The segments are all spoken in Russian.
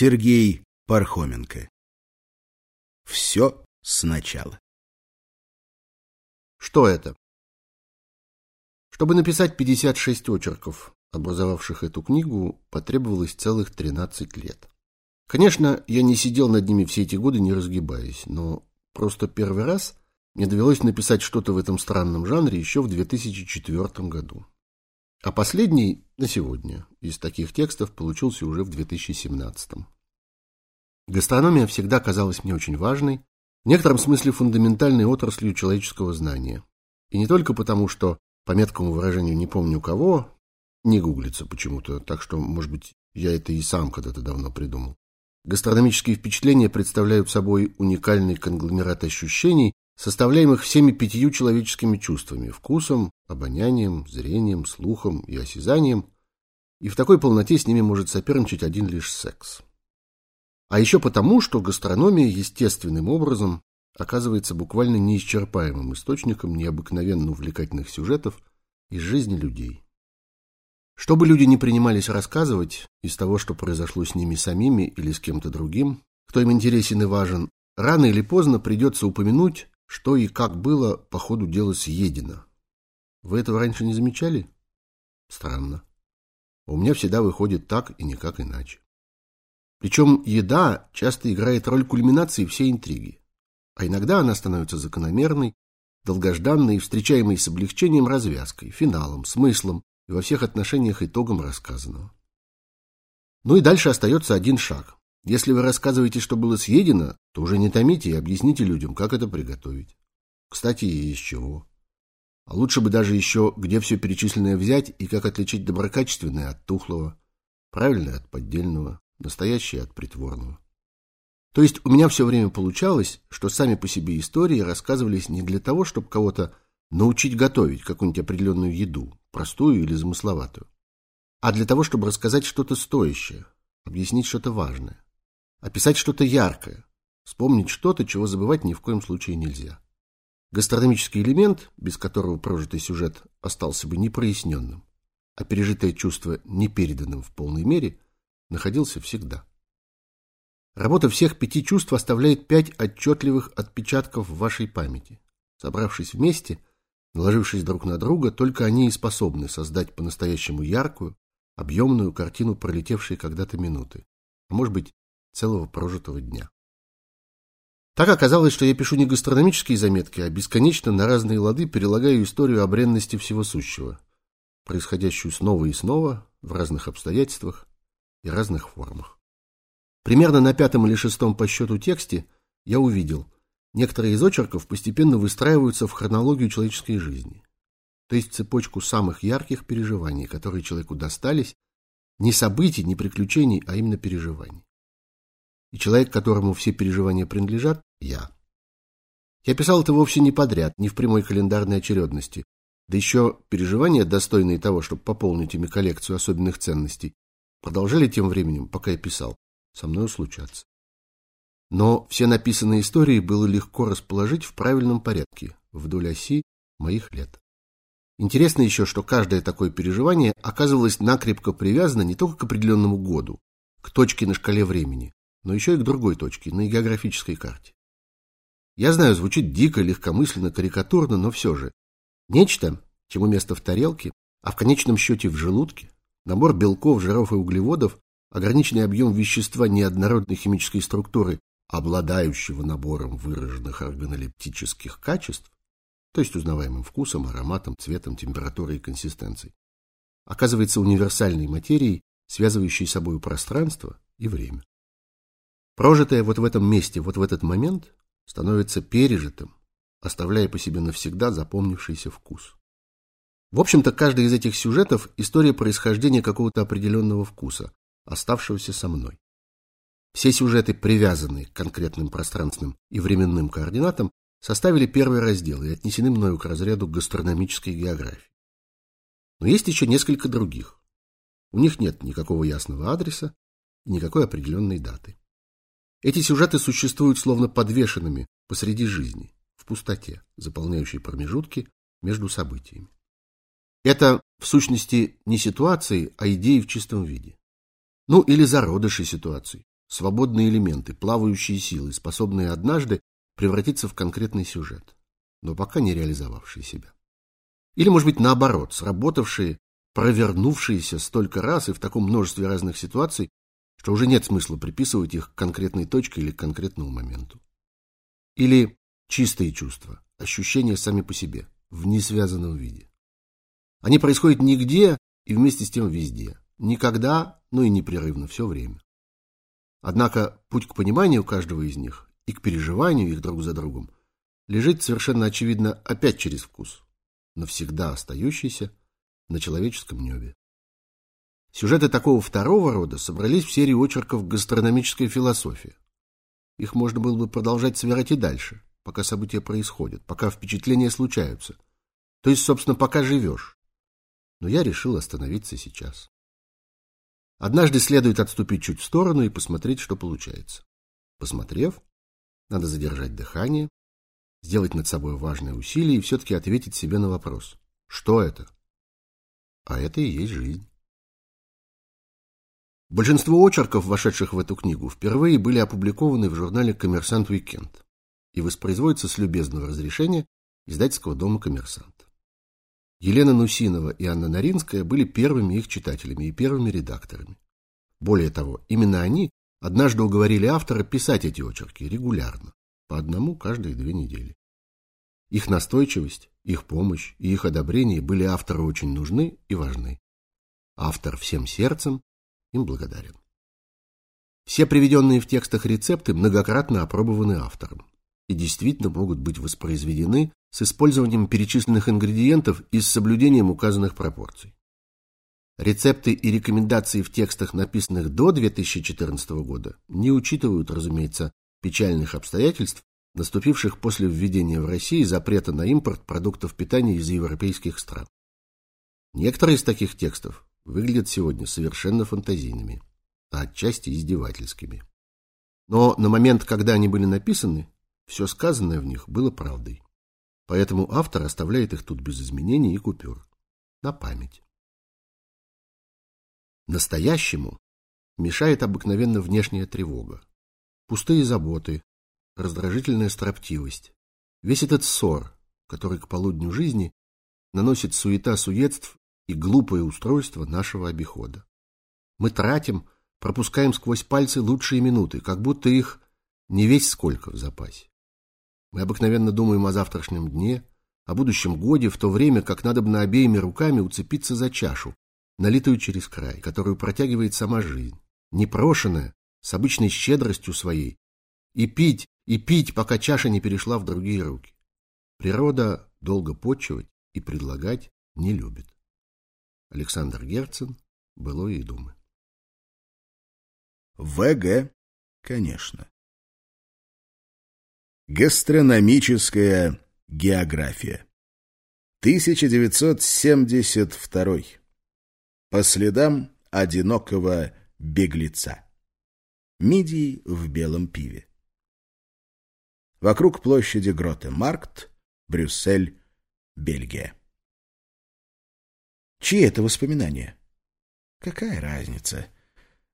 Сергей Пархоменко. Все сначала. Что это? Чтобы написать 56 очерков, образовавших эту книгу, потребовалось целых 13 лет. Конечно, я не сидел над ними все эти годы, не разгибаясь, но просто первый раз мне довелось написать что-то в этом странном жанре еще в 2004 году. А последний на сегодня из таких текстов получился уже в 2017. Гастрономия всегда казалась мне очень важной, в некотором смысле фундаментальной отраслью человеческого знания. И не только потому, что, по меткому выражению не помню кого, не гуглится почему-то, так что, может быть, я это и сам когда-то давно придумал. Гастрономические впечатления представляют собой уникальный конгломерат ощущений, составляемых всеми пятью человеческими чувствами – вкусом, обонянием, зрением, слухом и осязанием, и в такой полноте с ними может соперничать один лишь секс. А еще потому, что гастрономия естественным образом оказывается буквально неисчерпаемым источником необыкновенно увлекательных сюжетов из жизни людей. Что бы люди не принимались рассказывать из того, что произошло с ними самими или с кем-то другим, кто им интересен и важен, рано или поздно придется упомянуть что и как было по ходу дела съедено. Вы этого раньше не замечали? Странно. У меня всегда выходит так и никак иначе. Причем еда часто играет роль кульминации всей интриги. А иногда она становится закономерной, долгожданной и встречаемой с облегчением развязкой, финалом, смыслом и во всех отношениях итогом рассказанного. Ну и дальше остается один шаг если вы рассказываете, что было съедено, то уже не томите и объясните людям, как это приготовить. Кстати, и из чего. А лучше бы даже еще, где все перечисленное взять и как отличить доброкачественное от тухлого, правильное от поддельного, настоящее от притворного. То есть у меня все время получалось, что сами по себе истории рассказывались не для того, чтобы кого-то научить готовить какую-нибудь определенную еду, простую или замысловатую, а для того, чтобы рассказать что-то стоящее, объяснить что-то важное описать что-то яркое, вспомнить что-то, чего забывать ни в коем случае нельзя. Гастрономический элемент, без которого прожитый сюжет остался бы непроясненным, а пережитое чувство непереданным в полной мере, находился всегда. Работа всех пяти чувств оставляет пять отчетливых отпечатков в вашей памяти. Собравшись вместе, наложившись друг на друга, только они и способны создать по-настоящему яркую, объемную картину пролетевшей когда-то минуты, а может быть целого прожитого дня. Так оказалось, что я пишу не гастрономические заметки, а бесконечно на разные лады перелагаю историю о бренности всего сущего, происходящую снова и снова в разных обстоятельствах и разных формах. Примерно на пятом или шестом по счету тексте я увидел, некоторые из очерков постепенно выстраиваются в хронологию человеческой жизни, то есть цепочку самых ярких переживаний, которые человеку достались, не событий, не приключений, а именно переживаний. И человек, которому все переживания принадлежат, я. Я писал это вовсе не подряд, не в прямой календарной очередности. Да еще переживания, достойные того, чтобы пополнить ими коллекцию особенных ценностей, продолжали тем временем, пока я писал, со мною случаться. Но все написанные истории было легко расположить в правильном порядке, вдоль оси моих лет. Интересно еще, что каждое такое переживание оказывалось накрепко привязано не только к определенному году, к точке на шкале времени, но еще и к другой точке, на географической карте. Я знаю, звучит дико, легкомысленно, карикатурно, но все же. Нечто, чему место в тарелке, а в конечном счете в желудке, набор белков, жиров и углеводов, ограниченный объем вещества неоднородной химической структуры, обладающего набором выраженных органолептических качеств, то есть узнаваемым вкусом, ароматом, цветом, температурой и консистенцией, оказывается универсальной материей, связывающей собой пространство и время. Прожитое вот в этом месте, вот в этот момент, становится пережитым, оставляя по себе навсегда запомнившийся вкус. В общем-то, каждый из этих сюжетов – история происхождения какого-то определенного вкуса, оставшегося со мной. Все сюжеты, привязанные к конкретным пространственным и временным координатам, составили первый раздел и отнесены мною к разряду гастрономической географии. Но есть еще несколько других. У них нет никакого ясного адреса и никакой определенной даты. Эти сюжеты существуют словно подвешенными посреди жизни, в пустоте, заполняющей промежутки между событиями. Это, в сущности, не ситуации, а идеи в чистом виде. Ну, или зародыши ситуаций, свободные элементы, плавающие силы, способные однажды превратиться в конкретный сюжет, но пока не реализовавшие себя. Или, может быть, наоборот, сработавшие, провернувшиеся столько раз и в таком множестве разных ситуаций, что уже нет смысла приписывать их к конкретной точке или к конкретному моменту. Или чистые чувства, ощущения сами по себе, в несвязанном виде. Они происходят нигде и вместе с тем везде. Никогда, но и непрерывно, все время. Однако путь к пониманию каждого из них и к переживанию их друг за другом лежит совершенно очевидно опять через вкус, навсегда остающийся на человеческом небе. Сюжеты такого второго рода собрались в серии очерков «Гастрономическая философия». Их можно было бы продолжать собирать и дальше, пока события происходят, пока впечатления случаются. То есть, собственно, пока живешь. Но я решил остановиться сейчас. Однажды следует отступить чуть в сторону и посмотреть, что получается. Посмотрев, надо задержать дыхание, сделать над собой важное усилие и все-таки ответить себе на вопрос. Что это? А это и есть жизнь. Большинство очерков, вошедших в эту книгу, впервые были опубликованы в журнале «Коммерсант Уикенд» и воспроизводятся с любезного разрешения издательского дома «Коммерсант». Елена Нусинова и Анна Наринская были первыми их читателями и первыми редакторами. Более того, именно они однажды уговорили автора писать эти очерки регулярно, по одному каждые две недели. Их настойчивость, их помощь и их одобрение были автору очень нужны и важны. Автор всем сердцем им благодарен. Все приведенные в текстах рецепты многократно опробованы автором и действительно могут быть воспроизведены с использованием перечисленных ингредиентов и с соблюдением указанных пропорций. Рецепты и рекомендации в текстах, написанных до 2014 года, не учитывают, разумеется, печальных обстоятельств, наступивших после введения в России запрета на импорт продуктов питания из европейских стран. Некоторые из таких текстов выглядят сегодня совершенно фантазийными, а отчасти издевательскими. Но на момент, когда они были написаны, все сказанное в них было правдой. Поэтому автор оставляет их тут без изменений и купюр. На память. Настоящему мешает обыкновенно внешняя тревога. Пустые заботы, раздражительная строптивость. Весь этот ссор, который к полудню жизни наносит суета суетств и глупое устройство нашего обихода. Мы тратим, пропускаем сквозь пальцы лучшие минуты, как будто их не весь сколько в запасе. Мы обыкновенно думаем о завтрашнем дне, о будущем годе, в то время как надо бы на обеими руками уцепиться за чашу, налитую через край, которую протягивает сама жизнь, непрошенная, с обычной щедростью своей, и пить, и пить, пока чаша не перешла в другие руки. Природа долго почивать и предлагать не любит. Александр Герцен, «Былое и думы». ВГ, конечно. Гастрономическая география. 1972. По следам одинокого беглеца. Мидии в белом пиве. Вокруг площади Гроте-Маркт, Брюссель, Бельгия. Чьи это воспоминания? Какая разница?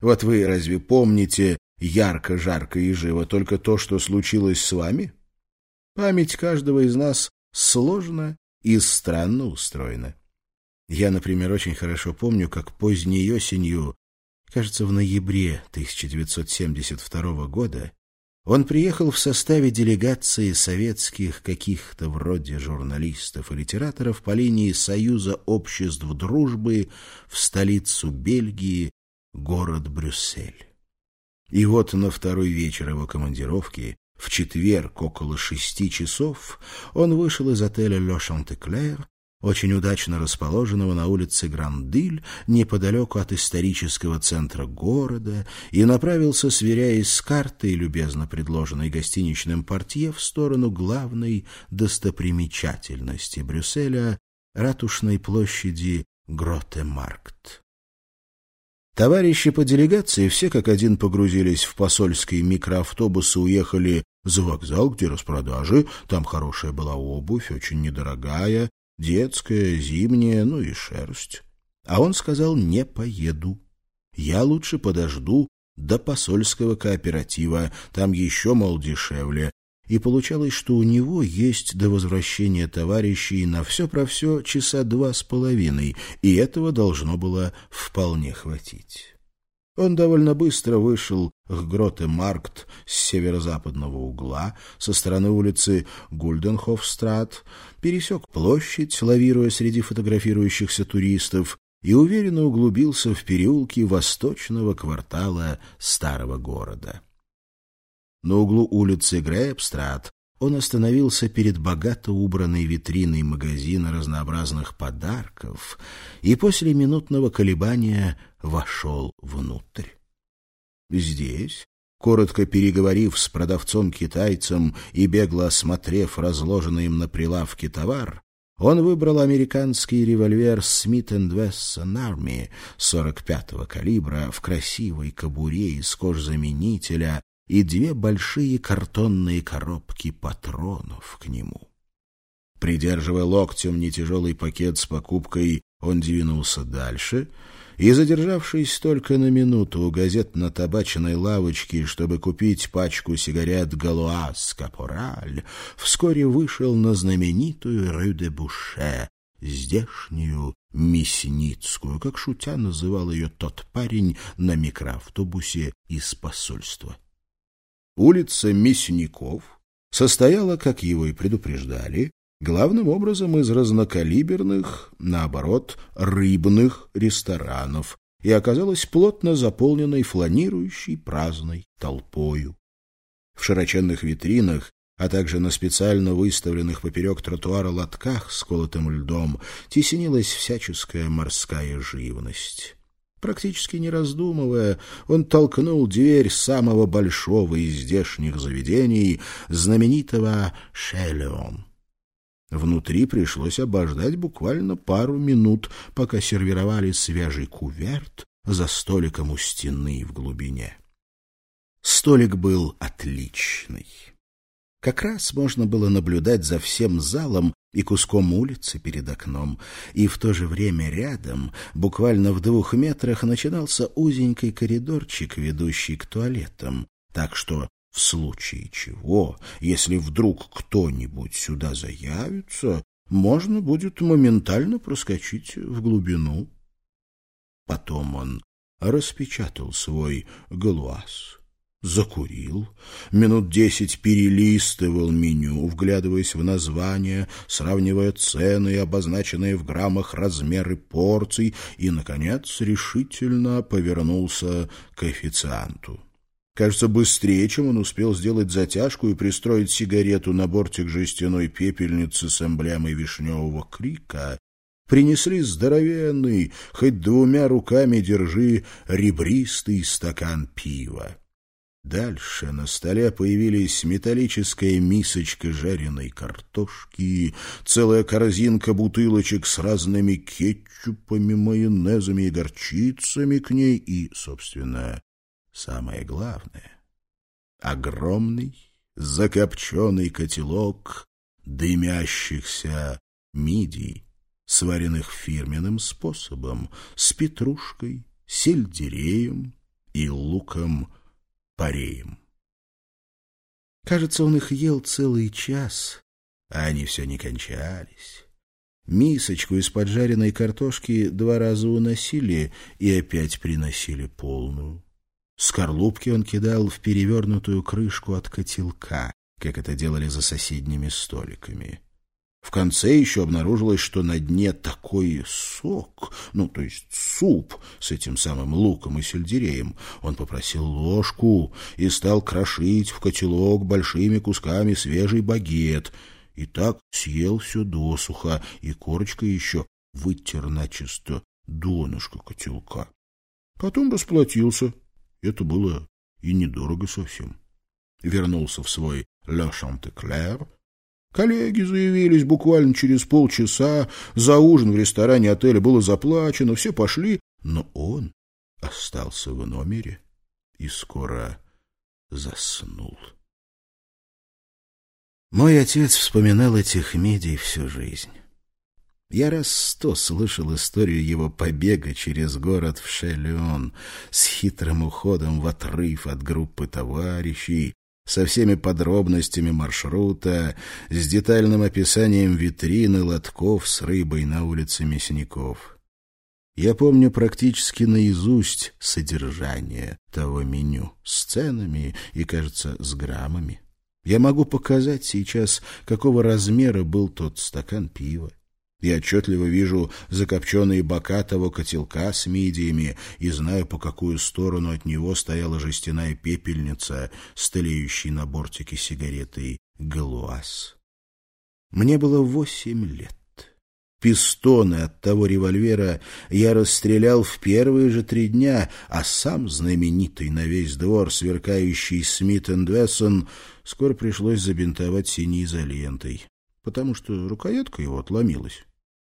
Вот вы разве помните ярко, жарко и живо только то, что случилось с вами? Память каждого из нас сложна и странно устроена. Я, например, очень хорошо помню, как поздней осенью, кажется, в ноябре 1972 года, он приехал в составе делегации советских каких-то вроде журналистов и литераторов по линии Союза обществ дружбы в столицу Бельгии, город Брюссель. И вот на второй вечер его командировки, в четверг около шести часов, он вышел из отеля «Ле Шантеклер» очень удачно расположенного на улице Грандиль, неподалеку от исторического центра города, и направился, сверяясь с картой, любезно предложенной гостиничным портье, в сторону главной достопримечательности Брюсселя — ратушной площади Гротемаркт. Товарищи по делегации все как один погрузились в посольский микроавтобус и уехали за вокзал, где распродажи, там хорошая была обувь, очень недорогая, Детская, зимняя, ну и шерсть. А он сказал, не поеду. Я лучше подожду до посольского кооператива, там еще, мол, дешевле. И получалось, что у него есть до возвращения товарищей на все про все часа два с половиной, и этого должно было вполне хватить. Он довольно быстро вышел к Гроте-Маркт с северо-западного угла, со стороны улицы Гульденхофстрат, пересек площадь, лавируя среди фотографирующихся туристов, и уверенно углубился в переулки восточного квартала старого города. На углу улицы Грейпстрат он остановился перед богато убранной витриной магазина разнообразных подарков и после минутного колебания вошел внутрь. Здесь, коротко переговорив с продавцом-китайцем и бегло осмотрев разложенный им на прилавке товар, он выбрал американский револьвер Smith Wesson Army 45-го калибра в красивой кобуре из кожзаменителя и две большие картонные коробки патронов к нему. Придерживая локтем нетяжелый пакет с покупкой, он двинулся дальше и, задержавшись только на минуту у газетно-табачной лавочки, чтобы купить пачку сигарет «Галуаз Капораль», вскоре вышел на знаменитую Рю-де-Буше, здешнюю Мясницкую, как шутя называл ее тот парень на микроавтобусе из посольства. Улица Мясников состояла, как его и предупреждали, главным образом из разнокалиберных, наоборот, рыбных ресторанов и оказалась плотно заполненной фланирующей праздной толпою. В широченных витринах, а также на специально выставленных поперек тротуара лотках с колотым льдом теснилась всяческая морская живность. Практически не раздумывая, он толкнул дверь самого большого из здешних заведений, знаменитого «Шелеон». Внутри пришлось обождать буквально пару минут, пока сервировали свежий куверт за столиком у стены в глубине. Столик был отличный. Как раз можно было наблюдать за всем залом и куском улицы перед окном, и в то же время рядом, буквально в двух метрах, начинался узенький коридорчик, ведущий к туалетам, так что в случае чего, если вдруг кто-нибудь сюда заявится, можно будет моментально проскочить в глубину. Потом он распечатал свой галуаз закурил, минут десять перелистывал меню, вглядываясь в названия, сравнивая цены, обозначенные в граммах размеры порций, и, наконец, решительно повернулся к официанту. Кажется, быстрее, чем он успел сделать затяжку и пристроить сигарету на бортик жестяной пепельницы с эмблемой вишневого крика, принесли здоровенный, хоть двумя руками держи, ребристый стакан пива. Дальше на столе появились металлическая мисочка жареной картошки, целая корзинка бутылочек с разными кетчупами, майонезами и горчицами к ней и, собственно, самое главное — огромный закопченный котелок дымящихся мидий, сваренных фирменным способом, с петрушкой, сельдереем и луком пареем. Кажется, он их ел целый час, а они все не кончались. Мисочку из поджаренной картошки два раза уносили и опять приносили полную. Скорлупки он кидал в перевернутую крышку от котелка, как это делали за соседними столиками. В конце еще обнаружилось, что на дне такой сок, ну, то есть суп с этим самым луком и сельдереем. Он попросил ложку и стал крошить в котелок большими кусками свежий багет. И так съел все досуха, и корочка еще вытер начисто донышко котелка. Потом расплатился. Это было и недорого совсем. Вернулся в свой «Ле Шантеклер», Коллеги заявились буквально через полчаса, за ужин в ресторане отеля было заплачено, все пошли, но он остался в номере и скоро заснул. — Мой отец вспоминал этих медий всю жизнь. Я раз сто слышал историю его побега через город в Шелеон с хитрым уходом в отрыв от группы товарищей, со всеми подробностями маршрута, с детальным описанием витрины лотков с рыбой на улице Мясников. Я помню практически наизусть содержание того меню с ценами и, кажется, с граммами. Я могу показать сейчас, какого размера был тот стакан пива. Я отчетливо вижу закопченные бока того котелка с мидиями и знаю, по какую сторону от него стояла жестяная пепельница, стелеющей на бортике сигаретой «Галуаз». Мне было восемь лет. Пистоны от того револьвера я расстрелял в первые же три дня, а сам знаменитый на весь двор сверкающий Смит энд Вессон скоро пришлось забинтовать синей изолентой потому что рукоятка его отломилась.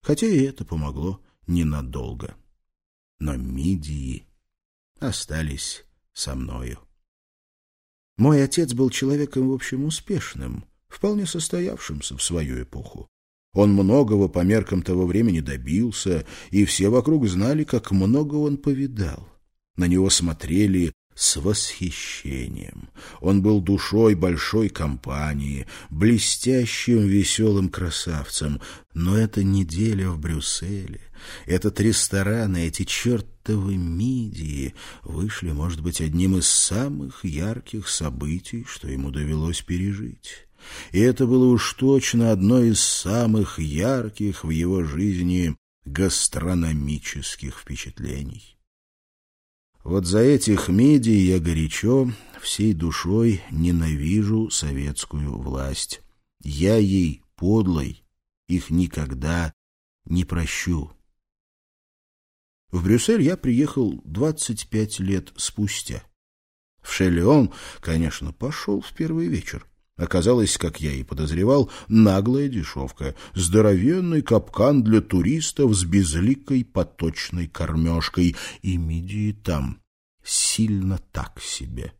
Хотя и это помогло ненадолго. Но мидии остались со мною. Мой отец был человеком, в общем, успешным, вполне состоявшимся в свою эпоху. Он многого по меркам того времени добился, и все вокруг знали, как много он повидал. На него смотрели с восхищением. Он был душой большой компании, блестящим веселым красавцем. Но эта неделя в Брюсселе, этот ресторан и эти чертовы мидии вышли, может быть, одним из самых ярких событий, что ему довелось пережить. И это было уж точно одно из самых ярких в его жизни гастрономических впечатлений. Вот за этих медий я горячо, всей душой ненавижу советскую власть. Я ей подлой, их никогда не прощу. В Брюссель я приехал 25 лет спустя. В Шелеон, конечно, пошел в первый вечер. Оказалось, как я и подозревал, наглая дешевка, здоровенный капкан для туристов с безликой поточной кормежкой, и мидии там сильно так себе.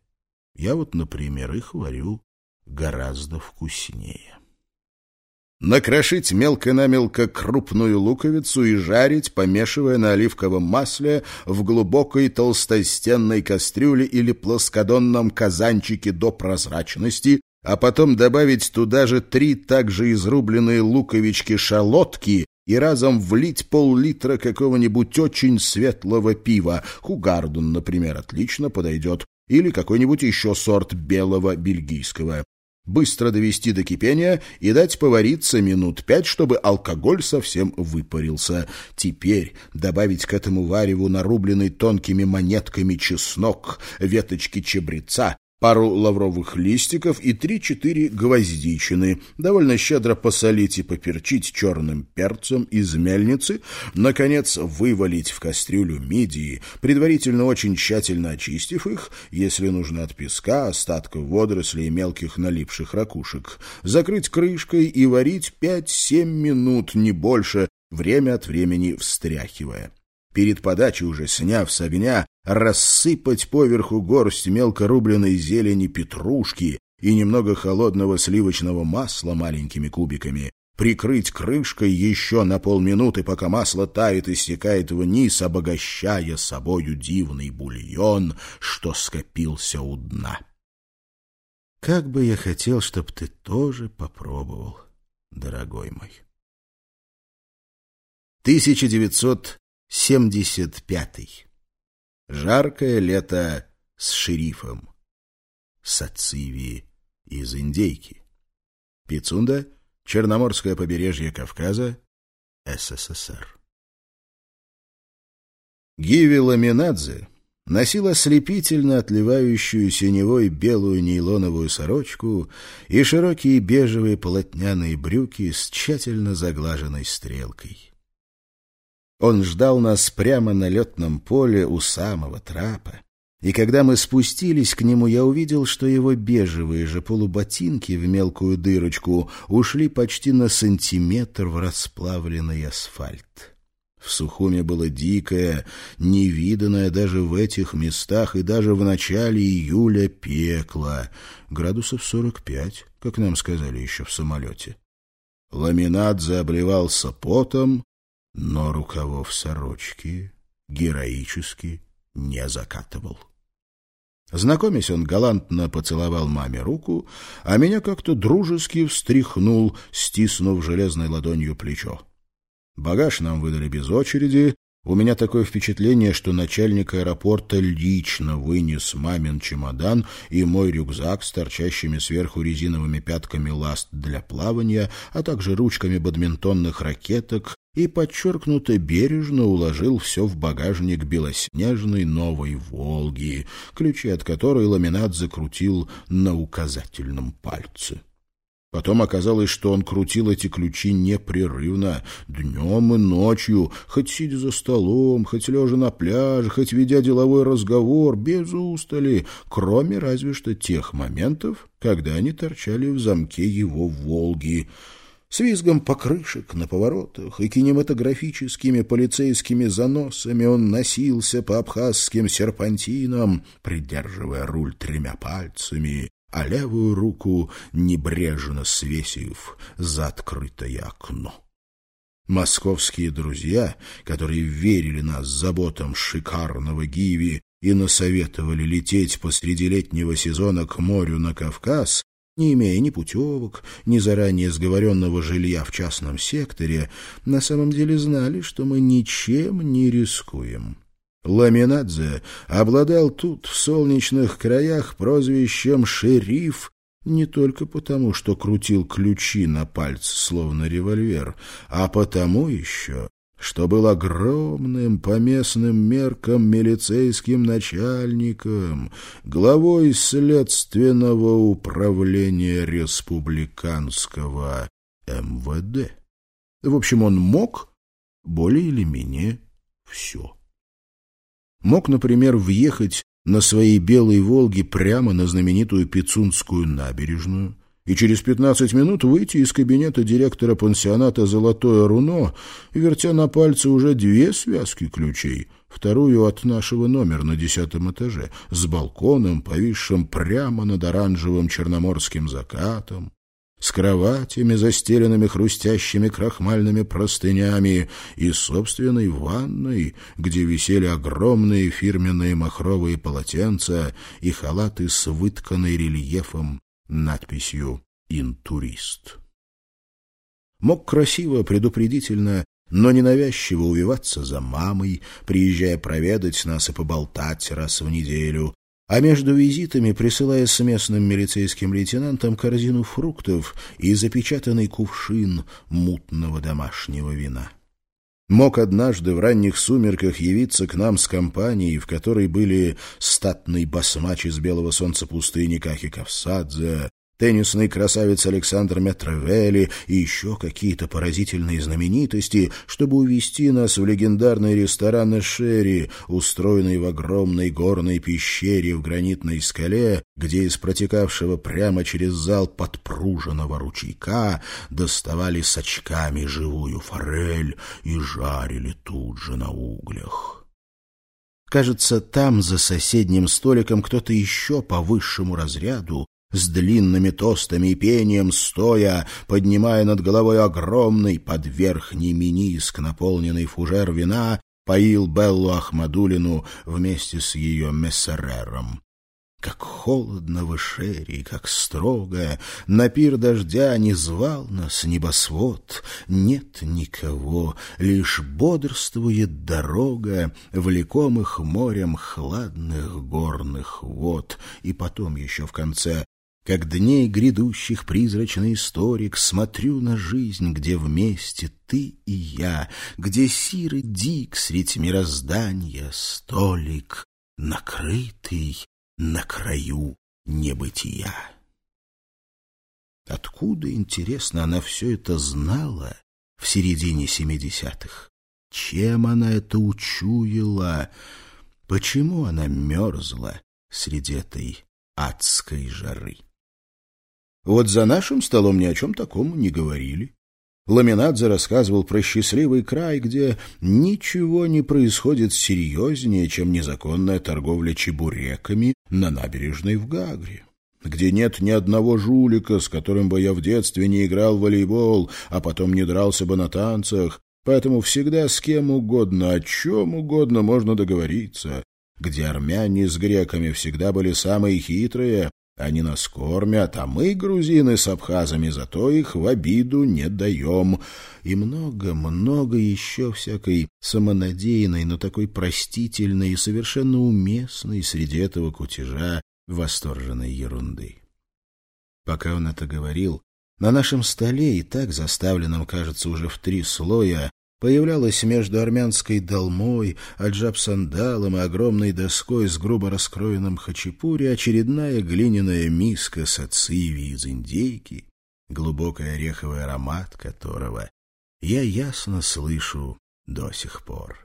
Я вот, например, их варю гораздо вкуснее. Накрошить мелко-намелко крупную луковицу и жарить, помешивая на оливковом масле в глубокой толстостенной кастрюле или плоскодонном казанчике до прозрачности, а потом добавить туда же три также изрубленные луковички-шалотки и разом влить пол-литра какого-нибудь очень светлого пива. Хугардун, например, отлично подойдет. Или какой-нибудь еще сорт белого бельгийского. Быстро довести до кипения и дать повариться минут пять, чтобы алкоголь совсем выпарился. Теперь добавить к этому вареву нарубленный тонкими монетками чеснок, веточки чебреца, пару лавровых листиков и три-четыре гвоздичины, довольно щедро посолить и поперчить черным перцем из мельницы, наконец вывалить в кастрюлю мидии, предварительно очень тщательно очистив их, если нужно от песка, остатков водорослей и мелких налипших ракушек, закрыть крышкой и варить пять-семь минут, не больше, время от времени встряхивая. Перед подачей, уже сняв с огня, рассыпать поверху горсть мелко рубленной зелени петрушки и немного холодного сливочного масла маленькими кубиками, прикрыть крышкой еще на полминуты, пока масло тает и стекает вниз, обогащая собою дивный бульон, что скопился у дна. Как бы я хотел, чтоб ты тоже попробовал, дорогой мой. 1900 Семьдесят пятый. Жаркое лето с шерифом. Сациви из Индейки. Пицунда, Черноморское побережье Кавказа, СССР. Гиви Ламинадзе носил ослепительно отливающую синевой белую нейлоновую сорочку и широкие бежевые полотняные брюки с тщательно заглаженной стрелкой. Он ждал нас прямо на летном поле у самого трапа. И когда мы спустились к нему, я увидел, что его бежевые же полуботинки в мелкую дырочку ушли почти на сантиметр в расплавленный асфальт. В Сухуме было дикое, невиданное даже в этих местах и даже в начале июля пекло. Градусов сорок пять, как нам сказали еще в самолете. Ламинадзе обливался потом, но рукавов сорочки героически не закатывал. Знакомясь, он галантно поцеловал маме руку, а меня как-то дружески встряхнул, стиснув железной ладонью плечо. Багаж нам выдали без очереди, у меня такое впечатление, что начальник аэропорта лично вынес мамин чемодан и мой рюкзак с торчащими сверху резиновыми пятками ласт для плавания, а также ручками бадминтонных ракеток и подчеркнуто бережно уложил все в багажник белоснежной новой «Волги», ключи от которой ламинат закрутил на указательном пальце. Потом оказалось, что он крутил эти ключи непрерывно, днем и ночью, хоть сидя за столом, хоть лежа на пляже, хоть ведя деловой разговор, без устали, кроме разве что тех моментов, когда они торчали в замке его «Волги». С визгом покрышек на поворотах и кинематографическими полицейскими заносами он носился по абхазским серпантинам, придерживая руль тремя пальцами, а левую руку небрежно свесив за открытое окно. Московские друзья, которые верили нас заботам шикарного Гиви и насоветовали лететь посреди летнего сезона к морю на Кавказ, не имея ни путевок, ни заранее сговоренного жилья в частном секторе, на самом деле знали, что мы ничем не рискуем. Ламинадзе обладал тут, в солнечных краях, прозвищем «шериф», не только потому, что крутил ключи на пальце, словно револьвер, а потому еще, что был огромным по местным меркам милицейским начальником, главой следственного управления республиканского МВД. В общем, он мог более или менее все. Мог, например, въехать на своей белой «Волге» прямо на знаменитую Пицунскую набережную и через пятнадцать минут выйти из кабинета директора пансионата «Золотое руно», вертя на пальце уже две связки ключей, вторую от нашего номера на десятом этаже, с балконом, повисшим прямо над оранжевым черноморским закатом, с кроватями, застеленными хрустящими крахмальными простынями, и собственной ванной, где висели огромные фирменные махровые полотенца и халаты с вытканной рельефом надписью «Интурист». Мог красиво, предупредительно, но ненавязчиво увиваться за мамой, приезжая проведать нас и поболтать раз в неделю, а между визитами присылая с местным милицейским лейтенантом корзину фруктов и запечатанный кувшин мутного домашнего вина. Мог однажды в ранних сумерках явиться к нам с компанией, в которой были статный басмач из белого солнца пустыни Кахи Кавсадзе, теннисный красавец Александр Метровели и еще какие-то поразительные знаменитости, чтобы увести нас в легендарный ресторан Эшери, устроенный в огромной горной пещере в гранитной скале, где из протекавшего прямо через зал подпруженного ручейка доставали с очками живую форель и жарили тут же на углях. Кажется, там, за соседним столиком, кто-то еще по высшему разряду с длинными тостами и пением стоя, поднимая над головой огромный под верхний миниск, наполненный фужер вина, поил Беллу Ахмадулину вместе с ее мессерером. Как холодно в Эшерии, как строго, на пир дождя не звал нас небосвод, нет никого, лишь бодрствует дорога, влекомых морем хладных горных вод, и потом еще в конце как дней грядущих призрачный историк, смотрю на жизнь, где вместе ты и я, где сирый дик средь мироздания столик, накрытый на краю небытия. Откуда, интересно, она все это знала в середине семидесятых? Чем она это учуяла? Почему она мерзла среди этой адской жары? Вот за нашим столом ни о чем таком не говорили. Ламинадзе рассказывал про счастливый край, где ничего не происходит серьезнее, чем незаконная торговля чебуреками на набережной в Гагре. где нет ни одного жулика, с которым бы я в детстве не играл в волейбол, а потом не дрался бы на танцах, поэтому всегда с кем угодно, о чем угодно можно договориться, где армяне с греками всегда были самые хитрые, они нас кормят, а мы, грузины с абхазами, зато их в обиду не даем. И много-много еще всякой самонадеянной, но такой простительной и совершенно уместной среди этого кутежа восторженной ерунды. Пока он это говорил, на нашем столе, и так заставленном, кажется, уже в три слоя, появлялась между армянской долмой, аджаб-сандалом и огромной доской с грубо раскроенным хачапури очередная глиняная миска с ациви из индейки, глубокий ореховый аромат которого я ясно слышу до сих пор.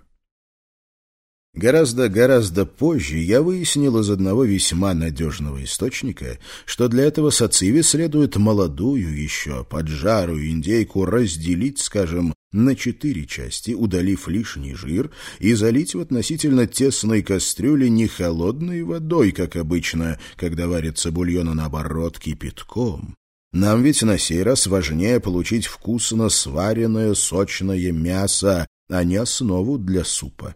Гораздо-гораздо позже я выяснил из одного весьма надежного источника, что для этого сациви следует молодую еще поджарую индейку разделить, скажем, на четыре части, удалив лишний жир, и залить в относительно тесной кастрюле не холодной водой, как обычно, когда варится бульон, а наоборот кипятком. Нам ведь на сей раз важнее получить вкусно сваренное сочное мясо, а не основу для супа.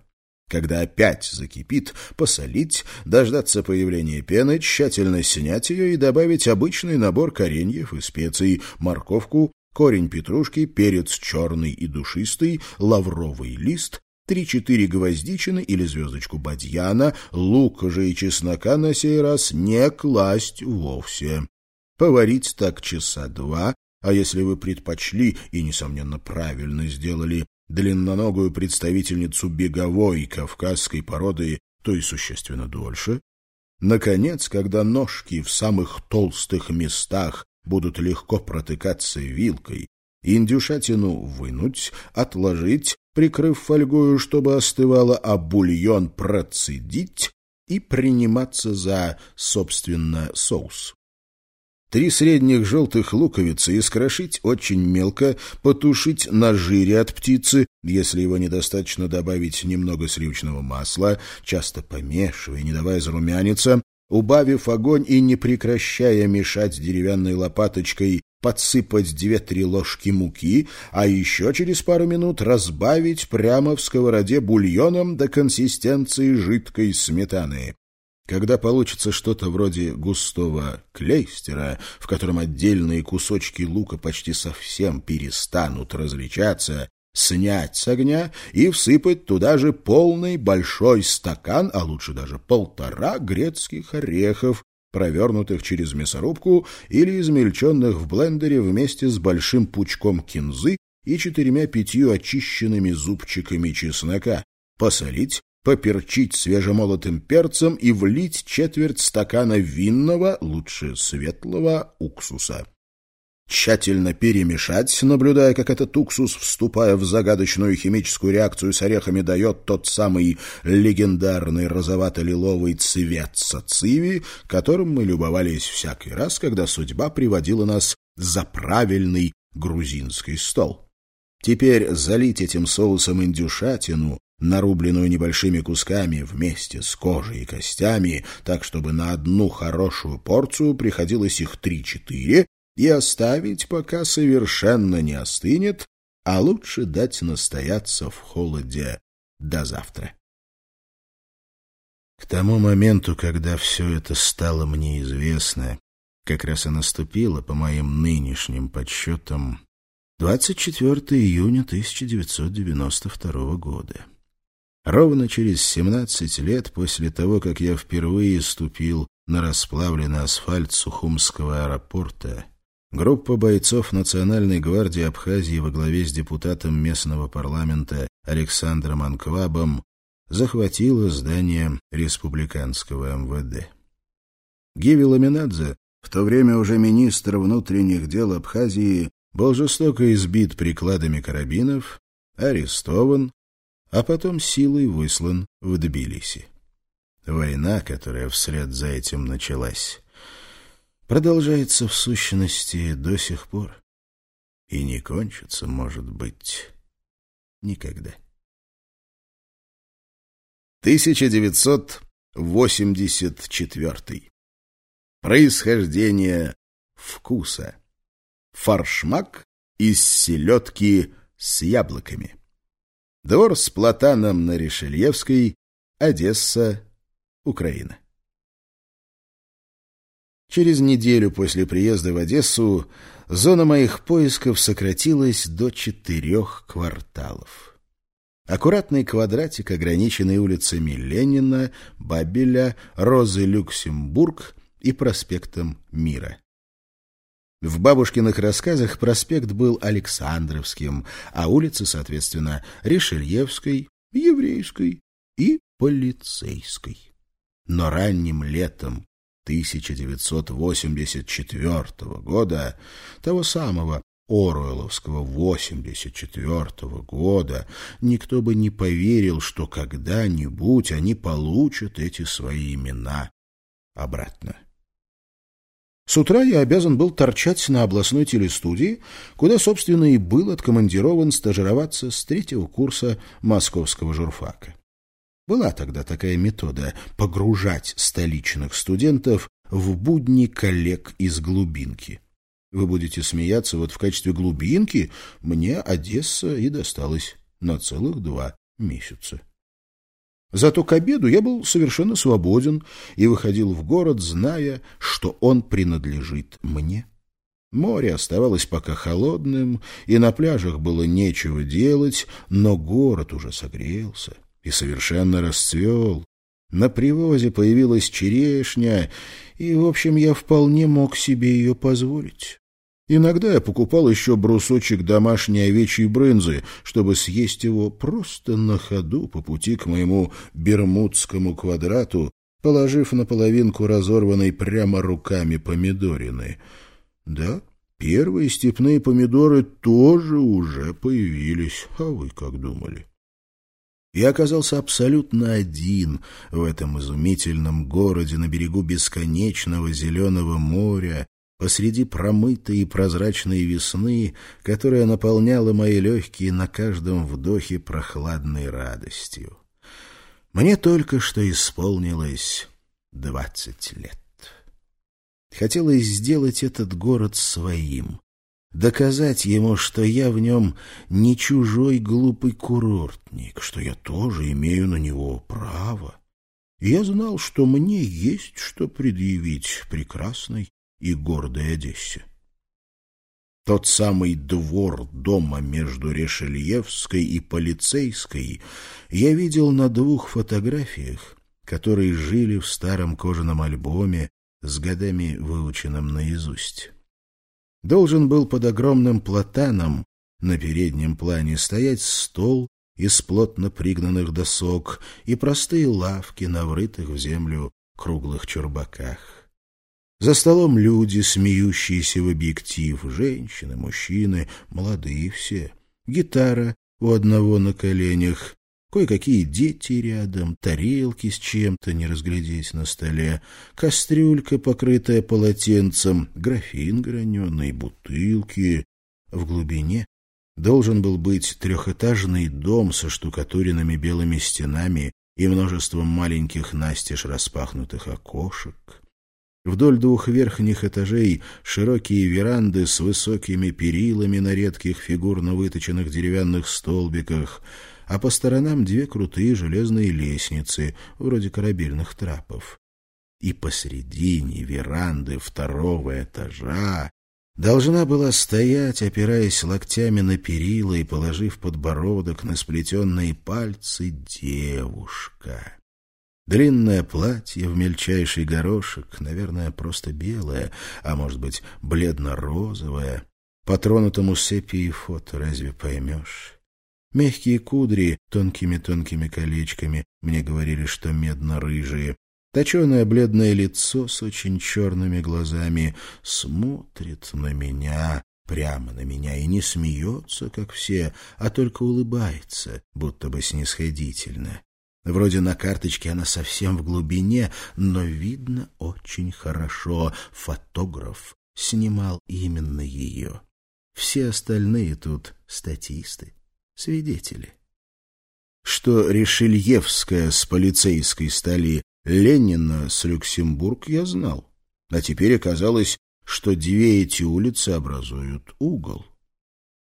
Когда опять закипит, посолить, дождаться появления пены, тщательно снять ее и добавить обычный набор кореньев и специй, морковку, корень петрушки, перец черный и душистый, лавровый лист, три-четыре гвоздичины или звездочку бадьяна, лук же и чеснока на сей раз не класть вовсе. Поварить так часа два, а если вы предпочли и, несомненно, правильно сделали, длинноногую представительницу беговой кавказской породы, то и существенно дольше. Наконец, когда ножки в самых толстых местах будут легко протыкаться вилкой, индюшатину вынуть, отложить, прикрыв фольгою, чтобы остывало, а бульон процедить и приниматься за, собственно, соус. Три средних желтых луковицы искрошить очень мелко, потушить на жире от птицы, если его недостаточно добавить немного сливочного масла, часто помешивая, не давая зарумяниться, убавив огонь и не прекращая мешать деревянной лопаточкой, подсыпать две-три ложки муки, а еще через пару минут разбавить прямо в сковороде бульоном до консистенции жидкой сметаны. Когда получится что-то вроде густого клейстера, в котором отдельные кусочки лука почти совсем перестанут различаться, снять с огня и всыпать туда же полный большой стакан, а лучше даже полтора грецких орехов, провернутых через мясорубку или измельченных в блендере вместе с большим пучком кинзы и четырьмя-пятью очищенными зубчиками чеснока, посолить, поперчить свежемолотым перцем и влить четверть стакана винного, лучше светлого, уксуса. Тщательно перемешать, наблюдая, как этот уксус, вступая в загадочную химическую реакцию с орехами, дает тот самый легендарный розовато-лиловый цвет сациви, которым мы любовались всякий раз, когда судьба приводила нас за правильный грузинский стол. Теперь залить этим соусом индюшатину, нарубленную небольшими кусками вместе с кожей и костями, так чтобы на одну хорошую порцию приходилось их три-четыре, и оставить, пока совершенно не остынет, а лучше дать настояться в холоде до завтра. К тому моменту, когда все это стало мне известно, как раз и наступило, по моим нынешним подсчетам, 24 июня 1992 года. Ровно через 17 лет после того, как я впервые ступил на расплавленный асфальт Сухумского аэропорта, группа бойцов Национальной гвардии Абхазии во главе с депутатом местного парламента Александром Анквабом захватила здание республиканского МВД. Гиви Ламинадзе, в то время уже министр внутренних дел Абхазии, был жестоко избит прикладами карабинов, арестован а потом силой выслан в Тбилиси. Война, которая вслед за этим началась, продолжается в сущности до сих пор и не кончится, может быть, никогда. 1984 Происхождение вкуса. Форшмак из селедки с яблоками. Двор с платаном на Решельевской, Одесса, Украина. Через неделю после приезда в Одессу зона моих поисков сократилась до четырех кварталов. Аккуратный квадратик, ограниченный улицами Ленина, Бабеля, Розы Люксембург и проспектом Мира. В бабушкиных рассказах проспект был Александровским, а улицы, соответственно, Решельевской, Еврейской и Полицейской. Но ранним летом 1984 года, того самого Оруэлловского 84 года, никто бы не поверил, что когда-нибудь они получат эти свои имена обратно. С утра я обязан был торчать на областной телестудии, куда, собственно, и был откомандирован стажироваться с третьего курса московского журфака. Была тогда такая метода — погружать столичных студентов в будни коллег из глубинки. Вы будете смеяться, вот в качестве глубинки мне Одесса и досталась на целых два месяца. Зато к обеду я был совершенно свободен и выходил в город, зная, что он принадлежит мне. Море оставалось пока холодным, и на пляжах было нечего делать, но город уже согрелся и совершенно расцвел. На привозе появилась черешня, и, в общем, я вполне мог себе ее позволить. Иногда я покупал еще брусочек домашней овечьей брынзы, чтобы съесть его просто на ходу по пути к моему бермудскому квадрату, положив на половинку разорванной прямо руками помидорины. Да, первые степные помидоры тоже уже появились, а вы как думали? Я оказался абсолютно один в этом изумительном городе на берегу бесконечного зеленого моря, посреди промытой и прозрачной весны, которая наполняла мои легкие на каждом вдохе прохладной радостью. Мне только что исполнилось двадцать лет. Хотелось сделать этот город своим, доказать ему, что я в нем не чужой глупый курортник, что я тоже имею на него право. И я знал, что мне есть что предъявить прекрасной и гордой Одессе. Тот самый двор дома между Решельевской и Полицейской я видел на двух фотографиях, которые жили в старом кожаном альбоме с годами выученным наизусть. Должен был под огромным платаном на переднем плане стоять стол из плотно пригнанных досок и простые лавки на врытых в землю круглых чурбаках. За столом люди, смеющиеся в объектив, женщины, мужчины, молодые все. Гитара у одного на коленях, Кое-какие дети рядом, тарелки с чем-то не разглядеть на столе, кастрюлька, покрытая полотенцем, графин граненый, бутылки. В глубине должен был быть трехэтажный дом со штукатуренными белыми стенами и множеством маленьких настежь распахнутых окошек. Вдоль двух верхних этажей широкие веранды с высокими перилами на редких фигурно выточенных деревянных столбиках — а по сторонам две крутые железные лестницы, вроде корабельных трапов. И посредине веранды второго этажа должна была стоять, опираясь локтями на перила и положив подбородок на сплетенные пальцы, девушка. Длинное платье в мельчайший горошек, наверное, просто белое, а может быть, бледно-розовое. По тронутому сепии фото разве поймешь? Мягкие кудри тонкими-тонкими колечками, мне говорили, что медно-рыжие. Точеное бледное лицо с очень черными глазами смотрит на меня, прямо на меня, и не смеется, как все, а только улыбается, будто бы снисходительно. Вроде на карточке она совсем в глубине, но видно очень хорошо. Фотограф снимал именно ее. Все остальные тут статисты свидетели. Что Решельевская с полицейской стали Ленина с Люксембург, я знал. а теперь оказалось, что две эти улицы образуют угол.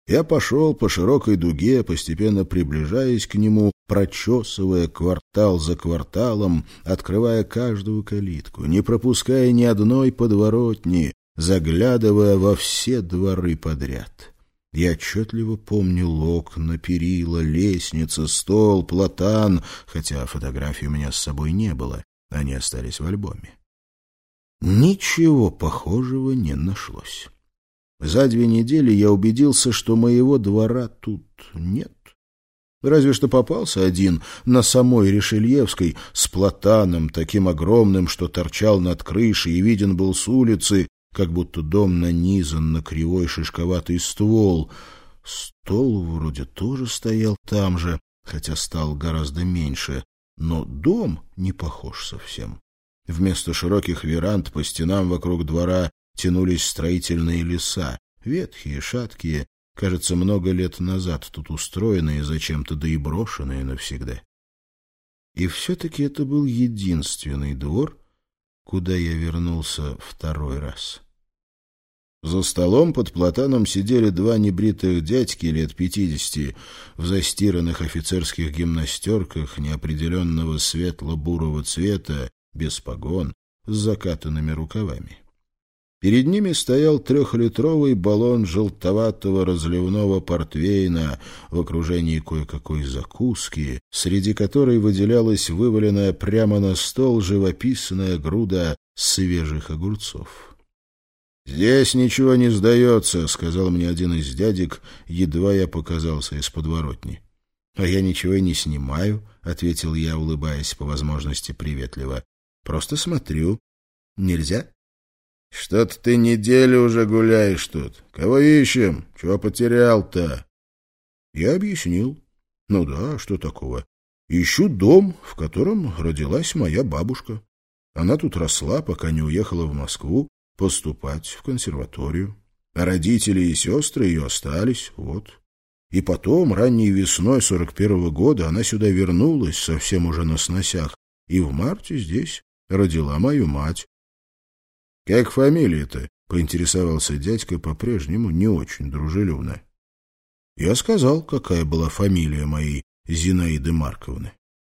Я пошел по широкой дуге, постепенно приближаясь к нему, прочесывая квартал за кварталом, открывая каждую калитку, не пропуская ни одной подворотни, заглядывая во все дворы подряд. Я отчетливо помню окна, перила, лестница, стол, платан, хотя фотографий у меня с собой не было, они остались в альбоме. Ничего похожего не нашлось. За две недели я убедился, что моего двора тут нет. Разве что попался один на самой Решельевской с платаном, таким огромным, что торчал над крышей и виден был с улицы, как будто дом нанизан на кривой шишковатый ствол. Стол вроде тоже стоял там же, хотя стал гораздо меньше, но дом не похож совсем. Вместо широких веранд по стенам вокруг двора тянулись строительные леса, ветхие, шаткие, кажется, много лет назад тут устроенные зачем-то, да и брошенные навсегда. И все-таки это был единственный двор, куда я вернулся второй раз. За столом под платаном сидели два небритых дядьки лет пятидесяти в застиранных офицерских гимнастерках неопределенного светло-бурого цвета, без погон, с закатанными рукавами. Перед ними стоял трехлитровый баллон желтоватого разливного портвейна в окружении кое-какой закуски, среди которой выделялась вываленная прямо на стол живописная груда свежих огурцов. «Здесь ничего не сдается», — сказал мне один из дядек, едва я показался из подворотни. «А я ничего и не снимаю», — ответил я, улыбаясь по возможности приветливо. «Просто смотрю. Нельзя?» Что-то ты неделю уже гуляешь тут. Кого ищем? Чего потерял-то? Я объяснил. Ну да, что такого? Ищу дом, в котором родилась моя бабушка. Она тут росла, пока не уехала в Москву поступать в консерваторию. А родители и сестры ее остались, вот. И потом, ранней весной сорок первого года, она сюда вернулась, совсем уже на сносях, и в марте здесь родила мою мать. — Как фамилия-то? — поинтересовался дядька по-прежнему не очень дружелюбно. Я сказал, какая была фамилия моей Зинаиды Марковны.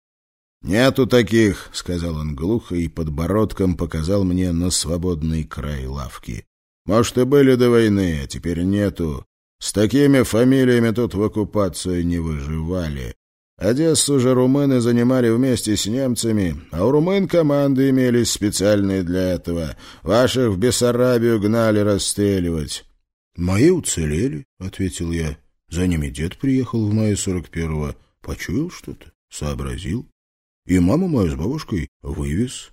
— Нету таких, — сказал он глухо и подбородком показал мне на свободный край лавки. — Может, и были до войны, а теперь нету. С такими фамилиями тут в оккупацию не выживали. Одессу же румыны занимали вместе с немцами, а у румын команды имелись специальные для этого. Ваших в Бессарабию гнали расстреливать. — Мои уцелели, — ответил я. За ними дед приехал в мае сорок первого. Почуял что-то, сообразил. И маму мою с бабушкой вывез.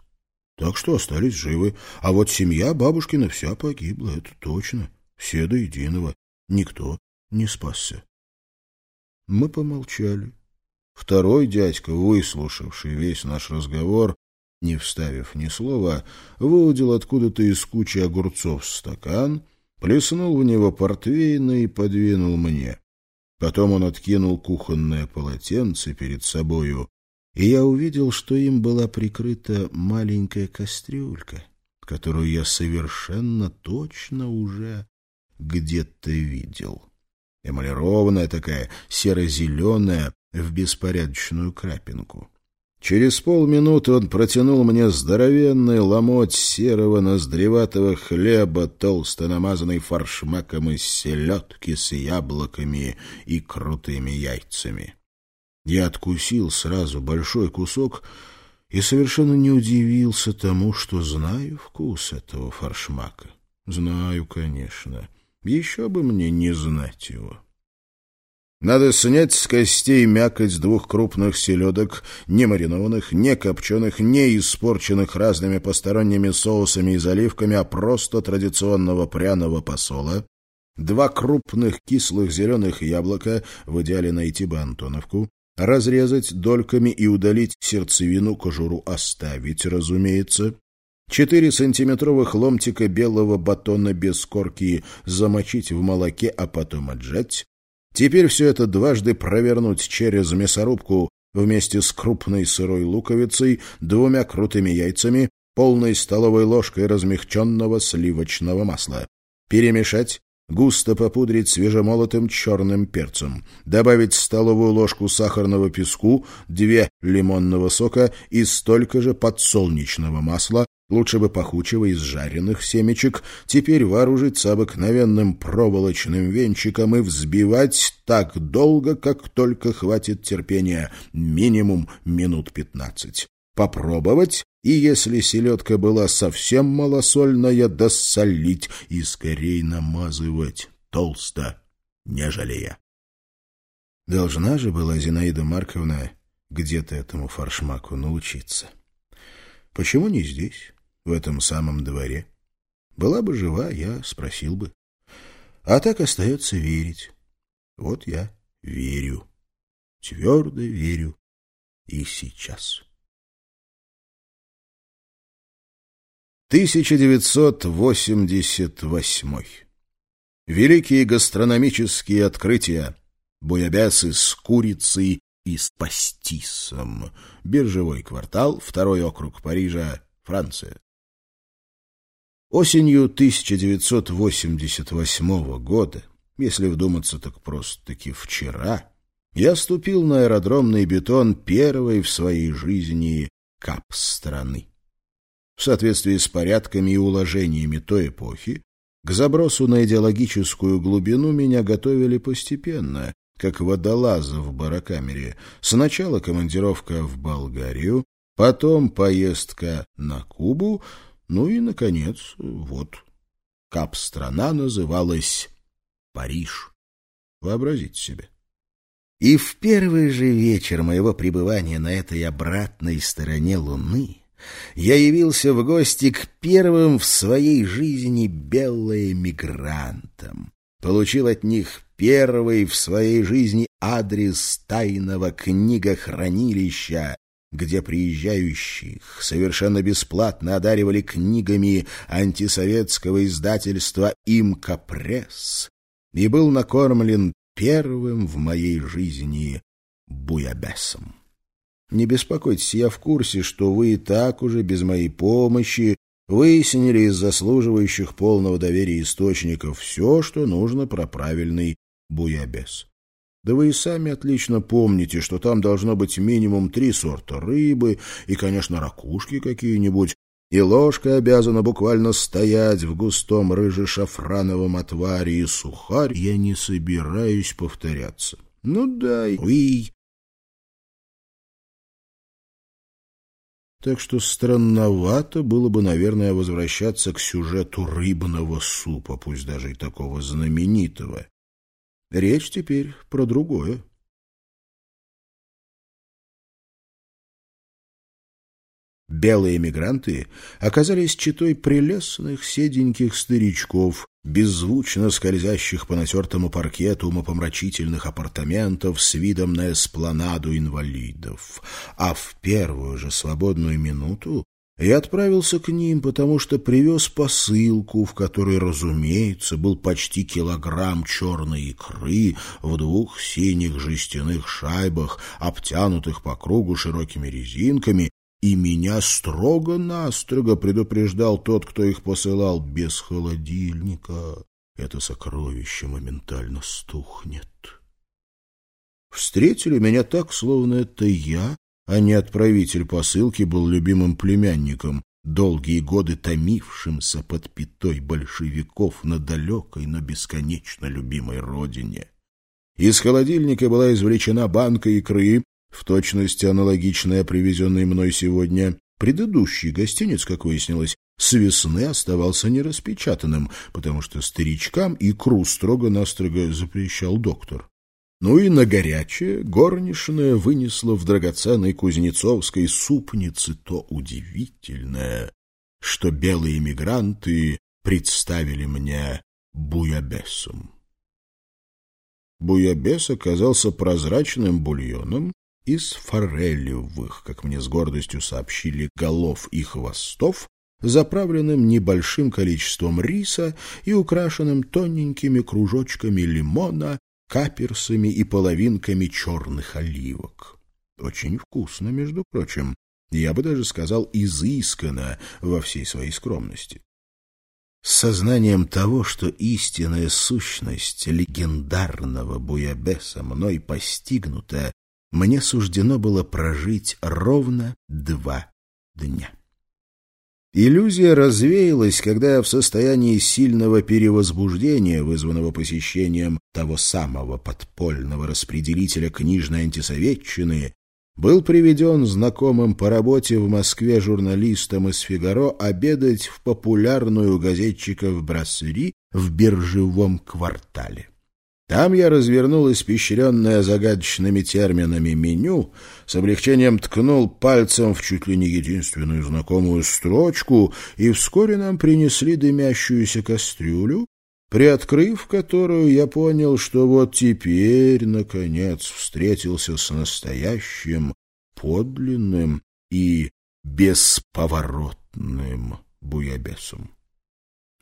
Так что остались живы. А вот семья бабушкина вся погибла, это точно. Все до единого. Никто не спасся. Мы помолчали. Второй дядька, выслушавший весь наш разговор, не вставив ни слова, выудил откуда-то из кучи огурцов стакан, плеснул в него портвейна и подвинул мне. Потом он откинул кухонное полотенце перед собою, и я увидел, что им была прикрыта маленькая кастрюлька, которую я совершенно точно уже где-то видел. Эмалированная такая, серо-зеленая, в беспорядочную крапинку. Через полминуты он протянул мне здоровенный ломоть серого ноздреватого хлеба, толсто намазанный фаршмаком из селедки с яблоками и крутыми яйцами. Я откусил сразу большой кусок и совершенно не удивился тому, что знаю вкус этого фаршмака. Знаю, конечно. Еще бы мне не знать его. Надо снять с костей мякоть двух крупных селедок, не маринованных, не копченых, не испорченных разными посторонними соусами и заливками, а просто традиционного пряного посола, два крупных кислых зеленых яблока, в идеале найти бы Антоновку, разрезать дольками и удалить сердцевину, кожуру оставить, разумеется, Четыре сантиметровых ломтика белого батона без корки замочить в молоке, а потом отжать, Теперь все это дважды провернуть через мясорубку вместе с крупной сырой луковицей, двумя крутыми яйцами, полной столовой ложкой размягченного сливочного масла. Перемешать густо попудрить свежемолотым черным перцем, добавить столовую ложку сахарного песку, две лимонного сока и столько же подсолнечного масла, лучше бы пахучего из жареных семечек, теперь вооружиться обыкновенным проволочным венчиком и взбивать так долго, как только хватит терпения, минимум минут пятнадцать. Попробовать и если селедка была совсем малосольная, досолить и скорей намазывать толсто, не жалея. Должна же была Зинаида Марковна где-то этому фаршмаку научиться. Почему не здесь, в этом самом дворе? Была бы жива, я спросил бы. А так остается верить. Вот я верю, твердо верю и сейчас. 1988. Великие гастрономические открытия. Буябясы с курицей и с пастисом. Биржевой квартал, второй округ Парижа, Франция. Осенью 1988 года, если вдуматься так просто-таки вчера, я ступил на аэродромный бетон первой в своей жизни кап страны. В соответствии с порядками и уложениями той эпохи, к забросу на идеологическую глубину меня готовили постепенно, как водолаза в барокамере. Сначала командировка в Болгарию, потом поездка на Кубу, ну и, наконец, вот. Кап-страна называлась Париж. Вообразите себе. И в первый же вечер моего пребывания на этой обратной стороне Луны я явился в гости к первым в своей жизни белоэмигрантам. Получил от них первый в своей жизни адрес тайного книгохранилища, где приезжающих совершенно бесплатно одаривали книгами антисоветского издательства «Имка Пресс» и был накормлен первым в моей жизни буябесом. Не беспокойтесь, я в курсе, что вы и так уже без моей помощи выяснили из заслуживающих полного доверия источников все, что нужно про правильный буябес. Да вы и сами отлично помните, что там должно быть минимум три сорта рыбы и, конечно, ракушки какие-нибудь, и ложка обязана буквально стоять в густом рыже-шафрановом отваре, и сухарь я не собираюсь повторяться. Ну да, и так что странновато было бы, наверное, возвращаться к сюжету рыбного супа, пусть даже и такого знаменитого. Речь теперь про другое. Белые эмигранты оказались читой прелестных седеньких старичков, беззвучно скользящих по натертому паркету умопомрачительных апартаментов с видом на эспланаду инвалидов. А в первую же свободную минуту я отправился к ним, потому что привез посылку, в которой, разумеется, был почти килограмм черной икры в двух синих жестяных шайбах, обтянутых по кругу широкими резинками и меня строго-настрого предупреждал тот, кто их посылал без холодильника. Это сокровище моментально стухнет. Встретили меня так, словно это я, а не отправитель посылки был любимым племянником, долгие годы томившимся под пятой большевиков на далекой, но бесконечно любимой родине. Из холодильника была извлечена банка икры, в точности аналогичная привезенной мной сегодня. Предыдущий гостиниц, как выяснилось, с весны оставался нераспечатанным, потому что старичкам икру строго-настрого запрещал доктор. Ну и на горячее горничная вынесла в драгоценной кузнецовской супнице то удивительное, что белые эмигранты представили мне буябесом. Буябес оказался прозрачным бульоном, из форелевых, как мне с гордостью сообщили, голов и хвостов, заправленным небольшим количеством риса и украшенным тоненькими кружочками лимона, каперсами и половинками черных оливок. Очень вкусно, между прочим. я бы даже сказал, изысканно во всей своей скромности. С сознанием того, что истинная сущность легендарного Буябеса мной постигнута, мне суждено было прожить ровно два дня. Иллюзия развеялась, когда я в состоянии сильного перевозбуждения, вызванного посещением того самого подпольного распределителя книжной антисоветчины, был приведен знакомым по работе в Москве журналистом из «Фигаро» обедать в популярную газетчиков брассери в биржевом квартале. Там я развернул испещренное загадочными терминами меню, с облегчением ткнул пальцем в чуть ли не единственную знакомую строчку, и вскоре нам принесли дымящуюся кастрюлю, приоткрыв которую, я понял, что вот теперь, наконец, встретился с настоящим, подлинным и бесповоротным буябесом.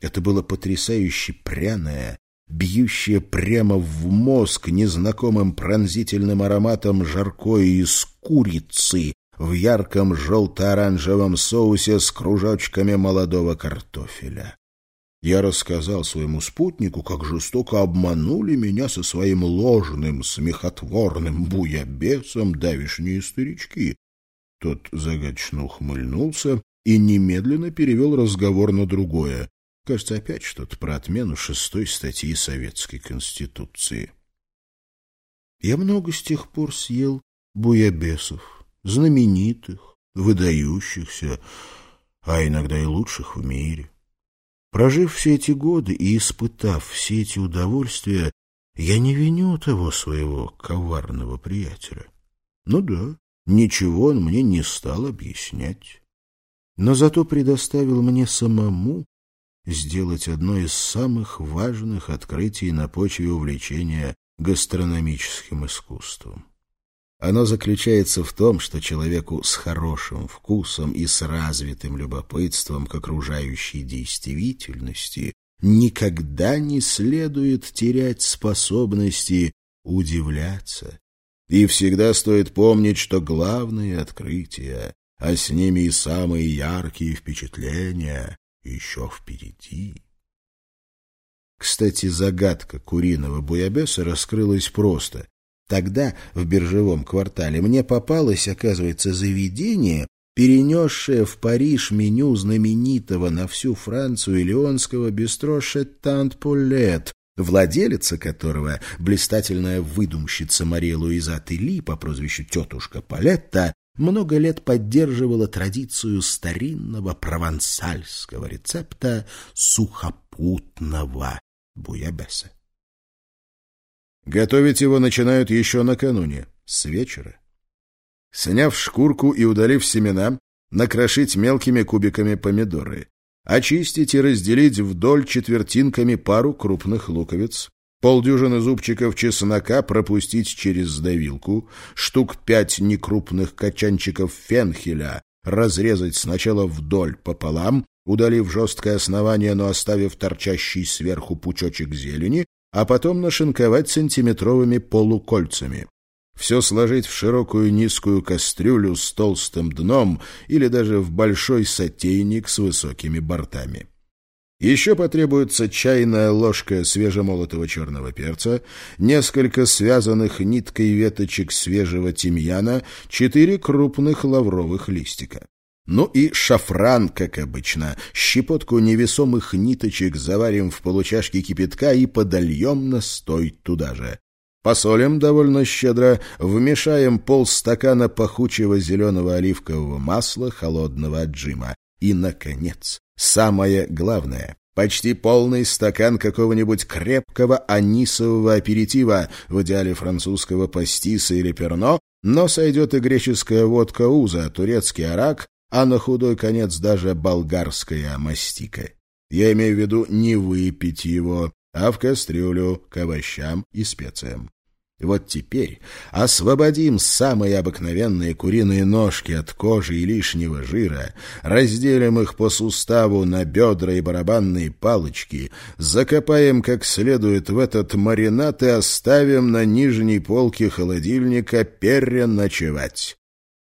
Это было потрясающе пряное, бьющее прямо в мозг незнакомым пронзительным ароматом жаркое из курицы в ярком желто-оранжевом соусе с кружочками молодого картофеля. Я рассказал своему спутнику, как жестоко обманули меня со своим ложным, смехотворным буябесом давишние старички. Тот загадочно ухмыльнулся и немедленно перевел разговор на другое. Кажется, опять что-то про отмену шестой статьи Советской Конституции. Я много с тех пор съел буябесов, знаменитых, выдающихся, а иногда и лучших в мире. Прожив все эти годы и испытав все эти удовольствия, я не виню того своего коварного приятеля. Ну да, ничего он мне не стал объяснять, но зато предоставил мне самому сделать одно из самых важных открытий на почве увлечения гастрономическим искусством. Оно заключается в том, что человеку с хорошим вкусом и с развитым любопытством к окружающей действительности никогда не следует терять способности удивляться. И всегда стоит помнить, что главные открытия, а с ними и самые яркие впечатления, еще впереди. Кстати, загадка куриного буябеса раскрылась просто. Тогда в биржевом квартале мне попалось, оказывается, заведение, перенесшее в Париж меню знаменитого на всю Францию леонского бистро «Шеттант Пулет», владелица которого, блистательная выдумщица Мария Луиза Тели по прозвищу «Тетушка Палетта», много лет поддерживала традицию старинного провансальского рецепта сухопутного буябеса. Готовить его начинают еще накануне, с вечера. Сняв шкурку и удалив семена, накрошить мелкими кубиками помидоры. Очистить и разделить вдоль четвертинками пару крупных луковиц, полдюжины зубчиков чеснока пропустить через давилку, штук пять некрупных качанчиков фенхеля разрезать сначала вдоль пополам, удалив жесткое основание, но оставив торчащий сверху пучочек зелени, а потом нашинковать сантиметровыми полукольцами. Все сложить в широкую низкую кастрюлю с толстым дном или даже в большой сотейник с высокими бортами. Еще потребуется чайная ложка свежемолотого черного перца, несколько связанных ниткой веточек свежего тимьяна, четыре крупных лавровых листика. Ну и шафран, как обычно. Щепотку невесомых ниточек заварим в получашке кипятка и подольем настой туда же. Посолим довольно щедро, вмешаем полстакана пахучего зеленого оливкового масла холодного отжима. И, наконец, Самое главное — почти полный стакан какого-нибудь крепкого анисового аперитива, в идеале французского пастиса или перно, но сойдет и греческая водка уза, турецкий арак, а на худой конец даже болгарская мастика. Я имею в виду не выпить его, а в кастрюлю к овощам и специям. Вот теперь освободим самые обыкновенные куриные ножки от кожи и лишнего жира, разделим их по суставу на бедра и барабанные палочки, закопаем как следует в этот маринад и оставим на нижней полке холодильника переночевать.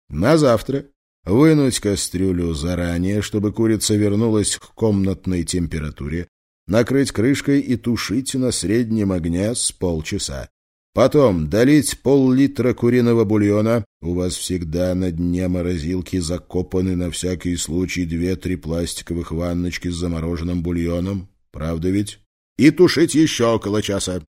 На завтра вынуть кастрюлю заранее, чтобы курица вернулась к комнатной температуре, накрыть крышкой и тушить на среднем огне с полчаса. Потом долить пол-литра куриного бульона. У вас всегда на дне морозилки закопаны на всякий случай две-три пластиковых ванночки с замороженным бульоном. Правда ведь? И тушить еще около часа.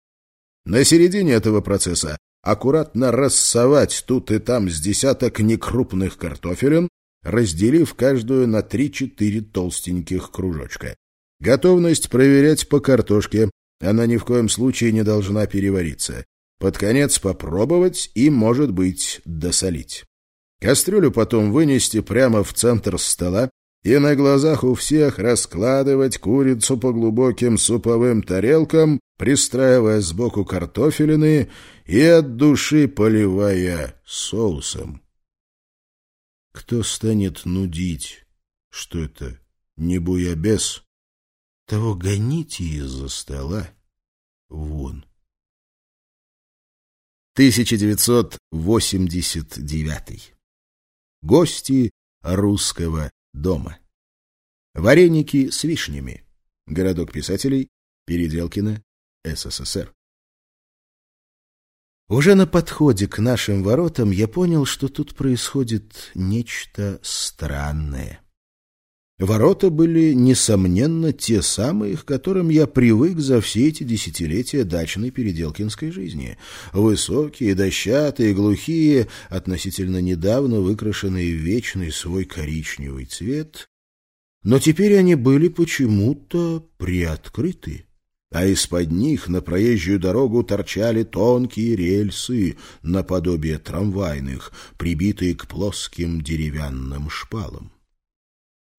На середине этого процесса аккуратно рассовать тут и там с десяток некрупных картофелин, разделив каждую на три-четыре толстеньких кружочка. Готовность проверять по картошке. Она ни в коем случае не должна перевариться. Под конец попробовать и, может быть, досолить. Кастрюлю потом вынести прямо в центр стола и на глазах у всех раскладывать курицу по глубоким суповым тарелкам, пристраивая сбоку картофелины и от души поливая соусом. Кто станет нудить, что это не буябес, того гоните из-за стола вон. 1989. Гости русского дома. Вареники с вишнями. Городок писателей. Переделкино. СССР. Уже на подходе к нашим воротам я понял, что тут происходит нечто странное. Ворота были, несомненно, те самые, к которым я привык за все эти десятилетия дачной переделкинской жизни. Высокие, дощатые, глухие, относительно недавно выкрашенные в вечный свой коричневый цвет. Но теперь они были почему-то приоткрыты а из-под них на проезжую дорогу торчали тонкие рельсы, наподобие трамвайных, прибитые к плоским деревянным шпалам.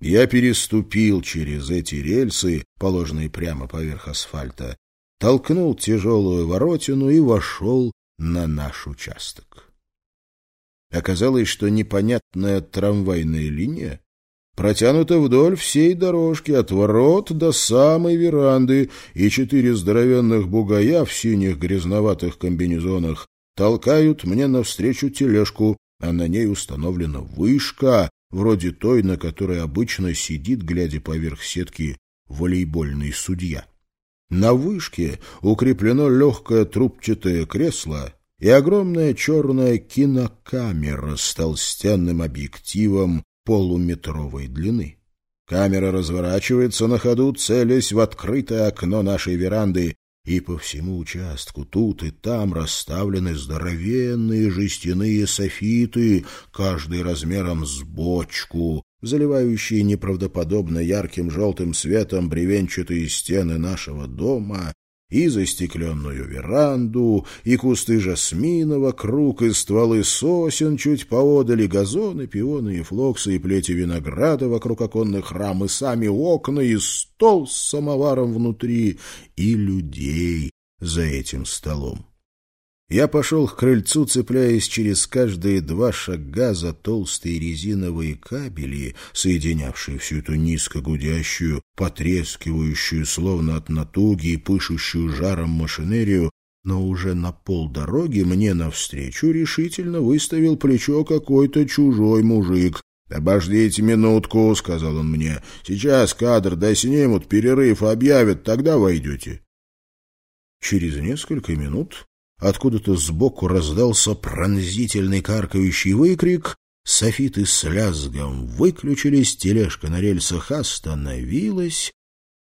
Я переступил через эти рельсы, положенные прямо поверх асфальта, толкнул тяжелую воротину и вошел на наш участок. Оказалось, что непонятная трамвайная линия протянута вдоль всей дорожки от ворот до самой веранды, и четыре здоровенных бугая в синих грязноватых комбинезонах толкают мне навстречу тележку, а на ней установлена вышка, вроде той, на которой обычно сидит, глядя поверх сетки, волейбольный судья. На вышке укреплено легкое трубчатое кресло и огромная черная кинокамера с толстенным объективом полуметровой длины. Камера разворачивается на ходу, целясь в открытое окно нашей веранды, и по всему участку тут и там расставлены здоровенные жестяные софиты, каждый размером с бочку, заливающие неправдоподобно ярким желтым светом бревенчатые стены нашего дома и застекленную веранду, и кусты жасмина вокруг, и стволы сосен чуть поодали, газоны, пионы и флоксы, и плети винограда вокруг оконных рам, и сами окна, и стол с самоваром внутри, и людей за этим столом. Я пошел к крыльцу, цепляясь через каждые два шага за толстые резиновые кабели, соединявшие всю эту низко гудящую, потрескивающую, словно от натуги и пышущую жаром машинерию, но уже на полдороги мне навстречу решительно выставил плечо какой-то чужой мужик. «Обождите минутку», — сказал он мне. «Сейчас кадр доснимут, перерыв объявят, тогда войдете». Через несколько минут Откуда-то сбоку раздался пронзительный каркающий выкрик, софиты с лязгом выключились, тележка на рельсах остановилась,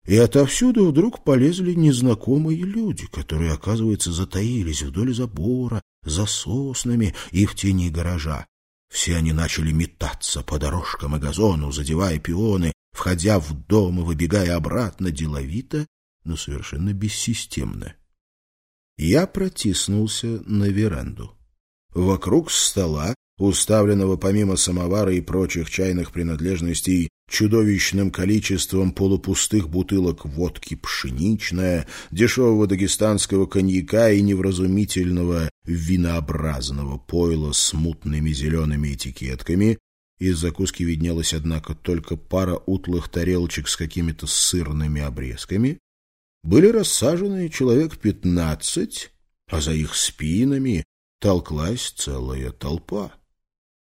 и отовсюду вдруг полезли незнакомые люди, которые, оказывается, затаились вдоль забора, за соснами и в тени гаража. Все они начали метаться по дорожкам и газону, задевая пионы, входя в дом и выбегая обратно деловито, но совершенно бессистемно я протиснулся на веранду. Вокруг стола, уставленного помимо самовара и прочих чайных принадлежностей чудовищным количеством полупустых бутылок водки пшеничная, дешевого дагестанского коньяка и невразумительного винообразного пойла с мутными зелеными этикетками, из закуски виднелась, однако, только пара утлых тарелочек с какими-то сырными обрезками, были рассажены человек пятнадцать, а за их спинами толклась целая толпа.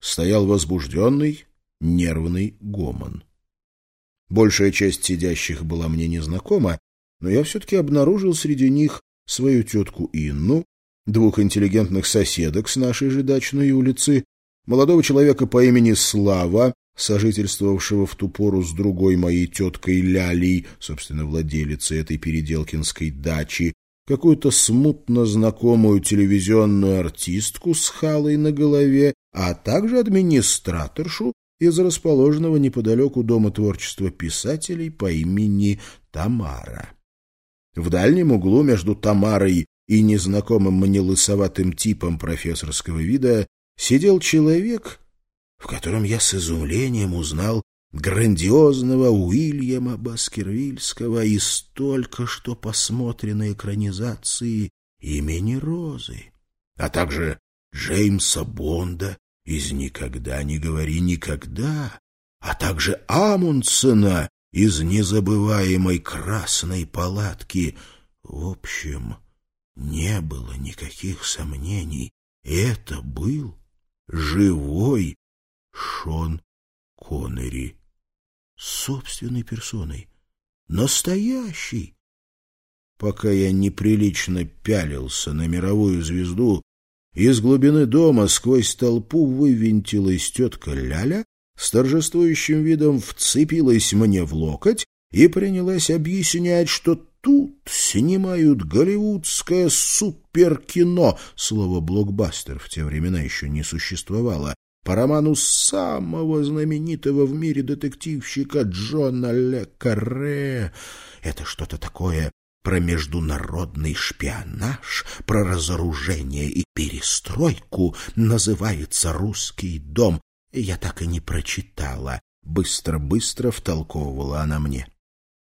Стоял возбужденный, нервный гомон. Большая часть сидящих была мне незнакома, но я все-таки обнаружил среди них свою тетку Инну, двух интеллигентных соседок с нашей же дачной улицы, молодого человека по имени Слава, сожительствовавшего в ту пору с другой моей теткой Лялей, собственно, владелицей этой переделкинской дачи, какую-то смутно знакомую телевизионную артистку с халой на голове, а также администраторшу из расположенного неподалеку Дома творчества писателей по имени Тамара. В дальнем углу между Тамарой и незнакомым мне лысоватым типом профессорского вида сидел человек, в котором я с изумлением узнал грандиозного Уильяма Баскервильского из только что посмотренной экранизации «Имени Розы», а также Джеймса Бонда из «Никогда не говори никогда», а также Амундсена из незабываемой красной палатки. В общем, не было никаких сомнений. Это был живой Шон Коннери собственной персоной. Настоящий. Пока я неприлично пялился на мировую звезду, из глубины дома сквозь толпу вывинтилась тетка Ляля, с торжествующим видом вцепилась мне в локоть и принялась объяснять, что тут снимают голливудское суперкино. Слово «блокбастер» в те времена еще не существовало по роману самого знаменитого в мире детективщика Джона Ле Карре. Это что-то такое про международный шпионаж, про разоружение и перестройку называется «Русский дом». Я так и не прочитала. Быстро-быстро втолковывала она мне.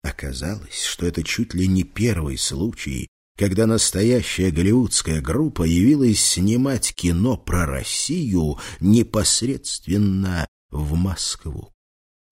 Оказалось, что это чуть ли не первый случай, когда настоящая голливудская группа явилась снимать кино про Россию непосредственно в Москву.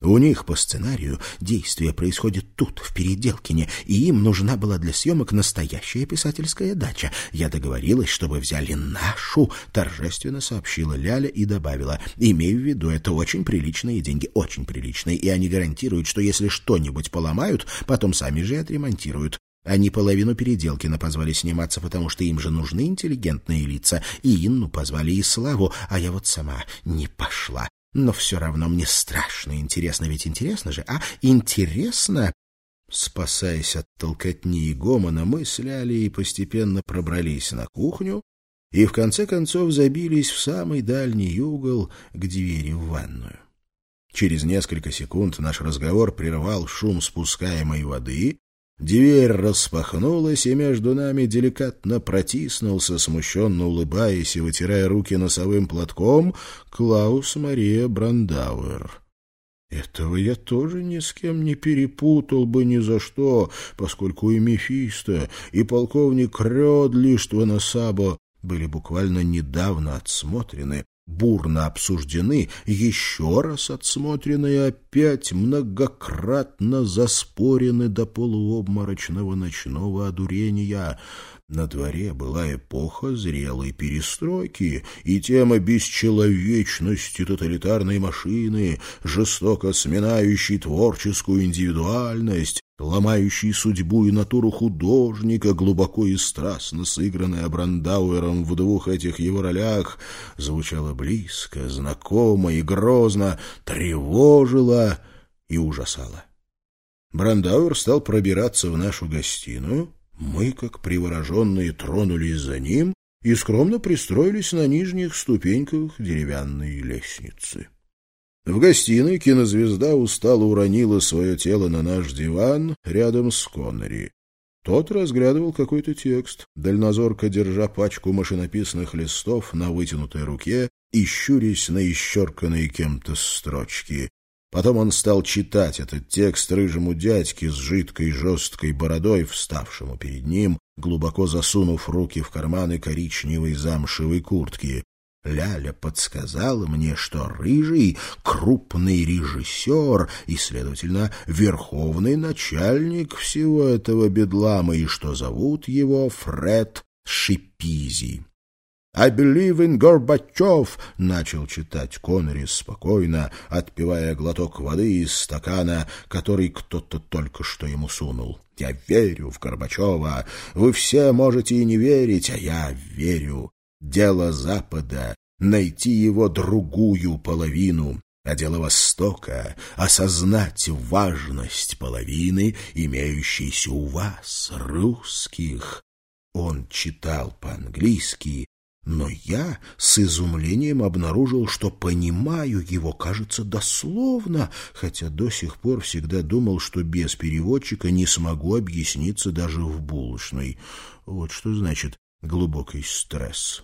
У них по сценарию действие происходит тут, в Переделкине, и им нужна была для съемок настоящая писательская дача. Я договорилась, чтобы взяли нашу, торжественно сообщила Ляля и добавила. Имею в виду, это очень приличные деньги, очень приличные, и они гарантируют, что если что-нибудь поломают, потом сами же отремонтируют. Они половину Переделкина позвали сниматься, потому что им же нужны интеллигентные лица, и Инну позвали и Славу, а я вот сама не пошла. Но все равно мне страшно интересно, ведь интересно же, а? Интересно? Спасаясь от толкотни и гомона, мы с Лялей постепенно пробрались на кухню и в конце концов забились в самый дальний угол к двери в ванную. Через несколько секунд наш разговор прервал шум спускаемой воды, Дверь распахнулась, и между нами деликатно протиснулся, смущенно улыбаясь и вытирая руки носовым платком, Клаус Мария Брандауэр. Этого я тоже ни с кем не перепутал бы ни за что, поскольку и Мефисто, и полковник Рёдлиштвана Сабо были буквально недавно отсмотрены бурно обсуждены, еще раз отсмотрены и опять многократно заспорены до полуобморочного ночного одурения. На дворе была эпоха зрелой перестройки, и тема бесчеловечности тоталитарной машины, жестоко сминающей творческую индивидуальность, ломающий судьбу и натуру художника, глубоко и страстно сыгранная Брандауэром в двух этих его ролях, звучала близко, знакомо и грозно, тревожила и ужасала. Брандауэр стал пробираться в нашу гостиную, мы, как привороженные, тронулись за ним и скромно пристроились на нижних ступеньках деревянной лестницы. В гостиной кинозвезда устало уронила свое тело на наш диван рядом с Коннери. Тот разглядывал какой-то текст, дальнозорко держа пачку машинописных листов на вытянутой руке и щурясь на исчерканные кем-то строчки. Потом он стал читать этот текст рыжему дядьке с жидкой жесткой бородой, вставшему перед ним, глубоко засунув руки в карманы коричневой замшевой куртки. Ляля подсказала мне, что Рыжий — крупный режиссер и, следовательно, верховный начальник всего этого бедлама, и что зовут его Фред Шипизи. I believe in Горбачев!» — начал читать Коннери спокойно, отпивая глоток воды из стакана, который кто-то только что ему сунул. «Я верю в Горбачева. Вы все можете и не верить, а я верю. Дело Запада — найти его другую половину, а дело Востока — осознать важность половины, имеющейся у вас, русских. Он читал по-английски, но я с изумлением обнаружил, что понимаю его, кажется, дословно, хотя до сих пор всегда думал, что без переводчика не смогу объясниться даже в булочной. Вот что значит глубокий стресс.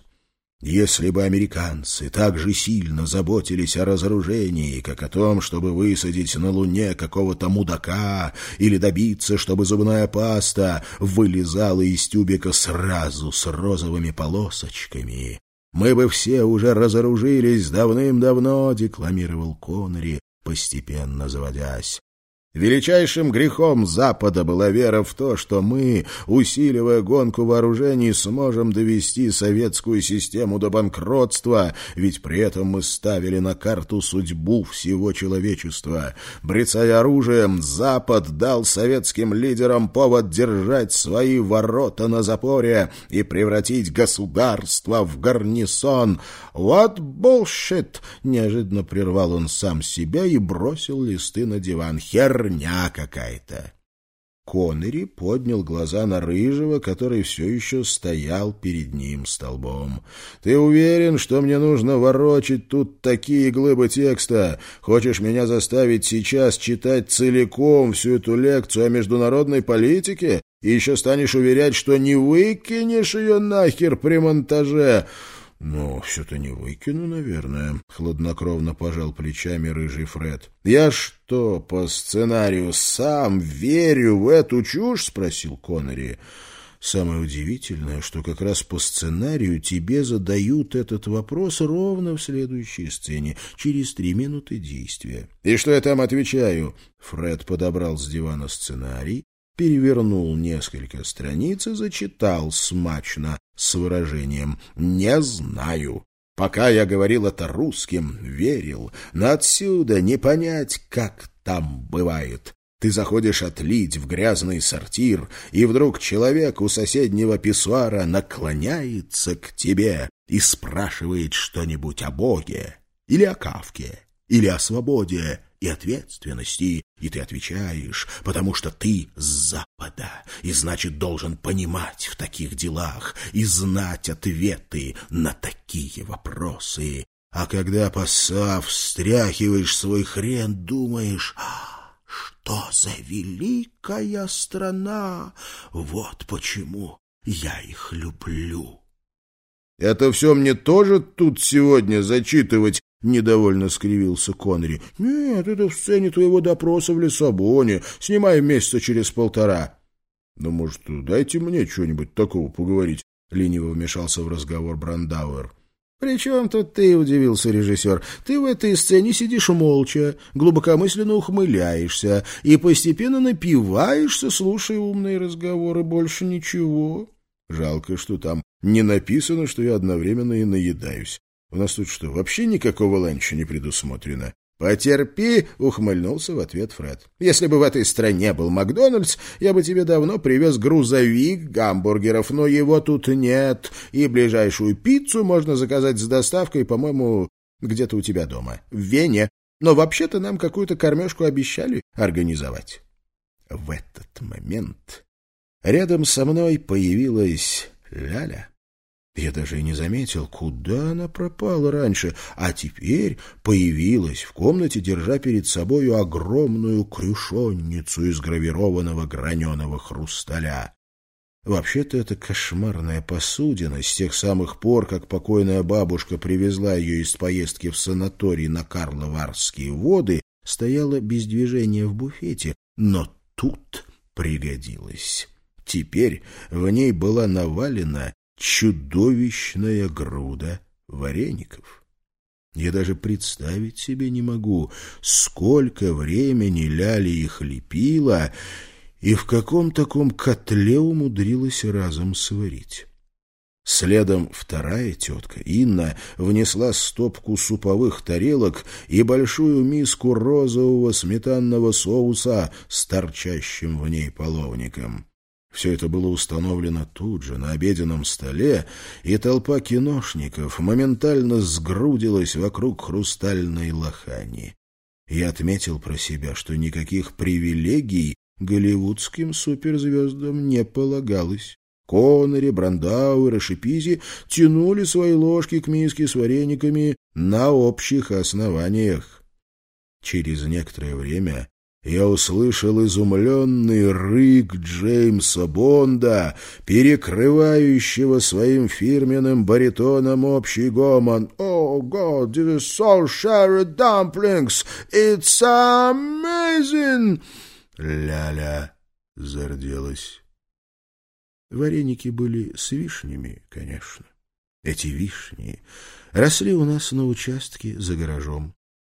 Если бы американцы так же сильно заботились о разоружении, как о том, чтобы высадить на Луне какого-то мудака или добиться, чтобы зубная паста вылезала из тюбика сразу с розовыми полосочками, мы бы все уже разоружились давным-давно, декламировал Коннери, постепенно заводясь. Величайшим грехом Запада была вера в то, что мы, усиливая гонку вооружений, сможем довести советскую систему до банкротства, ведь при этом мы ставили на карту судьбу всего человечества. Брецая оружием, Запад дал советским лидерам повод держать свои ворота на запоре и превратить государство в гарнисон. «What bullshit!» — неожиданно прервал он сам себя и бросил листы на диван. «Хер херня какая-то. Коннери поднял глаза на Рыжего, который все еще стоял перед ним столбом. «Ты уверен, что мне нужно ворочать тут такие глыбы текста? Хочешь меня заставить сейчас читать целиком всю эту лекцию о международной политике? И еще станешь уверять, что не выкинешь ее нахер при монтаже?» «Ну, все-то не выкину, наверное», — хладнокровно пожал плечами рыжий Фред. «Я что, по сценарию сам верю в эту чушь?» — спросил Коннери. Самое удивительное, что как раз по сценарию тебе задают этот вопрос ровно в следующей сцене, через три минуты действия. «И что я там отвечаю?» Фред подобрал с дивана сценарий, перевернул несколько страниц и зачитал смачно с выражением «Не знаю». Пока я говорил это русским, верил, но отсюда не понять, как там бывает. Ты заходишь отлить в грязный сортир, и вдруг человек у соседнего писсуара наклоняется к тебе и спрашивает что-нибудь о Боге или о Кавке или о свободе и ответственности, и ты отвечаешь, потому что ты с Запада, и значит должен понимать в таких делах и знать ответы на такие вопросы. А когда, посав, встряхиваешь свой хрен, думаешь... «А, что за великая страна! Вот почему я их люблю. Это все мне тоже тут сегодня зачитывать Недовольно скривился Конри. «Нет, это в сцене твоего допроса в Лиссабоне. Снимаем месяца через полтора». «Ну, может, дайте мне что-нибудь такого поговорить?» Лениво вмешался в разговор Брандауэр. «При чем тут ты?» — удивился режиссер. «Ты в этой сцене сидишь молча, глубокомысленно ухмыляешься и постепенно напиваешься, слушая умные разговоры. Больше ничего. Жалко, что там не написано, что я одновременно и наедаюсь. У нас тут что, вообще никакого ланча не предусмотрено? «Потерпи», — ухмыльнулся в ответ Фред. «Если бы в этой стране был Макдональдс, я бы тебе давно привез грузовик гамбургеров, но его тут нет, и ближайшую пиццу можно заказать с доставкой, по-моему, где-то у тебя дома, в Вене. Но вообще-то нам какую-то кормежку обещали организовать». В этот момент рядом со мной появилась Ляля. Я даже и не заметил, куда она пропала раньше, а теперь появилась в комнате, держа перед собою огромную крюшонницу из гравированного граненого хрусталя. Вообще-то это кошмарная посудина с тех самых пор, как покойная бабушка привезла ее из поездки в санаторий на Карловарские воды, стояла без движения в буфете, но тут пригодилась. Теперь в ней была навалена чудовищная груда вареников. Я даже представить себе не могу, сколько времени Ляли их лепила и в каком таком котле умудрилась разом сварить. Следом вторая тетка, Инна, внесла стопку суповых тарелок и большую миску розового сметанного соуса с торчащим в ней половником. Все это было установлено тут же, на обеденном столе, и толпа киношников моментально сгрудилась вокруг хрустальной лохани. Я отметил про себя, что никаких привилегий голливудским суперзвездам не полагалось. Коннери, Брандауэр и Шипизи тянули свои ложки к миске с варениками на общих основаниях. Через некоторое время я услышал изумленный рык Джеймса Бонда, перекрывающего своим фирменным баритоном общий гомон. «О, God, this is so sherry dumplings! Amazing!» Ляля зарделась. Вареники были с вишнями, конечно. Эти вишни росли у нас на участке за гаражом.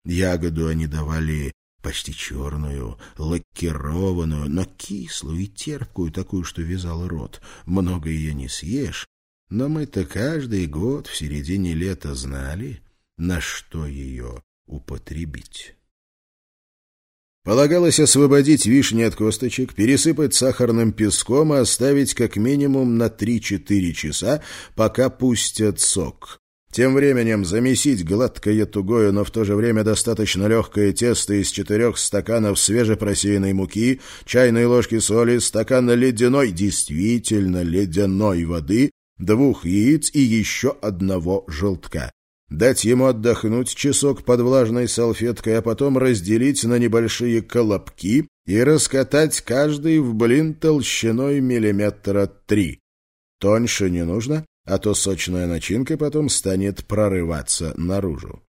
Ягоду они давали почти черную, лакированную, но кислую и терпкую, такую, что вязал рот. Много ее не съешь, но мы-то каждый год в середине лета знали, на что ее употребить. Полагалось освободить вишни от косточек, пересыпать сахарным песком и оставить как минимум на 3-4 часа, пока пустят сок. Тем временем замесить гладкое тугое, но в то же время достаточно легкое тесто из четырех стаканов свежепросеянной муки, чайной ложки соли, стакана ледяной, действительно ледяной воды, двух яиц и еще одного желтка дать ему отдохнуть часок под влажной салфеткой, а потом разделить на небольшие колобки и раскатать каждый в блин толщиной миллиметра три. Тоньше не нужно, а то сочная начинка потом станет прорываться наружу.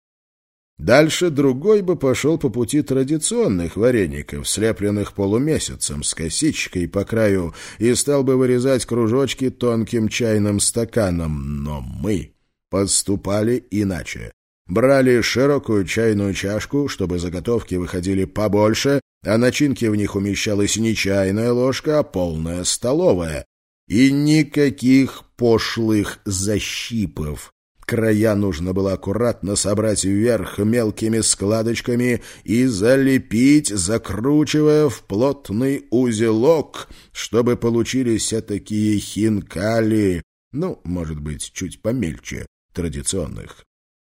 Дальше другой бы пошел по пути традиционных вареников, слепленных полумесяцем с косичкой по краю, и стал бы вырезать кружочки тонким чайным стаканом. Но мы поступали иначе. Брали широкую чайную чашку, чтобы заготовки выходили побольше, а начинки в них умещалась не чайная ложка, а полная столовая. И никаких пошлых защипов. Края нужно было аккуратно собрать вверх мелкими складочками и залепить, закручивая в плотный узелок, чтобы получились такие хинкали, ну, может быть, чуть помельче, традиционных.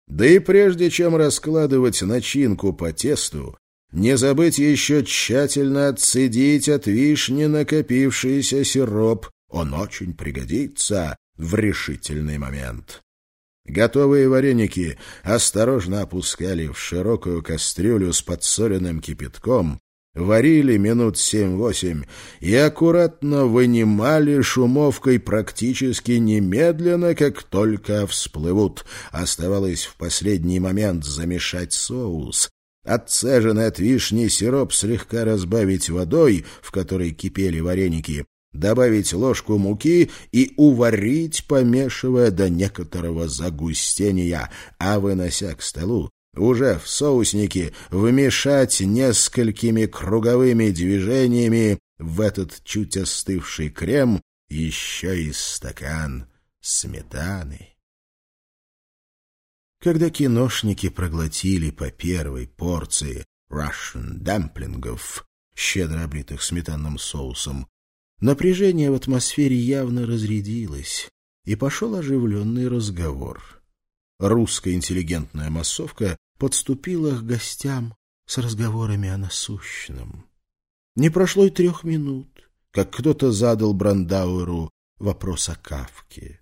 Да и прежде чем раскладывать начинку по тесту, не забыть еще тщательно отцедить от вишни накопившийся сироп. Он очень пригодится в решительный момент. Готовые вареники осторожно опускали в широкую кастрюлю с подсоленным кипятком, варили минут семь-восемь и аккуратно вынимали шумовкой практически немедленно, как только всплывут. Оставалось в последний момент замешать соус, отцеженный от вишни сироп слегка разбавить водой, в которой кипели вареники, добавить ложку муки и уварить, помешивая до некоторого загустения, а вынося к столу, уже в соуснике вмешать несколькими круговыми движениями в этот чуть остывший крем еще и стакан сметаны. Когда киношники проглотили по первой порции Russian дамплингов, щедро облитых сметанным соусом, напряжение в атмосфере явно разрядилось, и пошел оживленный разговор. Русская интеллигентная массовка подступила к гостям с разговорами о насущном. Не прошло и трех минут, как кто-то задал Брандауэру вопрос о Кавке.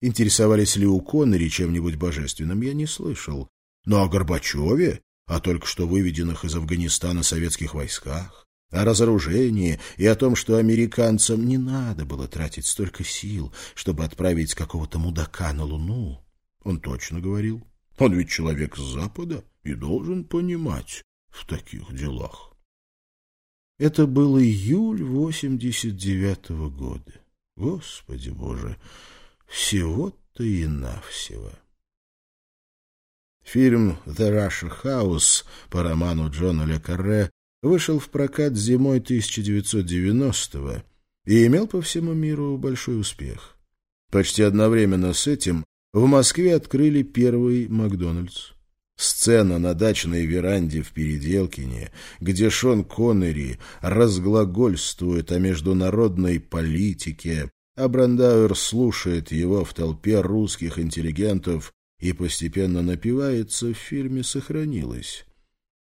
Интересовались ли у Коннери чем-нибудь божественным, я не слышал. Но о Горбачеве, о только что выведенных из Афганистана советских войсках, о разоружении и о том, что американцам не надо было тратить столько сил, чтобы отправить какого-то мудака на Луну, он точно говорил. Он ведь человек с Запада и должен понимать в таких делах. Это был июль 89-го года. Господи Боже, всего-то и навсего. Фильм «The Russia House» по роману Джона Ле Карре вышел в прокат зимой 1990-го и имел по всему миру большой успех. Почти одновременно с этим в Москве открыли первый Макдональдс. Сцена на дачной веранде в Переделкине, где Шон Коннери разглагольствует о международной политике, а Брандауэр слушает его в толпе русских интеллигентов и постепенно напивается, в фильме сохранилась.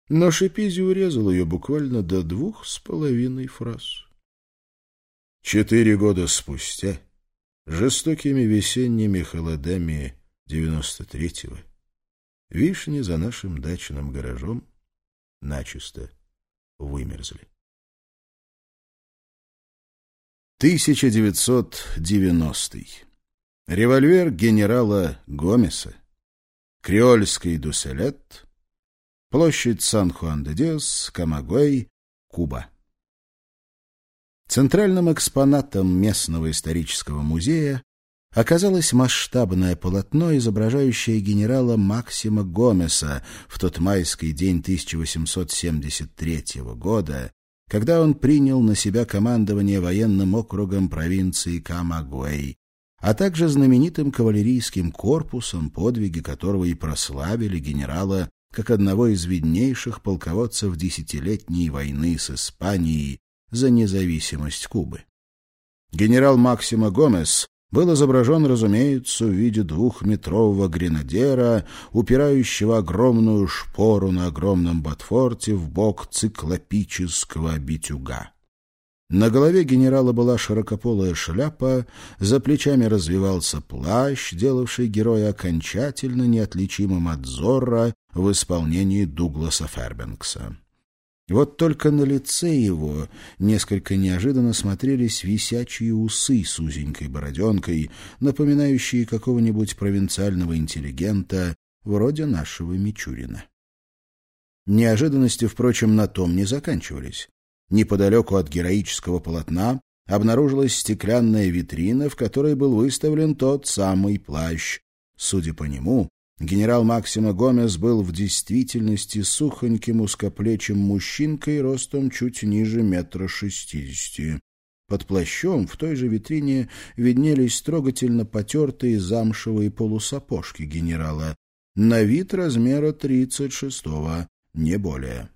Но Шипизи урезал ее буквально до двух с половиной фраз. Четыре года спустя, жестокими весенними холодами девяносто третьего, вишни за нашим дачным гаражом начисто вымерзли. 1990. Револьвер генерала Гомеса. Креольский дуселет. Площадь Сан-Хуан-де-Диос, Камагуэй, Куба. Центральным экспонатом местного исторического музея оказалось масштабное полотно, изображающее генерала Максима Гомеса в тот майский день 1873 года, когда он принял на себя командование военным округом провинции Камагуэй, а также знаменитым кавалерийским корпусом, подвиги которого и прославили генерала как одного из виднейших полководцев десятилетней войны с Испанией за независимость Кубы. Генерал Максимо Гомес был изображен, разумеется, в виде двухметрового гренадера, упирающего огромную шпору на огромном ботфорте в бок циклопического битюга. На голове генерала была широкополая шляпа, за плечами развивался плащ, делавший героя окончательно неотличимым от Зорро в исполнении Дугласа Фербенкса. Вот только на лице его несколько неожиданно смотрелись висячие усы с узенькой бороденкой, напоминающие какого-нибудь провинциального интеллигента вроде нашего Мичурина. Неожиданности, впрочем, на том не заканчивались. Неподалеку от героического полотна обнаружилась стеклянная витрина, в которой был выставлен тот самый плащ. Судя по нему, Генерал Максимо Гомес был в действительности сухоньким узкоплечим мужчинкой ростом чуть ниже метра шестидесяти. Под плащом в той же витрине виднелись трогательно потертые замшевые полусапожки генерала, на вид размера тридцать шестого, не более.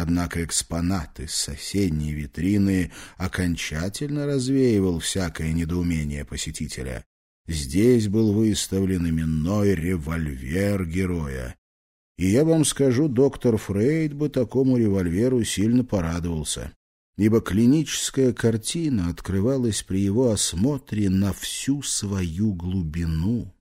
Однако экспонат из соседней витрины окончательно развеивал всякое недоумение посетителя. Здесь был выставлен именной револьвер героя. И я вам скажу, доктор Фрейд бы такому револьверу сильно порадовался, ибо клиническая картина открывалась при его осмотре на всю свою глубину.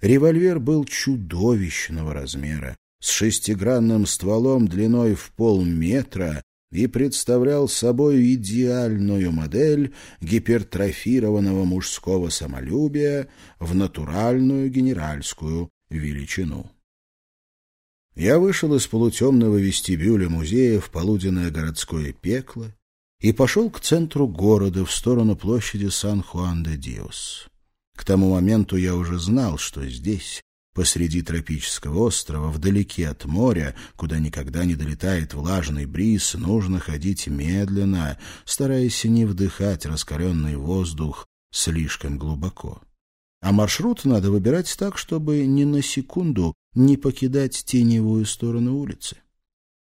Револьвер был чудовищного размера, с шестигранным стволом длиной в полметра и представлял собой идеальную модель гипертрофированного мужского самолюбия в натуральную генеральскую величину. Я вышел из полутемного вестибюля музея в полуденное городское пекло и пошел к центру города в сторону площади Сан-Хуан-де-Диос. К тому моменту я уже знал, что здесь, Посреди тропического острова, вдалеке от моря, куда никогда не долетает влажный бриз, нужно ходить медленно, стараясь не вдыхать раскаленный воздух слишком глубоко. А маршрут надо выбирать так, чтобы ни на секунду не покидать теневую сторону улицы.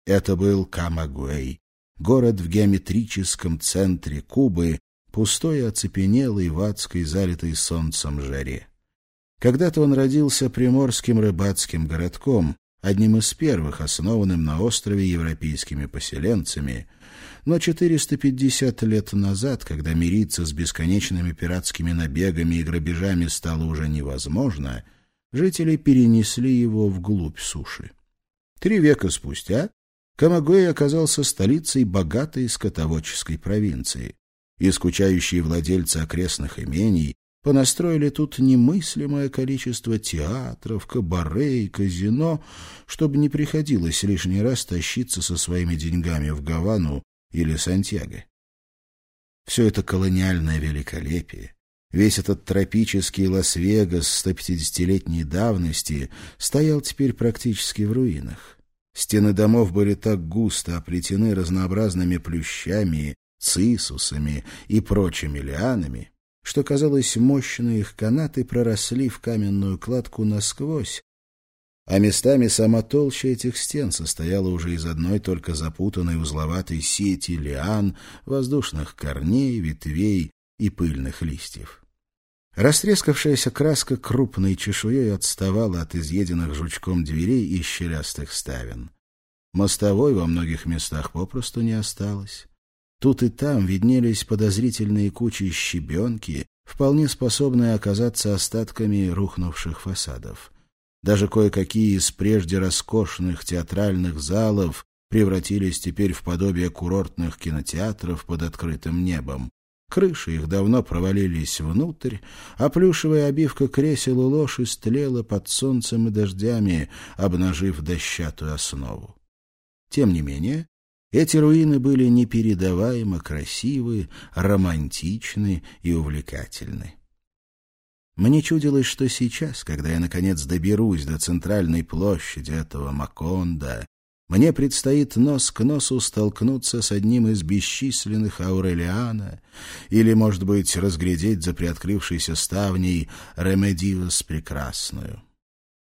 Это был Камагуэй, город в геометрическом центре Кубы, пустой и оцепенелый в адской, залитой солнцем жаре. Когда-то он родился приморским рыбацким городком, одним из первых, основанным на острове европейскими поселенцами, но 450 лет назад, когда мириться с бесконечными пиратскими набегами и грабежами стало уже невозможно, жители перенесли его вглубь суши. Три века спустя Камагуэй оказался столицей богатой скотоводческой провинции, и скучающие владельцы окрестных имений Понастроили тут немыслимое количество театров, кабаре и казино, чтобы не приходилось лишний раз тащиться со своими деньгами в Гавану или Сантьяго. Все это колониальное великолепие, весь этот тропический Лас-Вегас 150-летней давности стоял теперь практически в руинах. Стены домов были так густо оплетены разнообразными плющами, цисусами и прочими лианами, что, казалось, мощные их канаты проросли в каменную кладку насквозь, а местами сама толща этих стен состояла уже из одной только запутанной узловатой сети лиан, воздушных корней, ветвей и пыльных листьев. Растрескавшаяся краска крупной чешуей отставала от изъеденных жучком дверей и щелястых ставен. Мостовой во многих местах попросту не осталось. Тут и там виднелись подозрительные кучи щебенки, вполне способные оказаться остатками рухнувших фасадов. Даже кое-какие из прежде роскошных театральных залов превратились теперь в подобие курортных кинотеатров под открытым небом. Крыши их давно провалились внутрь, а плюшевая обивка кресел у ложь истлела под солнцем и дождями, обнажив дощатую основу. Тем не менее, эти руины были непередаваемо красивы, романтичны и увлекательны. Мне чудилось, что сейчас, когда я, наконец, доберусь до центральной площади этого Макондо, мне предстоит нос к носу столкнуться с одним из бесчисленных Аурелиано или, может быть, разглядеть за приоткрывшейся ставней Ремедиус Прекрасную.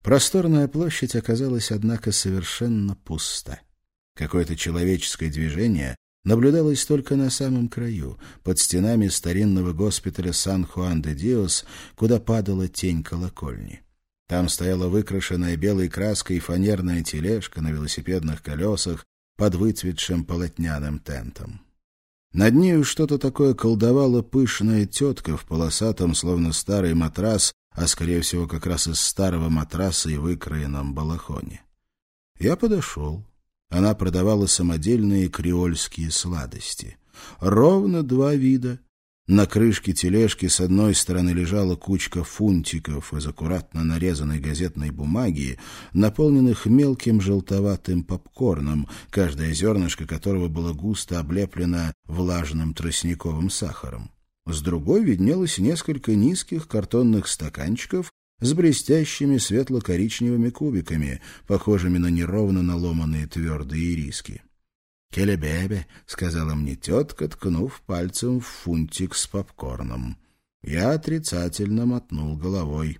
Просторная площадь оказалась, однако, совершенно пуста. Какое-то человеческое движение наблюдалось только на самом краю, под стенами старинного госпиталя Сан-Хуан-де-Диос, куда падала тень колокольни. Там стояла выкрашенная белой краской фанерная тележка на велосипедных колесах под выцветшим полотняным тентом. Над нею что-то такое колдовала пышная тетка в полосатом, словно старый матрас, а, скорее всего, как раз из старого матраса и выкроенном балахоне. Я подошел. Она продавала самодельные креольские сладости. Ровно два вида. На крышке тележки с одной стороны лежала кучка фунтиков из аккуратно нарезанной газетной бумаги, наполненных мелким желтоватым попкорном, каждое зернышко которого было густо облеплено влажным тростниковым сахаром. С другой виднелось несколько низких картонных стаканчиков с блестящими светло-коричневыми кубиками, похожими на неровно наломанные твердые риски. «Келебебе», — сказала мне тетка, ткнув пальцем в фунтик с попкорном. Я отрицательно мотнул головой.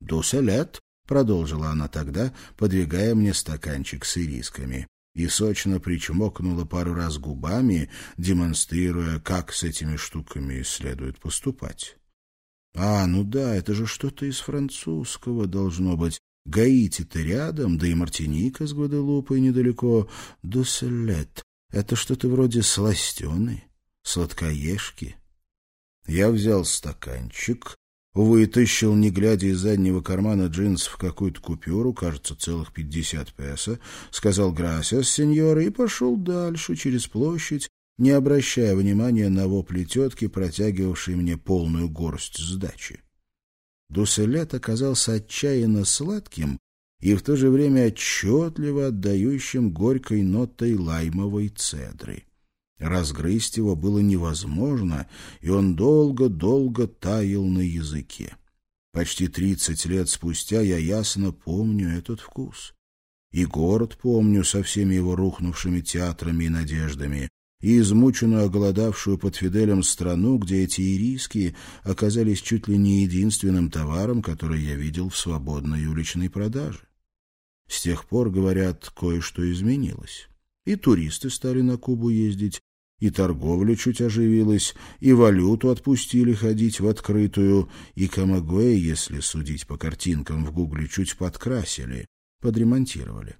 «Дуселет», — продолжила она тогда, подвигая мне стаканчик с ирисками, и сочно причмокнула пару раз губами, демонстрируя, как с этими штуками следует поступать. А, ну да, это же что-то из французского должно быть. Гаити-то рядом, да и Мартиника с Гваделупой недалеко. Дусселет. Это что-то вроде сластены, сладкоежки. Я взял стаканчик, вытащил, не глядя из заднего кармана джинсов, какую-то купюру, кажется, целых пятьдесят песо, сказал «Грасиас, сеньора» и пошел дальше, через площадь, не обращая внимания на вопли тетки, протягивавшей мне полную горсть сдачи. Дуселет оказался отчаянно сладким и в то же время отчетливо отдающим горькой нотой лаймовой цедры. Разгрызть его было невозможно, и он долго-долго таял на языке. Почти тридцать лет спустя я ясно помню этот вкус. И город помню со всеми его рухнувшими театрами и надеждами, и измученную, оголодавшую под Фиделем страну, где эти ириски оказались чуть ли не единственным товаром, который я видел в свободной уличной продаже. С тех пор, говорят, кое-что изменилось. И туристы стали на Кубу ездить, и торговля чуть оживилась, и валюту отпустили ходить в открытую, и Камагуэ, если судить по картинкам в Гугле, чуть подкрасили, подремонтировали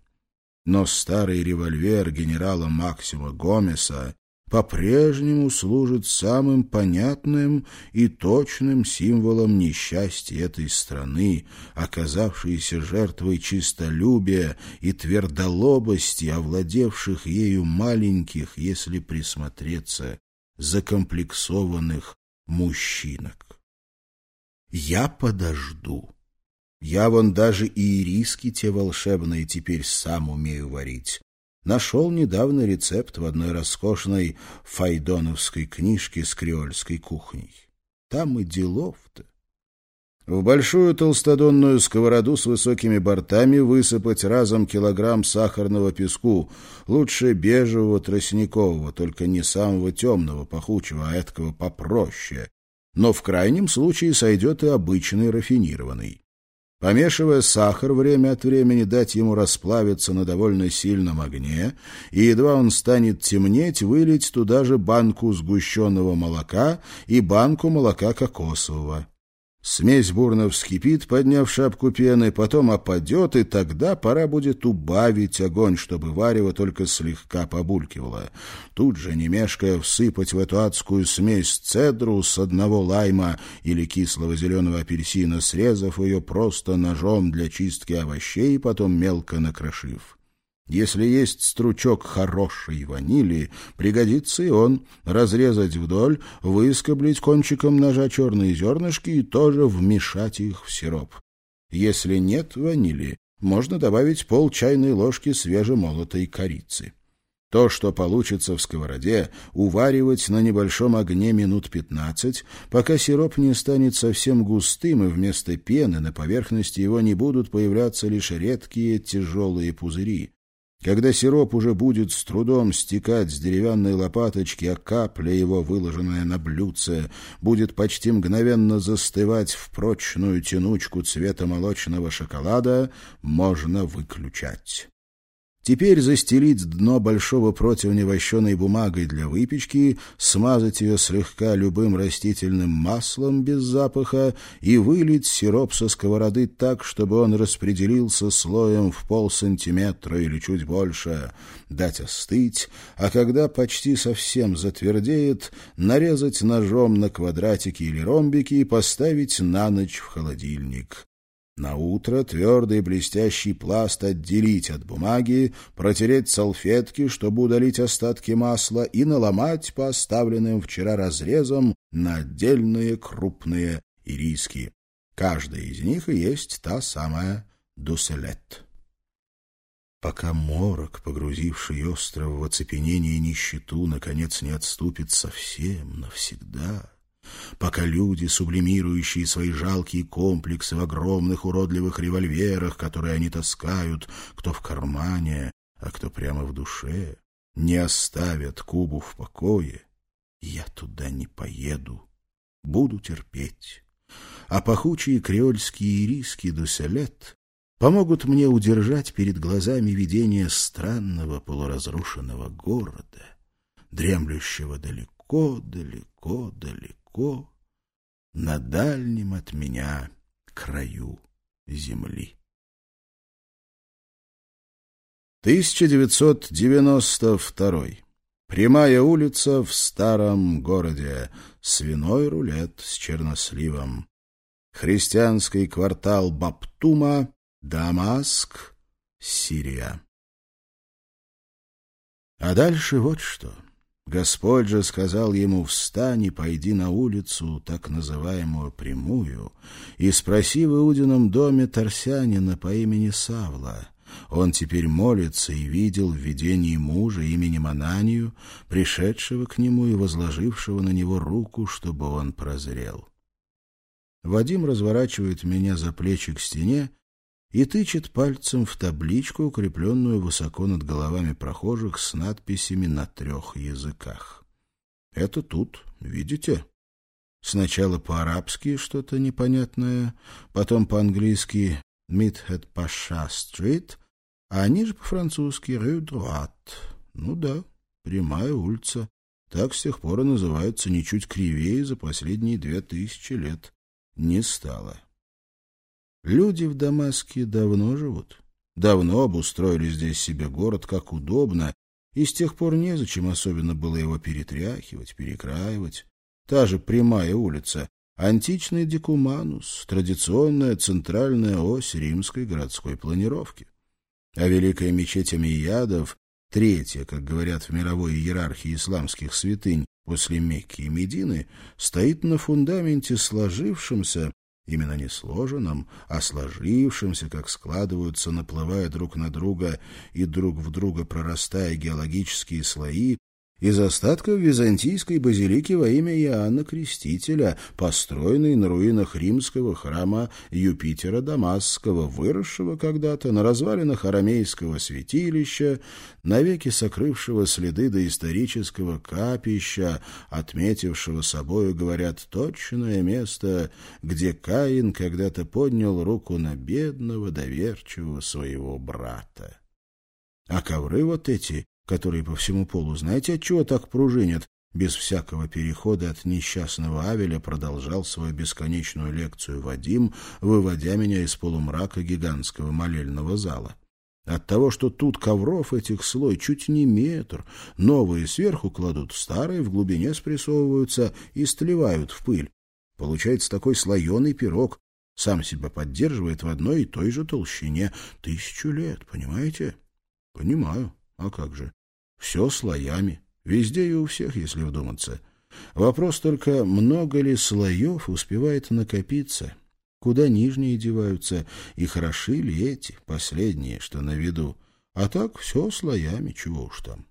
но старый револьвер генерала Максима Гомеса по-прежнему служит самым понятным и точным символом несчастья этой страны, оказавшейся жертвой чистолюбия и твердолобости, овладевших ею маленьких, если присмотреться, закомплексованных мужчинок. Я подожду. Я вон даже и ириски те волшебные теперь сам умею варить. Нашел недавно рецепт в одной роскошной файдоновской книжке с креольской кухней. Там и делов-то. В большую толстодонную сковороду с высокими бортами высыпать разом килограмм сахарного песку, лучше бежевого тростникового, только не самого темного, пахучего, а эткого попроще, но в крайнем случае сойдет и обычный рафинированный. Помешивая сахар время от времени, дать ему расплавиться на довольно сильном огне, и едва он станет темнеть, вылить туда же банку сгущенного молока и банку молока кокосового. Смесь бурно вскипит, подняв шапку пены, потом опадет, и тогда пора будет убавить огонь, чтобы варево только слегка побулькивало. Тут же, не мешкая, всыпать в эту адскую смесь цедру с одного лайма или кислого зеленого апельсина, срезав ее просто ножом для чистки овощей, потом мелко накрошив. Если есть стручок хорошей ванили, пригодится и он. Разрезать вдоль, выскоблить кончиком ножа черные зернышки и тоже вмешать их в сироп. Если нет ванили, можно добавить пол чайной ложки свежемолотой корицы. То, что получится в сковороде, уваривать на небольшом огне минут 15, пока сироп не станет совсем густым, и вместо пены на поверхности его не будут появляться лишь редкие тяжелые пузыри. Когда сироп уже будет с трудом стекать с деревянной лопаточки, а капля его, выложенная на блюдце, будет почти мгновенно застывать в прочную тянучку цвета молочного шоколада, можно выключать. Теперь застелить дно большого противня вощеной бумагой для выпечки, смазать ее слегка любым растительным маслом без запаха и вылить сироп со сковороды так, чтобы он распределился слоем в полсантиметра или чуть больше, дать остыть, а когда почти совсем затвердеет, нарезать ножом на квадратики или ромбики и поставить на ночь в холодильник. На утро твердый блестящий пласт отделить от бумаги, протереть салфетки, чтобы удалить остатки масла, и наломать по оставленным вчера разрезам на отдельные крупные ириски. Каждая из них и есть та самая дуселет. Пока морок, погрузивший остров в оцепенение и нищету, наконец не отступит совсем навсегда, пока люди, сублимирующие свои жалкие комплексы в огромных уродливых револьверах, которые они таскают, кто в кармане, а кто прямо в душе, не оставят Кубу в покое, я туда не поеду, буду терпеть. А пахучие креольские ириски Дуселет помогут мне удержать перед глазами видение странного полуразрушенного города, дремлющего далеко, далеко, далеко далеко, на дальнем от меня краю земли. 1992. Прямая улица в старом городе. Свиной рулет с черносливом. Христианский квартал Баптума, Дамаск, Сирия. А дальше вот что. Господь же сказал ему, встань и пойди на улицу, так называемую прямую, и спроси в Иудином доме Тарсянина по имени Савла. Он теперь молится и видел в видении мужа именем Ананию, пришедшего к нему и возложившего на него руку, чтобы он прозрел. Вадим разворачивает меня за плечи к стене и тычет пальцем в табличку, укрепленную высоко над головами прохожих с надписями на трех языках. Это тут, видите? Сначала по-арабски что-то непонятное, потом по-английски «Midhead Pasha Street», а ниже по-французски «Rue Droite». Ну да, прямая улица. Так с тех пор и называется ничуть кривее за последние две тысячи лет. Не стало. Люди в Дамаске давно живут, давно обустроили здесь себе город как удобно, и с тех пор незачем особенно было его перетряхивать, перекраивать. Та же прямая улица, античный декуманус, традиционная центральная ось римской городской планировки. А великая мечеть Амиядов, третья, как говорят в мировой иерархии исламских святынь после Мекки и Медины, стоит на фундаменте сложившемся именно не сложенном, а сложившемся, как складываются, наплывая друг на друга и друг в друга прорастая геологические слои, из остатков византийской базилики во имя Иоанна Крестителя, построенной на руинах римского храма Юпитера Дамасского, выросшего когда-то на развалинах арамейского святилища, навеки сокрывшего следы доисторического капища, отметившего собою, говорят, точное место, где Каин когда-то поднял руку на бедного, доверчивого своего брата. А ковры вот эти которые по всему полу, знаете, от чего так пружинят? Без всякого перехода от несчастного Авеля продолжал свою бесконечную лекцию Вадим, выводя меня из полумрака гигантского молельного зала. От того, что тут ковров этих слой чуть не метр, новые сверху кладут, старые в глубине спрессовываются и стлевают в пыль. Получается такой слоеный пирог, сам себя поддерживает в одной и той же толщине тысячу лет, понимаете? Понимаю. А как же? Все слоями. Везде и у всех, если вдуматься. Вопрос только, много ли слоев успевает накопиться? Куда нижние деваются? И хороши ли эти, последние, что на виду? А так все слоями, чего уж там.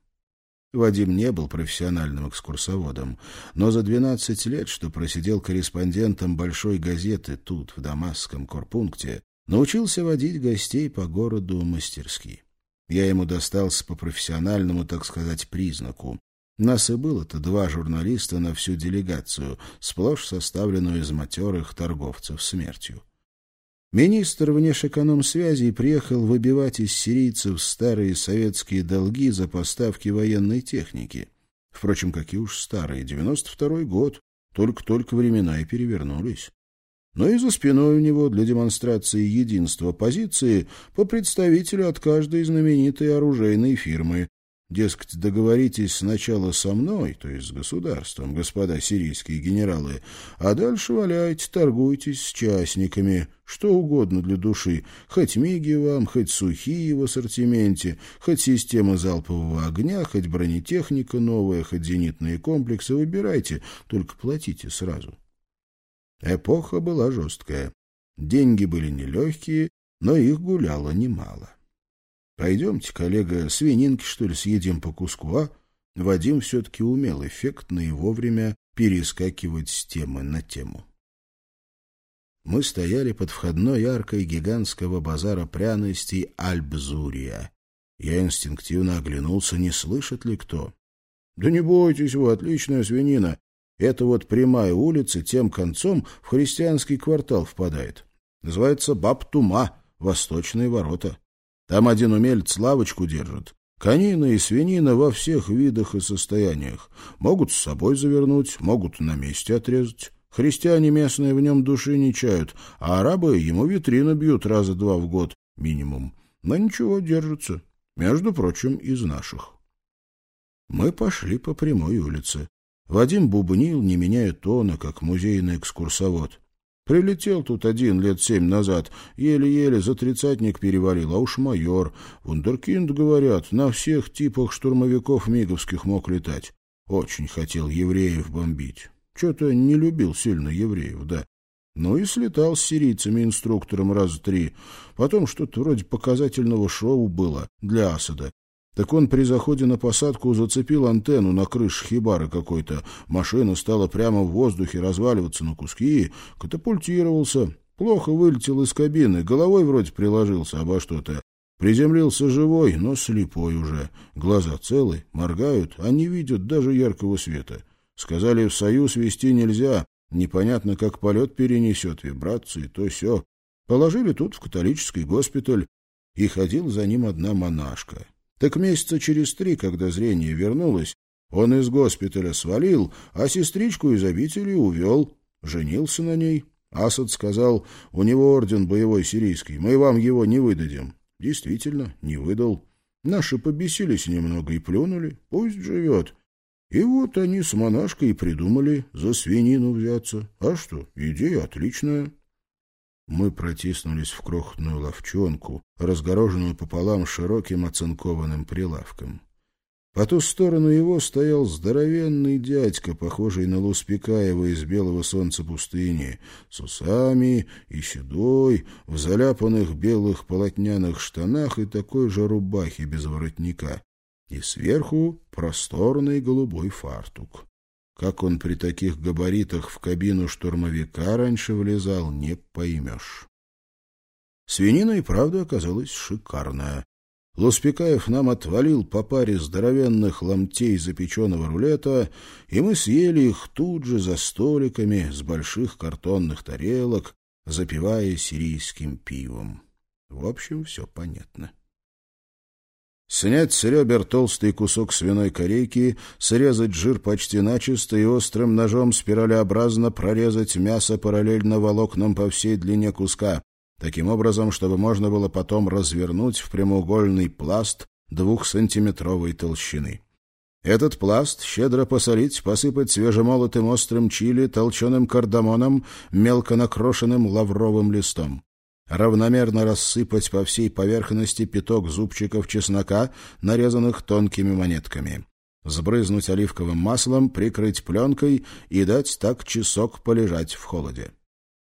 Вадим не был профессиональным экскурсоводом, но за 12 лет, что просидел корреспондентом большой газеты тут, в Дамасском корпункте, научился водить гостей по городу мастерски. Я ему достался по профессиональному, так сказать, признаку. Нас и было-то два журналиста на всю делегацию, сплошь составленную из матерых торговцев смертью. Министр внешэкономсвязи приехал выбивать из сирийцев старые советские долги за поставки военной техники. Впрочем, какие уж старые, 92-й год, только-только времена и перевернулись но и за спиной у него для демонстрации единства позиции по представителю от каждой знаменитой оружейной фирмы. Дескать, договоритесь сначала со мной, то есть с государством, господа сирийские генералы, а дальше валяйте, торгуйтесь с частниками, что угодно для души, хоть миги вам, хоть сухие в ассортименте, хоть система залпового огня, хоть бронетехника новая, хоть зенитные комплексы, выбирайте, только платите сразу. Эпоха была жесткая. Деньги были нелегкие, но их гуляло немало. Пойдемте, коллега, свининки, что ли, съедим по куску, а? Вадим все-таки умел эффектно и вовремя перескакивать с темы на тему. Мы стояли под входной аркой гигантского базара пряностей Альбзурия. Я инстинктивно оглянулся, не слышит ли кто. — Да не бойтесь вы, отличная свинина. Это вот прямая улица тем концом в христианский квартал впадает. Называется Бабтума, Восточные ворота. Там один умелец лавочку держит. Конина и свинина во всех видах и состояниях. Могут с собой завернуть, могут на месте отрезать. Христиане местные в нем души не чают, а арабы ему витрину бьют раза два в год минимум. Но ничего, держатся. Между прочим, из наших. Мы пошли по прямой улице. Вадим бубнил, не меняя тона, как музейный экскурсовод. Прилетел тут один лет семь назад, еле-еле за тридцатник перевалил, а уж майор. Вундеркинд, говорят, на всех типах штурмовиков миговских мог летать. Очень хотел евреев бомбить. Что-то не любил сильно евреев, да. Ну и слетал с сирийцами инструктором раз три. Потом что-то вроде показательного шоу было для Асада. Так он при заходе на посадку зацепил антенну на крыше хибары какой-то. Машина стала прямо в воздухе разваливаться на куски, катапультировался. Плохо вылетел из кабины, головой вроде приложился обо что-то. Приземлился живой, но слепой уже. Глаза целы, моргают, а не видят даже яркого света. Сказали, в союз вести нельзя, непонятно, как полет перенесет, вибрации, то все. Положили тут, в католический госпиталь, и ходил за ним одна монашка. Так месяца через три, когда зрение вернулось, он из госпиталя свалил, а сестричку из обители увел. Женился на ней. Асад сказал, у него орден боевой сирийский, мы вам его не выдадим. Действительно, не выдал. Наши побесились немного и плюнули, пусть живет. И вот они с монашкой придумали за свинину взяться. А что, идея отличная. Мы протиснулись в крохотную ловчонку, разгороженную пополам широким оцинкованным прилавком. По ту сторону его стоял здоровенный дядька, похожий на Луспекаева из белого солнца пустыни, с усами и седой, в заляпанных белых полотняных штанах и такой же рубахе без воротника. и сверху просторный голубой фартук. Как он при таких габаритах в кабину штурмовика раньше влезал, не поймешь. Свинина и правда оказалась шикарная. Луспекаев нам отвалил по паре здоровенных ломтей запеченного рулета, и мы съели их тут же за столиками с больших картонных тарелок, запивая сирийским пивом. В общем, все понятно. Снять с ребер толстый кусок свиной корейки, срезать жир почти начисто и острым ножом спиралеобразно прорезать мясо параллельно волокнам по всей длине куска таким образом, чтобы можно было потом развернуть в прямоугольный пласт двухсантиметровой толщины. Этот пласт щедро посолить, посыпать свежемолотым острым чили, толченым кардамоном, мелко накрошенным лавровым листом. Равномерно рассыпать по всей поверхности пяток зубчиков чеснока, нарезанных тонкими монетками. Сбрызнуть оливковым маслом, прикрыть пленкой и дать так часок полежать в холоде.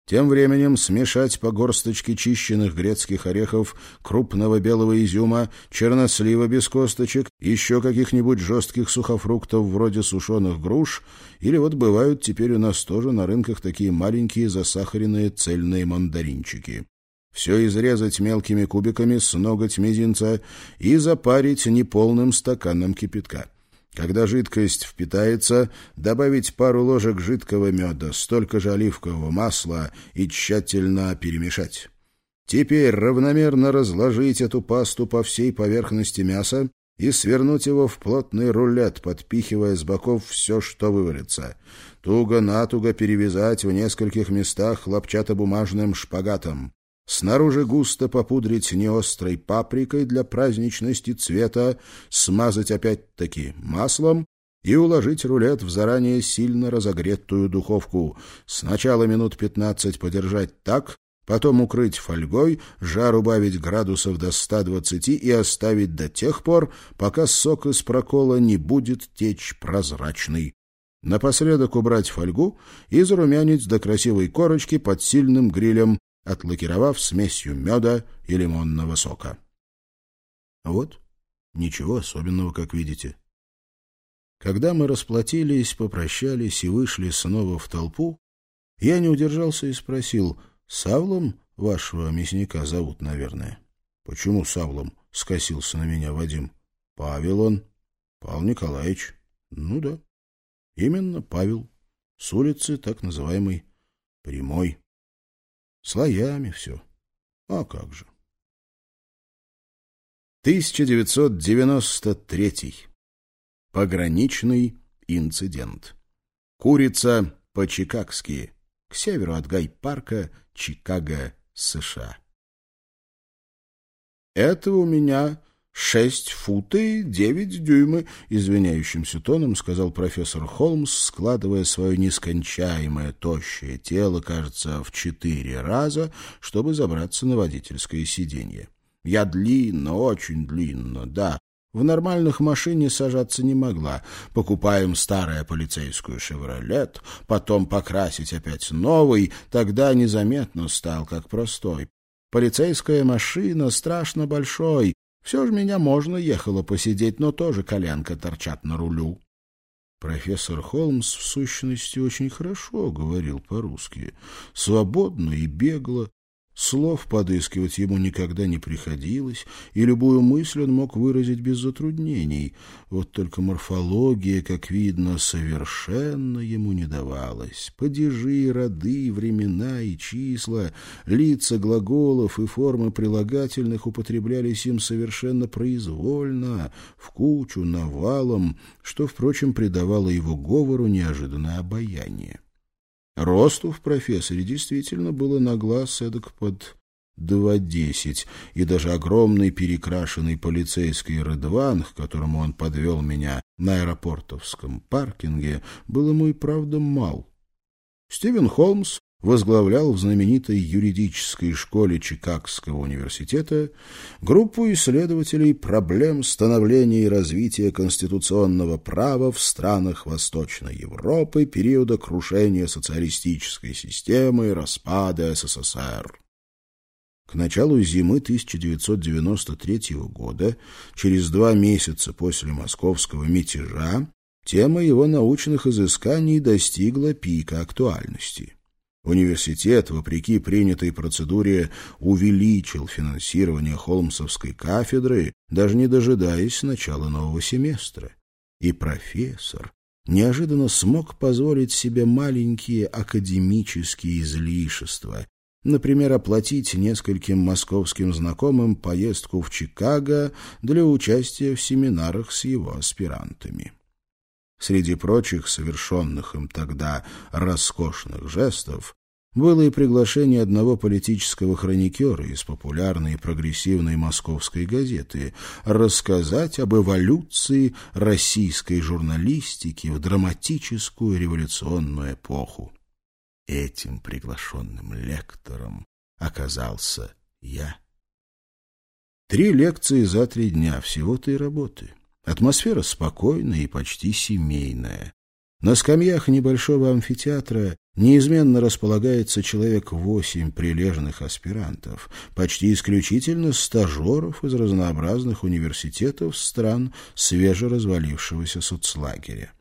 Тем временем смешать по горсточке чищенных грецких орехов, крупного белого изюма, чернослива без косточек, еще каких-нибудь жестких сухофруктов вроде сушеных груш, или вот бывают теперь у нас тоже на рынках такие маленькие засахаренные цельные мандаринчики. Все изрезать мелкими кубиками с ноготь мизинца и запарить неполным стаканом кипятка. Когда жидкость впитается, добавить пару ложек жидкого меда, столько же оливкового масла и тщательно перемешать. Теперь равномерно разложить эту пасту по всей поверхности мяса и свернуть его в плотный рулет, подпихивая с боков все, что вывалится. Туго-натуго перевязать в нескольких местах хлопчатобумажным шпагатом. Снаружи густо попудрить неострой паприкой для праздничности цвета, смазать опять-таки маслом и уложить рулет в заранее сильно разогретую духовку. Сначала минут пятнадцать подержать так, потом укрыть фольгой, жар убавить градусов до 120 и оставить до тех пор, пока сок из прокола не будет течь прозрачный. Напоследок убрать фольгу и зарумянить до красивой корочки под сильным грилем, отлакировав смесью меда и лимонного сока. Вот, ничего особенного, как видите. Когда мы расплатились, попрощались и вышли снова в толпу, я не удержался и спросил, «Савлом вашего мясника зовут, наверное?» «Почему Савлом?» — скосился на меня Вадим. «Павел он». «Павел Николаевич». «Ну да, именно Павел. С улицы так называемый Прямой». Слоями все. А как же. 1993. Пограничный инцидент. Курица по-чикагски. К северу от Гай-парка, Чикаго, США. Это у меня «Шесть фут и девять дюймы», — извиняющимся тоном сказал профессор Холмс, складывая свое нескончаемое тощее тело, кажется, в четыре раза, чтобы забраться на водительское сиденье. «Я длинно, очень длинно, да. В нормальных машине сажаться не могла. Покупаем старая полицейскую «Шевролет», потом покрасить опять новый, тогда незаметно стал, как простой. Полицейская машина страшно большой, все же меня можно ехало посидеть, но тоже коленка торчат на рулю. Профессор Холмс, в сущности, очень хорошо говорил по-русски, свободно и бегло, Слов подыскивать ему никогда не приходилось, и любую мысль он мог выразить без затруднений. Вот только морфология, как видно, совершенно ему не давалась. Падежи, роды, времена и числа, лица глаголов и формы прилагательных употреблялись им совершенно произвольно, в кучу, навалом, что, впрочем, придавало его говору неожиданное обаяние. Росту в профессоре действительно было на глаз эдак под два десять, и даже огромный перекрашенный полицейский Редван, к которому он подвел меня на аэропортовском паркинге, был ему и правда мал. Стивен Холмс возглавлял в знаменитой юридической школе Чикагского университета группу исследователей проблем становления и развития конституционного права в странах Восточной Европы периода крушения социалистической системы и распада СССР. К началу зимы 1993 года, через два месяца после московского мятежа, тема его научных изысканий достигла пика актуальности. Университет, вопреки принятой процедуре, увеличил финансирование Холмсовской кафедры, даже не дожидаясь начала нового семестра. И профессор неожиданно смог позволить себе маленькие академические излишества, например, оплатить нескольким московским знакомым поездку в Чикаго для участия в семинарах с его аспирантами. Среди прочих совершенных им тогда роскошных жестов было и приглашение одного политического хроникера из популярной и прогрессивной московской газеты рассказать об эволюции российской журналистики в драматическую революционную эпоху. Этим приглашенным лектором оказался я. Три лекции за три дня всего-то и работы. Атмосфера спокойная и почти семейная. На скамьях небольшого амфитеатра неизменно располагается человек восемь прилежных аспирантов, почти исключительно стажеров из разнообразных университетов стран свежеразвалившегося соцлагеря.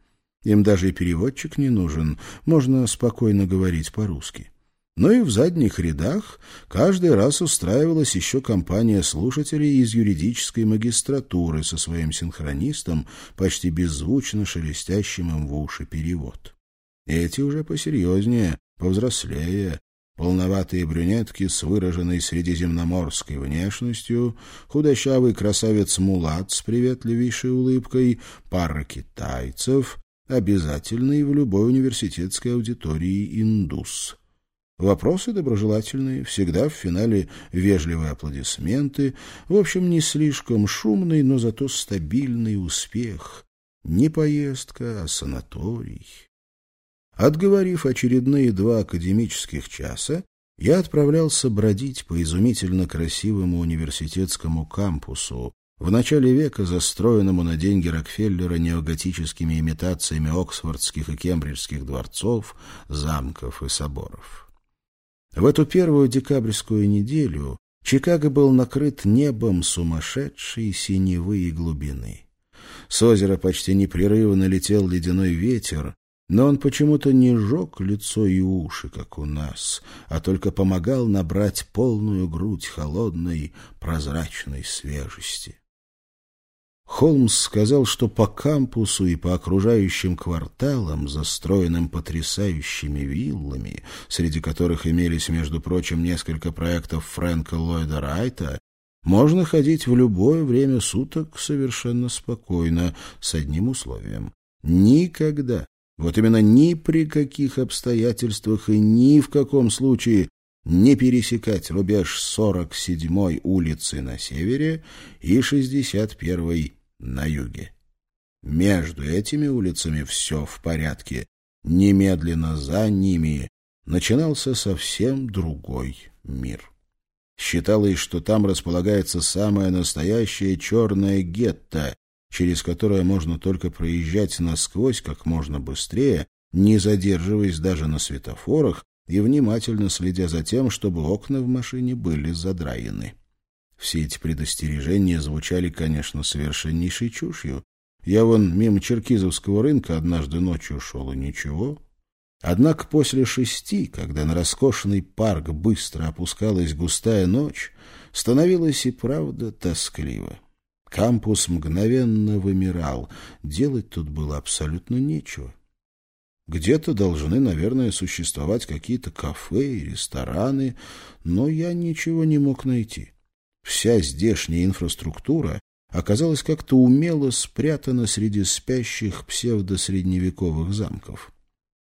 Им даже и переводчик не нужен, можно спокойно говорить по-русски. Но и в задних рядах каждый раз устраивалась еще компания слушателей из юридической магистратуры со своим синхронистом, почти беззвучно шелестящим им в уши перевод. Эти уже посерьезнее, повзрослее, полноватые брюнетки с выраженной средиземноморской внешностью, худощавый красавец Мулат с приветливейшей улыбкой, пара китайцев, обязательный в любой университетской аудитории индус. Вопросы доброжелательные, всегда в финале вежливые аплодисменты, в общем, не слишком шумный, но зато стабильный успех. Не поездка, а санаторий. Отговорив очередные два академических часа, я отправлялся бродить по изумительно красивому университетскому кампусу, в начале века застроенному на деньги Рокфеллера неоготическими имитациями оксфордских и кембриджских дворцов, замков и соборов. В эту первую декабрьскую неделю Чикаго был накрыт небом сумасшедшей синевы и глубины. С озера почти непрерывно летел ледяной ветер, но он почему-то не жег лицо и уши, как у нас, а только помогал набрать полную грудь холодной, прозрачной свежести. Холмс сказал, что по кампусу и по окружающим кварталам, застроенным потрясающими виллами, среди которых имелись, между прочим, несколько проектов Фрэнка Ллойда Райта, можно ходить в любое время суток совершенно спокойно, с одним условием. Никогда, вот именно ни при каких обстоятельствах и ни в каком случае не пересекать рубеж 47-й улицы на севере и 61-й на юге. Между этими улицами все в порядке. Немедленно за ними начинался совсем другой мир. Считалось, что там располагается самое настоящее черное гетто, через которое можно только проезжать насквозь как можно быстрее, не задерживаясь даже на светофорах и внимательно следя за тем, чтобы окна в машине были задраены. Все эти предостережения звучали, конечно, совершеннейшей чушью. Я вон мимо Черкизовского рынка однажды ночью шел, и ничего. Однако после шести, когда на роскошный парк быстро опускалась густая ночь, становилось и правда тоскливо. Кампус мгновенно вымирал, делать тут было абсолютно нечего. Где-то должны, наверное, существовать какие-то кафе и рестораны, но я ничего не мог найти. Вся здешняя инфраструктура оказалась как-то умело спрятана среди спящих псевдосредневековых замков.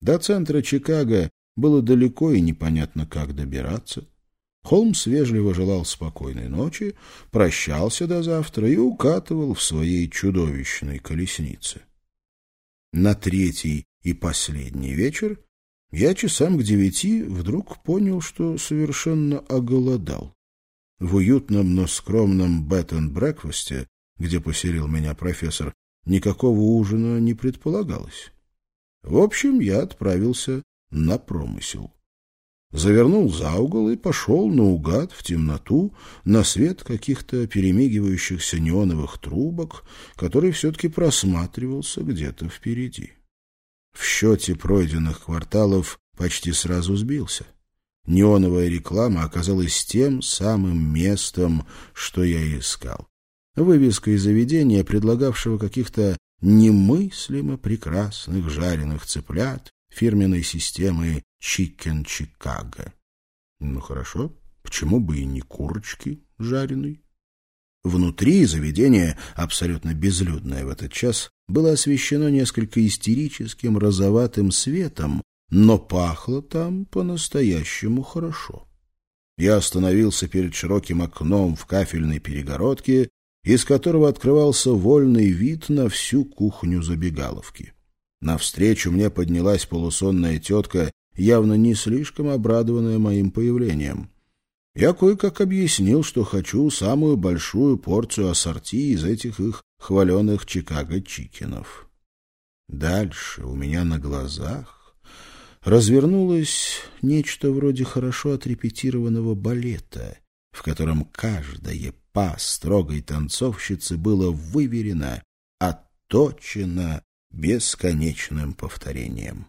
До центра Чикаго было далеко и непонятно, как добираться. Холмс вежливо желал спокойной ночи, прощался до завтра и укатывал в своей чудовищной колеснице. На третий и последний вечер я часам к девяти вдруг понял, что совершенно оголодал. В уютном, но скромном бет-энд-брекфасте, где поселил меня профессор, никакого ужина не предполагалось. В общем, я отправился на промысел. завернул за угол и пошел наугад в темноту на свет каких-то перемигивающихся неоновых трубок, который все-таки просматривался где-то впереди. В счете пройденных кварталов почти сразу сбился. Неоновая реклама оказалась тем самым местом, что я искал. Вывеска из заведения, предлагавшего каких-то немыслимо прекрасных жареных цыплят фирменной системы Чикен Чикаго. Ну хорошо, почему бы и не курочки жареной? Внутри заведения, абсолютно безлюдное в этот час, было освещено несколько истерическим розоватым светом, но пахло там по-настоящему хорошо. Я остановился перед широким окном в кафельной перегородке, из которого открывался вольный вид на всю кухню забегаловки. Навстречу мне поднялась полусонная тетка, явно не слишком обрадованная моим появлением. Я кое-как объяснил, что хочу самую большую порцию ассорти из этих их хваленых Чикаго-чикенов. Дальше у меня на глазах развернулось нечто вроде хорошо отрепетированного балета, в котором каждое па строгой танцовщицы было выверено, отточено бесконечным повторением.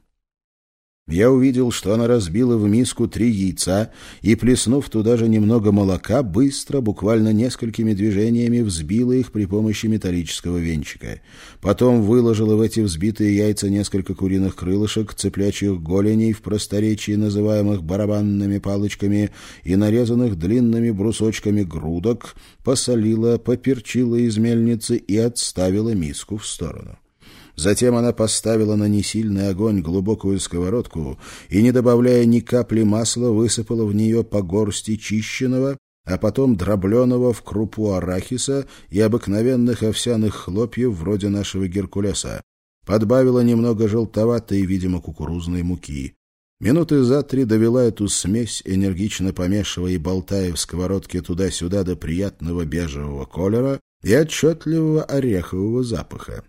Я увидел, что она разбила в миску три яйца и, плеснув туда же немного молока, быстро, буквально несколькими движениями, взбила их при помощи металлического венчика. Потом выложила в эти взбитые яйца несколько куриных крылышек, цыплячьих голеней в просторечии, называемых барабанными палочками, и нарезанных длинными брусочками грудок, посолила, поперчила из мельницы и отставила миску в сторону. Затем она поставила на несильный огонь глубокую сковородку и, не добавляя ни капли масла, высыпала в нее по горсти чищенного, а потом дробленого в крупу арахиса и обыкновенных овсяных хлопьев вроде нашего Геркулеса. Подбавила немного желтоватой, видимо, кукурузной муки. Минуты за три довела эту смесь, энергично помешивая и болтая в сковородке туда-сюда до приятного бежевого колера и отчетливого орехового запаха.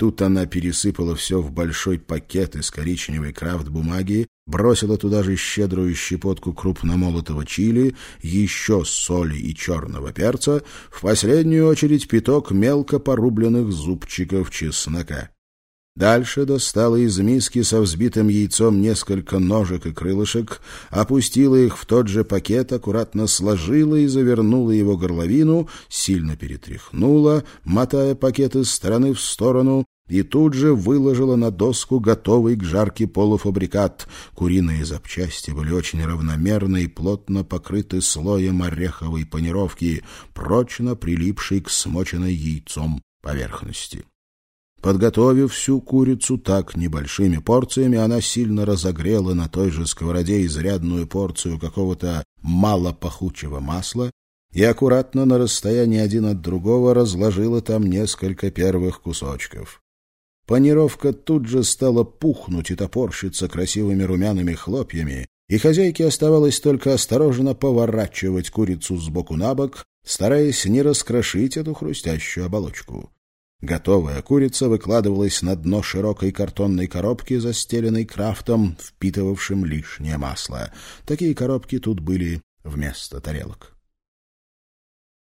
Тут она пересыпала все в большой пакет из коричневой крафт-бумаги, бросила туда же щедрую щепотку крупномолотого чили, еще соли и черного перца, в последнюю очередь пяток мелко порубленных зубчиков чеснока. Дальше достала из миски со взбитым яйцом несколько ножек и крылышек, опустила их в тот же пакет, аккуратно сложила и завернула его горловину, сильно перетряхнула, мотая пакет из стороны в сторону, и тут же выложила на доску готовый к жарке полуфабрикат. Куриные запчасти были очень равномерно и плотно покрыты слоем ореховой панировки, прочно прилипшей к смоченной яйцом поверхности. Подготовив всю курицу так небольшими порциями, она сильно разогрела на той же сковороде изрядную порцию какого-то малопахучего масла и аккуратно на расстоянии один от другого разложила там несколько первых кусочков. Панировка тут же стала пухнуть и топорщиться красивыми румяными хлопьями, и хозяйке оставалось только осторожно поворачивать курицу сбоку на бок, стараясь не раскрошить эту хрустящую оболочку. Готовая курица выкладывалась на дно широкой картонной коробки, застеленной крафтом, впитывавшим лишнее масло. Такие коробки тут были вместо тарелок.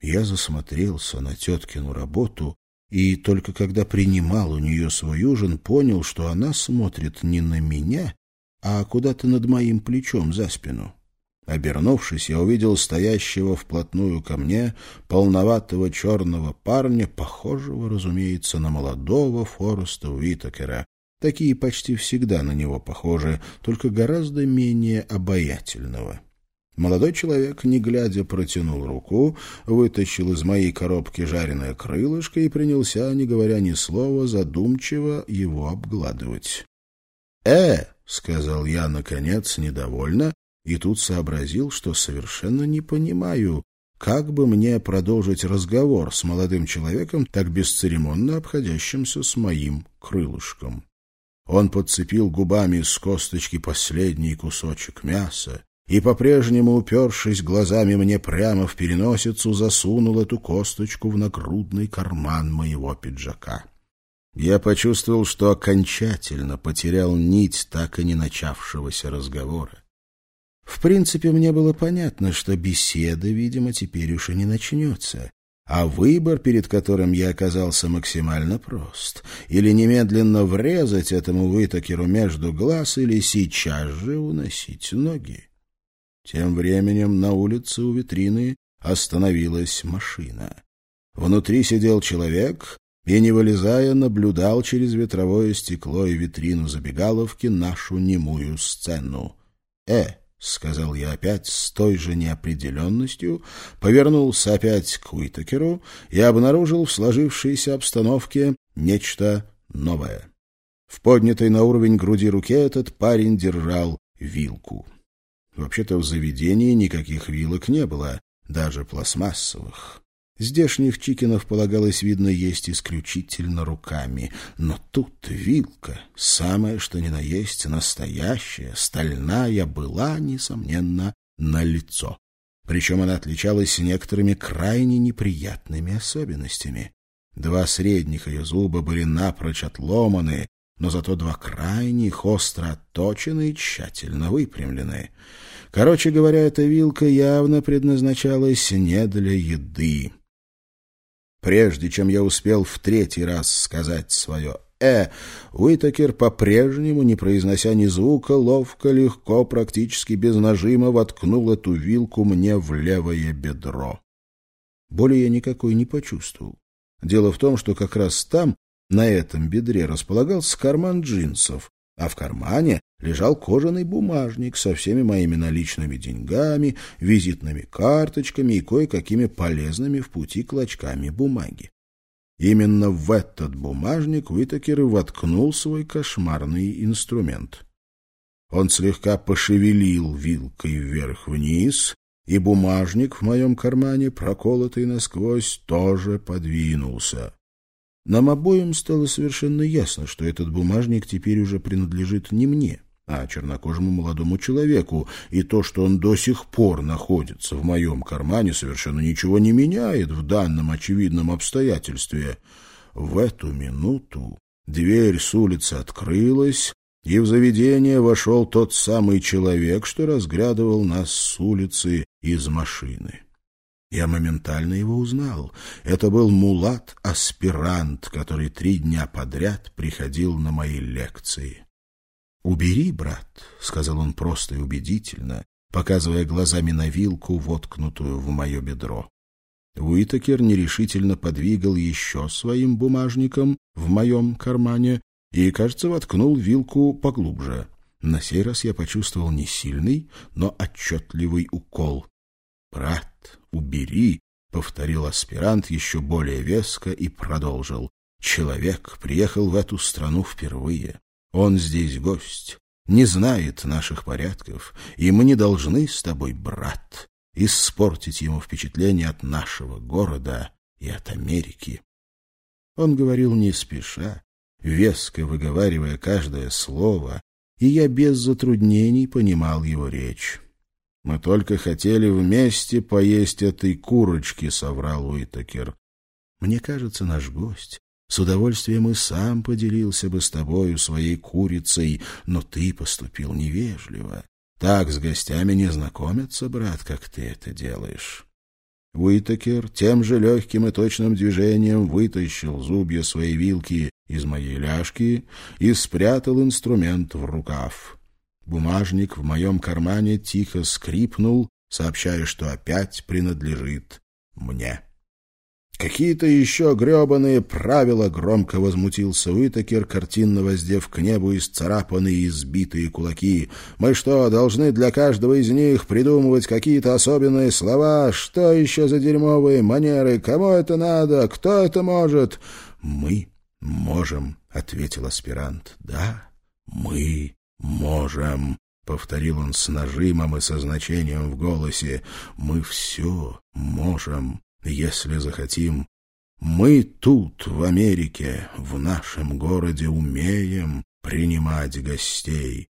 Я засмотрелся на теткину работу и только когда принимал у нее свой ужин, понял, что она смотрит не на меня, а куда-то над моим плечом за спину. Обернувшись, я увидел стоящего вплотную ко мне полноватого черного парня, похожего, разумеется, на молодого Фореста Уитакера. Такие почти всегда на него похожи, только гораздо менее обаятельного. Молодой человек, не глядя, протянул руку, вытащил из моей коробки жареное крылышко и принялся, не говоря ни слова, задумчиво его обгладывать. «Э!» — сказал я, наконец, недовольно, и тут сообразил, что совершенно не понимаю, как бы мне продолжить разговор с молодым человеком, так бесцеремонно обходящимся с моим крылышком. Он подцепил губами с косточки последний кусочек мяса, и, по-прежнему упершись глазами мне прямо в переносицу, засунул эту косточку в нагрудный карман моего пиджака. Я почувствовал, что окончательно потерял нить так и не начавшегося разговора. В принципе, мне было понятно, что беседа, видимо, теперь уж и не начнется. А выбор, перед которым я оказался максимально прост. Или немедленно врезать этому вытокеру между глаз, или сейчас же уносить ноги. Тем временем на улице у витрины остановилась машина. Внутри сидел человек и, не вылезая, наблюдал через ветровое стекло и витрину забегаловки нашу немую сцену. «Э!» — сказал я опять с той же неопределенностью, повернулся опять к Уитакеру и обнаружил в сложившейся обстановке нечто новое. В поднятой на уровень груди руке этот парень держал вилку. Вообще-то в заведении никаких вилок не было, даже пластмассовых. Здешних чикенов полагалось, видно, есть исключительно руками. Но тут вилка, самое что ни на есть, настоящая, стальная, была, несомненно, на лицо. Причем она отличалась некоторыми крайне неприятными особенностями. Два средних ее зуба были напрочь отломаны, но зато два крайних остро отточены и тщательно выпрямлены. Короче говоря, эта вилка явно предназначалась не для еды. Прежде чем я успел в третий раз сказать свое «э», Уитакер, по-прежнему, не произнося ни звука, ловко, легко, практически без нажима воткнул эту вилку мне в левое бедро. Боли я никакой не почувствовал. Дело в том, что как раз там, на этом бедре, располагался карман джинсов, а в кармане лежал кожаный бумажник со всеми моими наличными деньгами, визитными карточками и кое-какими полезными в пути клочками бумаги. Именно в этот бумажник Уитакер и воткнул свой кошмарный инструмент. Он слегка пошевелил вилкой вверх-вниз, и бумажник в моем кармане, проколотый насквозь, тоже подвинулся. Нам обоим стало совершенно ясно, что этот бумажник теперь уже принадлежит не мне, а чернокожему молодому человеку, и то, что он до сих пор находится в моем кармане, совершенно ничего не меняет в данном очевидном обстоятельстве. В эту минуту дверь с улицы открылась, и в заведение вошел тот самый человек, что разглядывал нас с улицы из машины. Я моментально его узнал. Это был мулат-аспирант, который три дня подряд приходил на мои лекции. «Убери, брат», — сказал он просто и убедительно, показывая глазами на вилку, воткнутую в мое бедро. Уитакер нерешительно подвигал еще своим бумажником в моем кармане и, кажется, воткнул вилку поглубже. На сей раз я почувствовал не сильный, но отчетливый укол. «Брат, убери», — повторил аспирант еще более веско и продолжил. «Человек приехал в эту страну впервые. Он здесь гость, не знает наших порядков, и мы не должны с тобой, брат, испортить ему впечатление от нашего города и от Америки». Он говорил не спеша, веско выговаривая каждое слово, и я без затруднений понимал его речь. Мы только хотели вместе поесть этой курочки, — соврал Уитакер. Мне кажется, наш гость с удовольствием и сам поделился бы с тобою своей курицей, но ты поступил невежливо. Так с гостями не знакомятся, брат, как ты это делаешь. Уитакер тем же легким и точным движением вытащил зубья своей вилки из моей ляжки и спрятал инструмент в рукав. Бумажник в моем кармане тихо скрипнул, сообщая, что опять принадлежит мне. «Какие-то еще гребаные правила!» — громко возмутился Уитакер, картинно воздев к небу исцарапанные и избитые кулаки. «Мы что, должны для каждого из них придумывать какие-то особенные слова? Что еще за дерьмовые манеры? Кому это надо? Кто это может?» «Мы можем», — ответил аспирант. «Да, мы «Можем», — повторил он с нажимом и со значением в голосе, — «мы все можем, если захотим. Мы тут, в Америке, в нашем городе, умеем принимать гостей».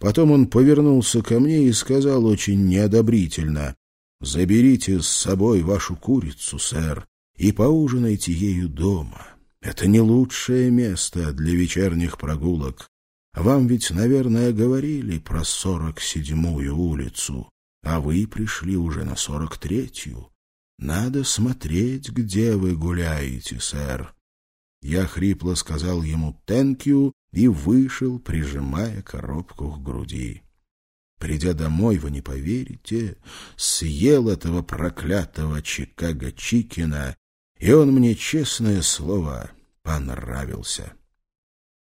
Потом он повернулся ко мне и сказал очень неодобрительно, «Заберите с собой вашу курицу, сэр, и поужинайте ею дома. Это не лучшее место для вечерних прогулок. Вам ведь, наверное, говорили про сорок седьмую улицу, а вы пришли уже на сорок третью. Надо смотреть, где вы гуляете, сэр. Я хрипло сказал ему «тэнк ю» и вышел, прижимая коробку к груди. Придя домой, вы не поверите, съел этого проклятого Чикаго Чикина, и он мне, честное слово, понравился.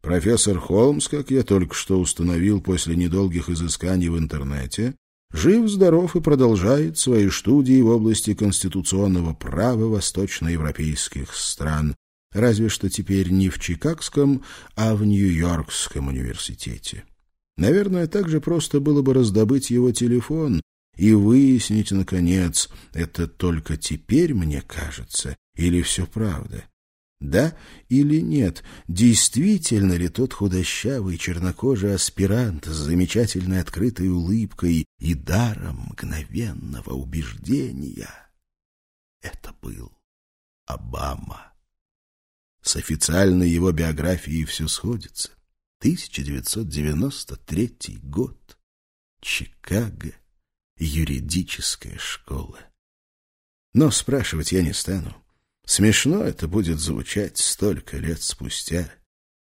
Профессор Холмс, как я только что установил после недолгих изысканий в интернете, жив-здоров и продолжает свои студии в области конституционного права восточноевропейских стран, разве что теперь не в Чикагском, а в Нью-Йоркском университете. Наверное, так же просто было бы раздобыть его телефон и выяснить, наконец, это только теперь мне кажется, или все правда. Да или нет, действительно ли тот худощавый чернокожий аспирант с замечательной открытой улыбкой и даром мгновенного убеждения? Это был Обама. С официальной его биографией все сходится. 1993 год. Чикаго. Юридическая школа. Но спрашивать я не стану. Смешно это будет звучать столько лет спустя.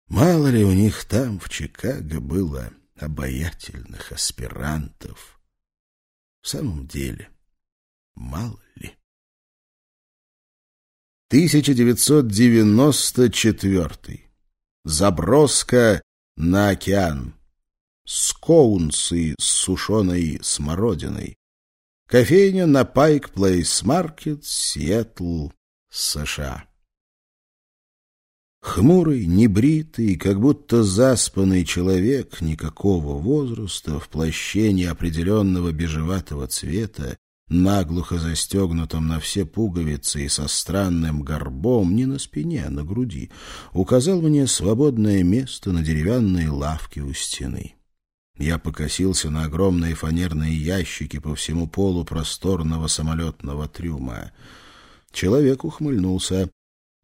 Мало ли у них там, в Чикаго, было обаятельных аспирантов. В самом деле, мало ли. 1994. Заброска на океан. Скоунсы с сушеной смородиной. Кофейня на Пайк Плейс Маркет, Сиэтл, США. Хмурый, небритый, как будто заспанный человек никакого возраста в плаще неопределенного бежеватого цвета, наглухо застегнутом на все пуговицы и со странным горбом не на спине, а на груди, указал мне свободное место на деревянной лавке у стены. Я покосился на огромные фанерные ящики по всему полу просторного самолетного трюма. Человек ухмыльнулся.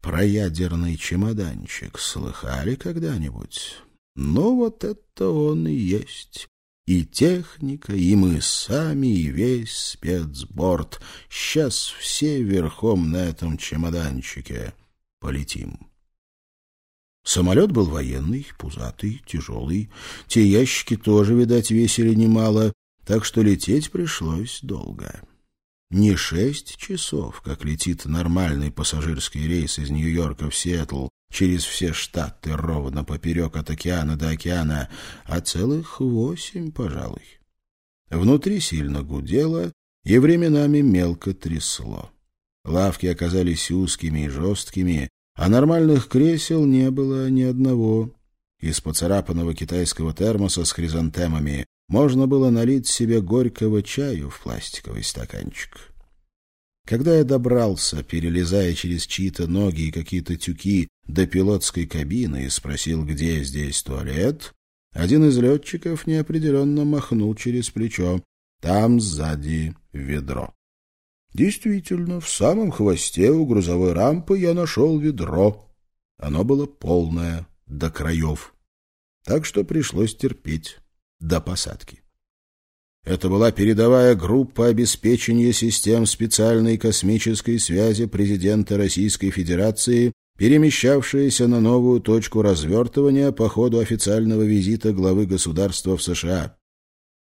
Про ядерный чемоданчик слыхали когда-нибудь? Ну, вот это он и есть. И техника, и мы сами, и весь спецборд. Сейчас все верхом на этом чемоданчике полетим. Самолет был военный, пузатый, тяжелый. Те ящики тоже, видать, весили немало, так что лететь пришлось долго. Не шесть часов, как летит нормальный пассажирский рейс из Нью-Йорка в Сиэтл через все штаты ровно поперек от океана до океана, а целых восемь, пожалуй. Внутри сильно гудело и временами мелко трясло. Лавки оказались узкими и жесткими, а нормальных кресел не было ни одного. Из поцарапанного китайского термоса с хризантемами можно было налить себе горького чаю в пластиковый стаканчик. Когда я добрался, перелезая через чьи-то ноги и какие-то тюки до пилотской кабины и спросил, где здесь туалет, один из летчиков неопределенно махнул через плечо. Там сзади ведро. Действительно, в самом хвосте у грузовой рампы я нашел ведро. Оно было полное до краев. Так что пришлось терпеть до посадки. Это была передовая группа обеспечения систем специальной космической связи президента Российской Федерации, перемещавшаяся на новую точку развертывания по ходу официального визита главы государства в США.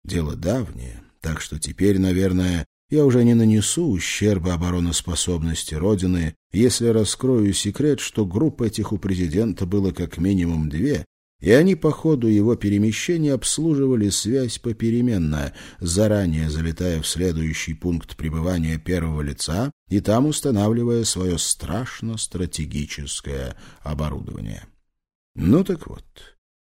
Дело давнее, так что теперь, наверное, я уже не нанесу ущерба обороноспособности Родины, если раскрою секрет, что групп этих у президента было как минимум две, и они по ходу его перемещения обслуживали связь попеременно, заранее залетая в следующий пункт пребывания первого лица и там устанавливая свое страшно стратегическое оборудование. Ну так вот,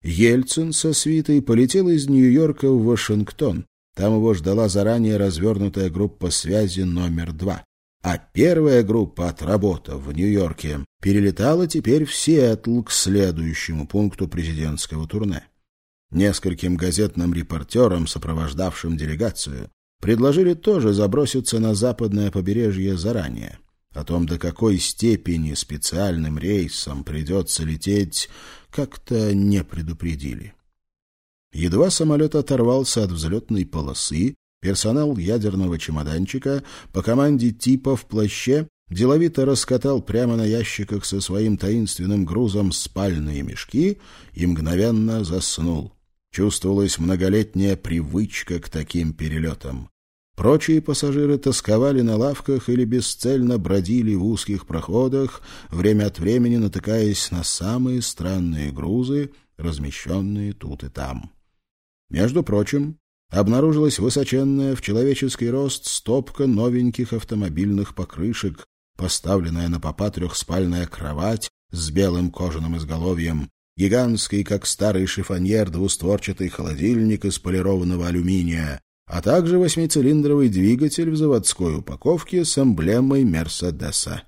Ельцин со свитой полетел из Нью-Йорка в Вашингтон. Там его ждала заранее развернутая группа связи номер два а первая группа, отработав в Нью-Йорке, перелетала теперь в Сиэтл к следующему пункту президентского турне. Нескольким газетным репортерам, сопровождавшим делегацию, предложили тоже заброситься на западное побережье заранее. О том, до какой степени специальным рейсом придется лететь, как-то не предупредили. Едва самолет оторвался от взлетной полосы, персонал ядерного чемоданчика по команде типа в плаще деловито раскатал прямо на ящиках со своим таинственным грузом спальные мешки и мгновенно заснул. Чувствовалась многолетняя привычка к таким перелетам. Прочие пассажиры тосковали на лавках или бесцельно бродили в узких проходах, время от времени натыкаясь на самые странные грузы, размещенные тут и там. Между прочим, обнаружилась высоченная в человеческий рост стопка новеньких автомобильных покрышек, поставленная на попа трехспальная кровать с белым кожаным изголовьем, гигантский, как старый шифоньер, двустворчатый холодильник из полированного алюминия, а также восьмицилиндровый двигатель в заводской упаковке с эмблемой «Мерседеса».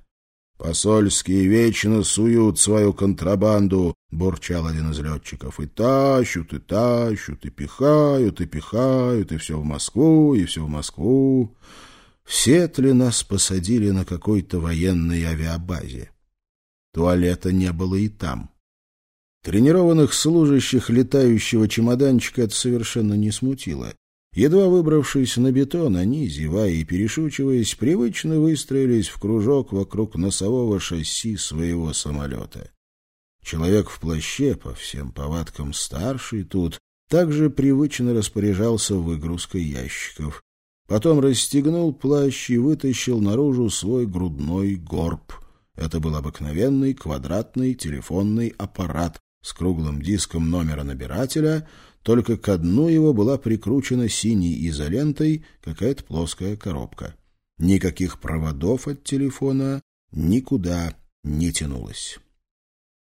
«Посольские вечно суют свою контрабанду», — бурчал один из летчиков, «и тащут, и тащут, и пихают, и пихают, и все в Москву, и все в Москву». В Сетле нас посадили на какой-то военной авиабазе. Туалета не было и там. Тренированных служащих летающего чемоданчика это совершенно не смутило. Едва выбравшись на бетон, они, зевая и перешучиваясь, привычно выстроились в кружок вокруг носового шасси своего самолета. Человек в плаще, по всем повадкам старший тут, также привычно распоряжался выгрузкой ящиков. Потом расстегнул плащ и вытащил наружу свой грудной горб. Это был обыкновенный квадратный телефонный аппарат с круглым диском номера набирателя, только к дну его была прикручена синей изолентой какая-то плоская коробка. Никаких проводов от телефона никуда не тянулось.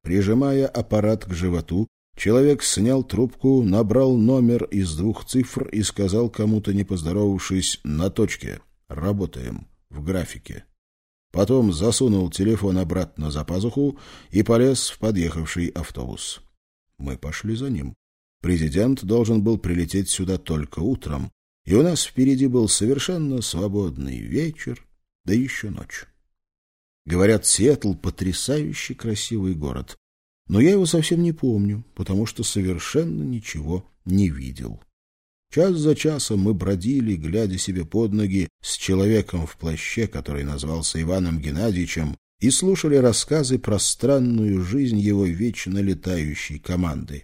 Прижимая аппарат к животу, Человек снял трубку, набрал номер из двух цифр и сказал кому-то, не поздоровавшись, «На точке. Работаем. В графике». Потом засунул телефон обратно за пазуху и полез в подъехавший автобус. Мы пошли за ним. Президент должен был прилететь сюда только утром, и у нас впереди был совершенно свободный вечер, да еще ночь. Говорят, Сиэтл — потрясающе красивый город но я его совсем не помню, потому что совершенно ничего не видел. Час за часом мы бродили, глядя себе под ноги, с человеком в плаще, который назвался Иваном Геннадьевичем, и слушали рассказы про странную жизнь его вечно летающей команды.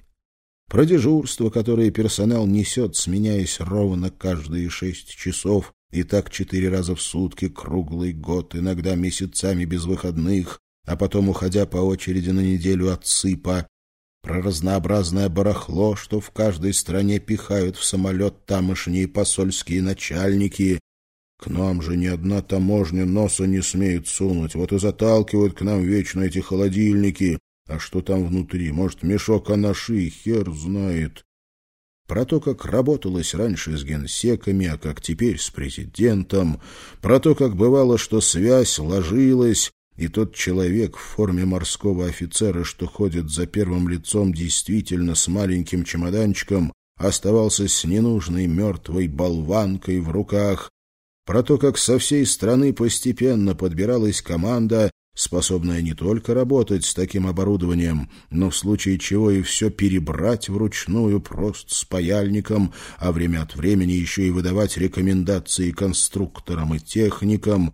Про дежурство, которое персонал несет, сменяясь ровно каждые шесть часов, и так четыре раза в сутки, круглый год, иногда месяцами без выходных, а потом, уходя по очереди на неделю от СЫПа, про разнообразное барахло, что в каждой стране пихают в самолет тамошние посольские начальники. К нам же ни одна таможня носа не смеет сунуть, вот и заталкивают к нам вечно эти холодильники. А что там внутри? Может, мешок анаши, хер знает. Про то, как работалось раньше с генсеками, а как теперь с президентом, про то, как бывало, что связь ложилась, и тот человек в форме морского офицера, что ходит за первым лицом действительно с маленьким чемоданчиком, оставался с ненужной мертвой болванкой в руках, про то, как со всей страны постепенно подбиралась команда, способная не только работать с таким оборудованием, но в случае чего и все перебрать вручную просто с паяльником, а время от времени еще и выдавать рекомендации конструкторам и техникам,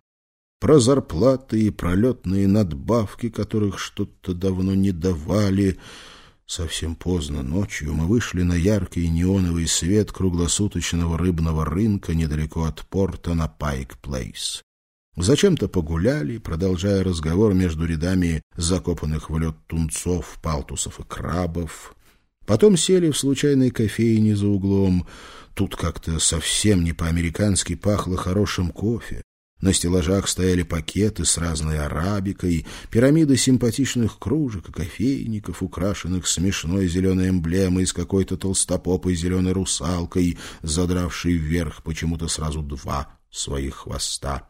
про зарплаты и пролетные надбавки, которых что-то давно не давали. Совсем поздно ночью мы вышли на яркий неоновый свет круглосуточного рыбного рынка недалеко от порта на Пайк-Плейс. Зачем-то погуляли, продолжая разговор между рядами закопанных в лед тунцов, палтусов и крабов. Потом сели в случайной кофейне за углом. Тут как-то совсем не по-американски пахло хорошим кофе. На стеллажах стояли пакеты с разной арабикой, пирамиды симпатичных кружек и кофейников, украшенных смешной зеленой эмблемой с какой-то толстопопой зеленой русалкой, задравшей вверх почему-то сразу два своих хвоста.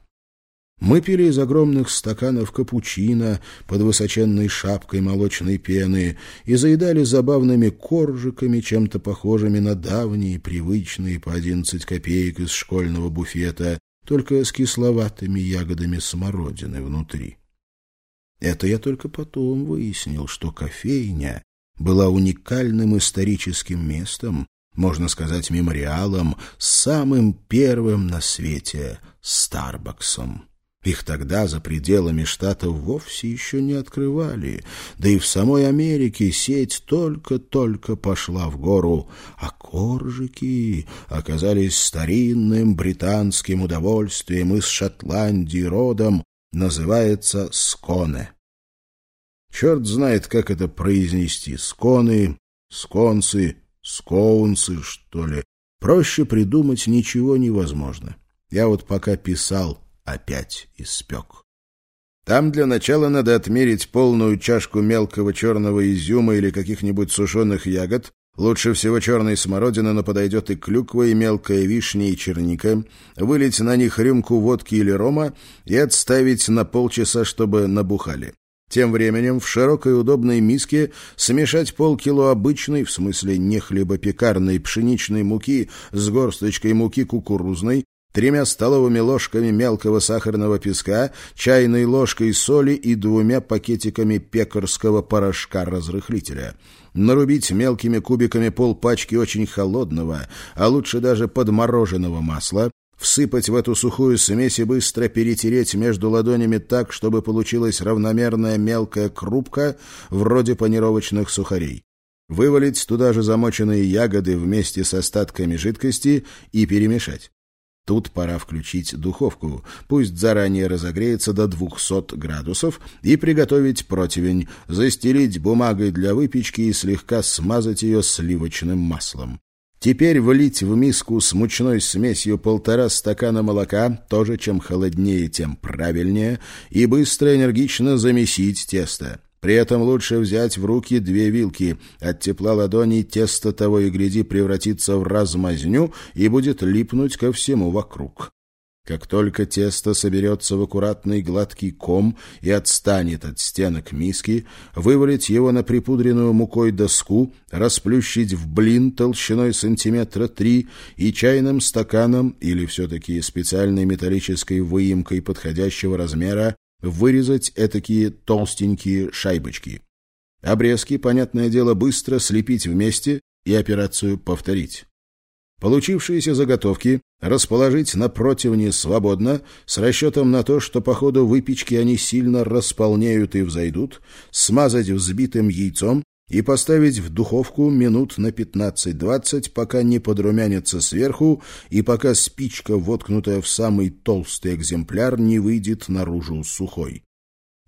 Мы пили из огромных стаканов капучино под высоченной шапкой молочной пены и заедали забавными коржиками, чем-то похожими на давние, привычные по одиннадцать копеек из школьного буфета, только с кисловатыми ягодами смородины внутри. Это я только потом выяснил, что кофейня была уникальным историческим местом, можно сказать, мемориалом, самым первым на свете Старбаксом. Их тогда за пределами штата вовсе еще не открывали, да и в самой Америке сеть только-только пошла в гору, а коржики оказались старинным британским удовольствием из Шотландии родом, называется сконе. Черт знает, как это произнести, сконы, сконцы, скоунцы, что ли. Проще придумать ничего невозможно. Я вот пока писал опять испек. Там для начала надо отмерить полную чашку мелкого черного изюма или каких-нибудь сушеных ягод. Лучше всего черной смородины, но подойдет и клюква, и мелкая вишня, и черника. Вылить на них рюмку водки или рома и отставить на полчаса, чтобы набухали. Тем временем в широкой удобной миске смешать полкило обычной, в смысле не хлебопекарной, пшеничной муки с горсточкой муки кукурузной, тремя столовыми ложками мелкого сахарного песка, чайной ложкой соли и двумя пакетиками пекарского порошка-разрыхлителя. Нарубить мелкими кубиками полпачки очень холодного, а лучше даже подмороженного масла, всыпать в эту сухую смесь и быстро перетереть между ладонями так, чтобы получилась равномерная мелкая крупка, вроде панировочных сухарей. Вывалить туда же замоченные ягоды вместе с остатками жидкости и перемешать. Тут пора включить духовку, пусть заранее разогреется до 200 градусов, и приготовить противень, застелить бумагой для выпечки и слегка смазать ее сливочным маслом. Теперь влить в миску с мучной смесью полтора стакана молока, тоже чем холоднее, тем правильнее, и быстро энергично замесить тесто. При этом лучше взять в руки две вилки. От тепла ладоней тесто того и гляди превратится в размазню и будет липнуть ко всему вокруг. Как только тесто соберется в аккуратный гладкий ком и отстанет от стенок миски, вывалить его на припудренную мукой доску, расплющить в блин толщиной сантиметра три и чайным стаканом или все-таки специальной металлической выемкой подходящего размера вырезать этакие толстенькие шайбочки. Обрезки, понятное дело, быстро слепить вместе и операцию повторить. Получившиеся заготовки расположить на противне свободно, с расчетом на то, что по ходу выпечки они сильно располнеют и взойдут, смазать взбитым яйцом и поставить в духовку минут на 15-20, пока не подрумянится сверху и пока спичка, воткнутая в самый толстый экземпляр, не выйдет наружу сухой.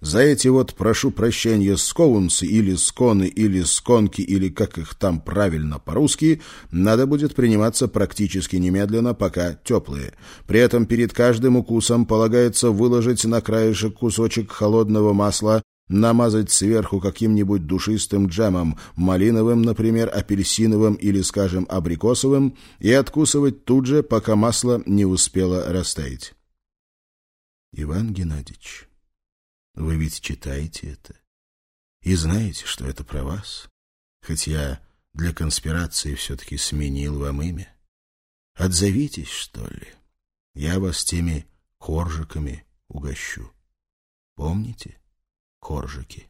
За эти вот, прошу прощения, скоунсы или сконы или сконки или как их там правильно по-русски, надо будет приниматься практически немедленно, пока теплые. При этом перед каждым укусом полагается выложить на краешек кусочек холодного масла намазать сверху каким-нибудь душистым джемом, малиновым, например, апельсиновым или, скажем, абрикосовым, и откусывать тут же, пока масло не успело растаять. Иван Геннадьевич, вы ведь читаете это и знаете, что это про вас, хоть я для конспирации все-таки сменил вам имя. Отзовитесь, что ли, я вас теми коржиками угощу. Помните? Коржики.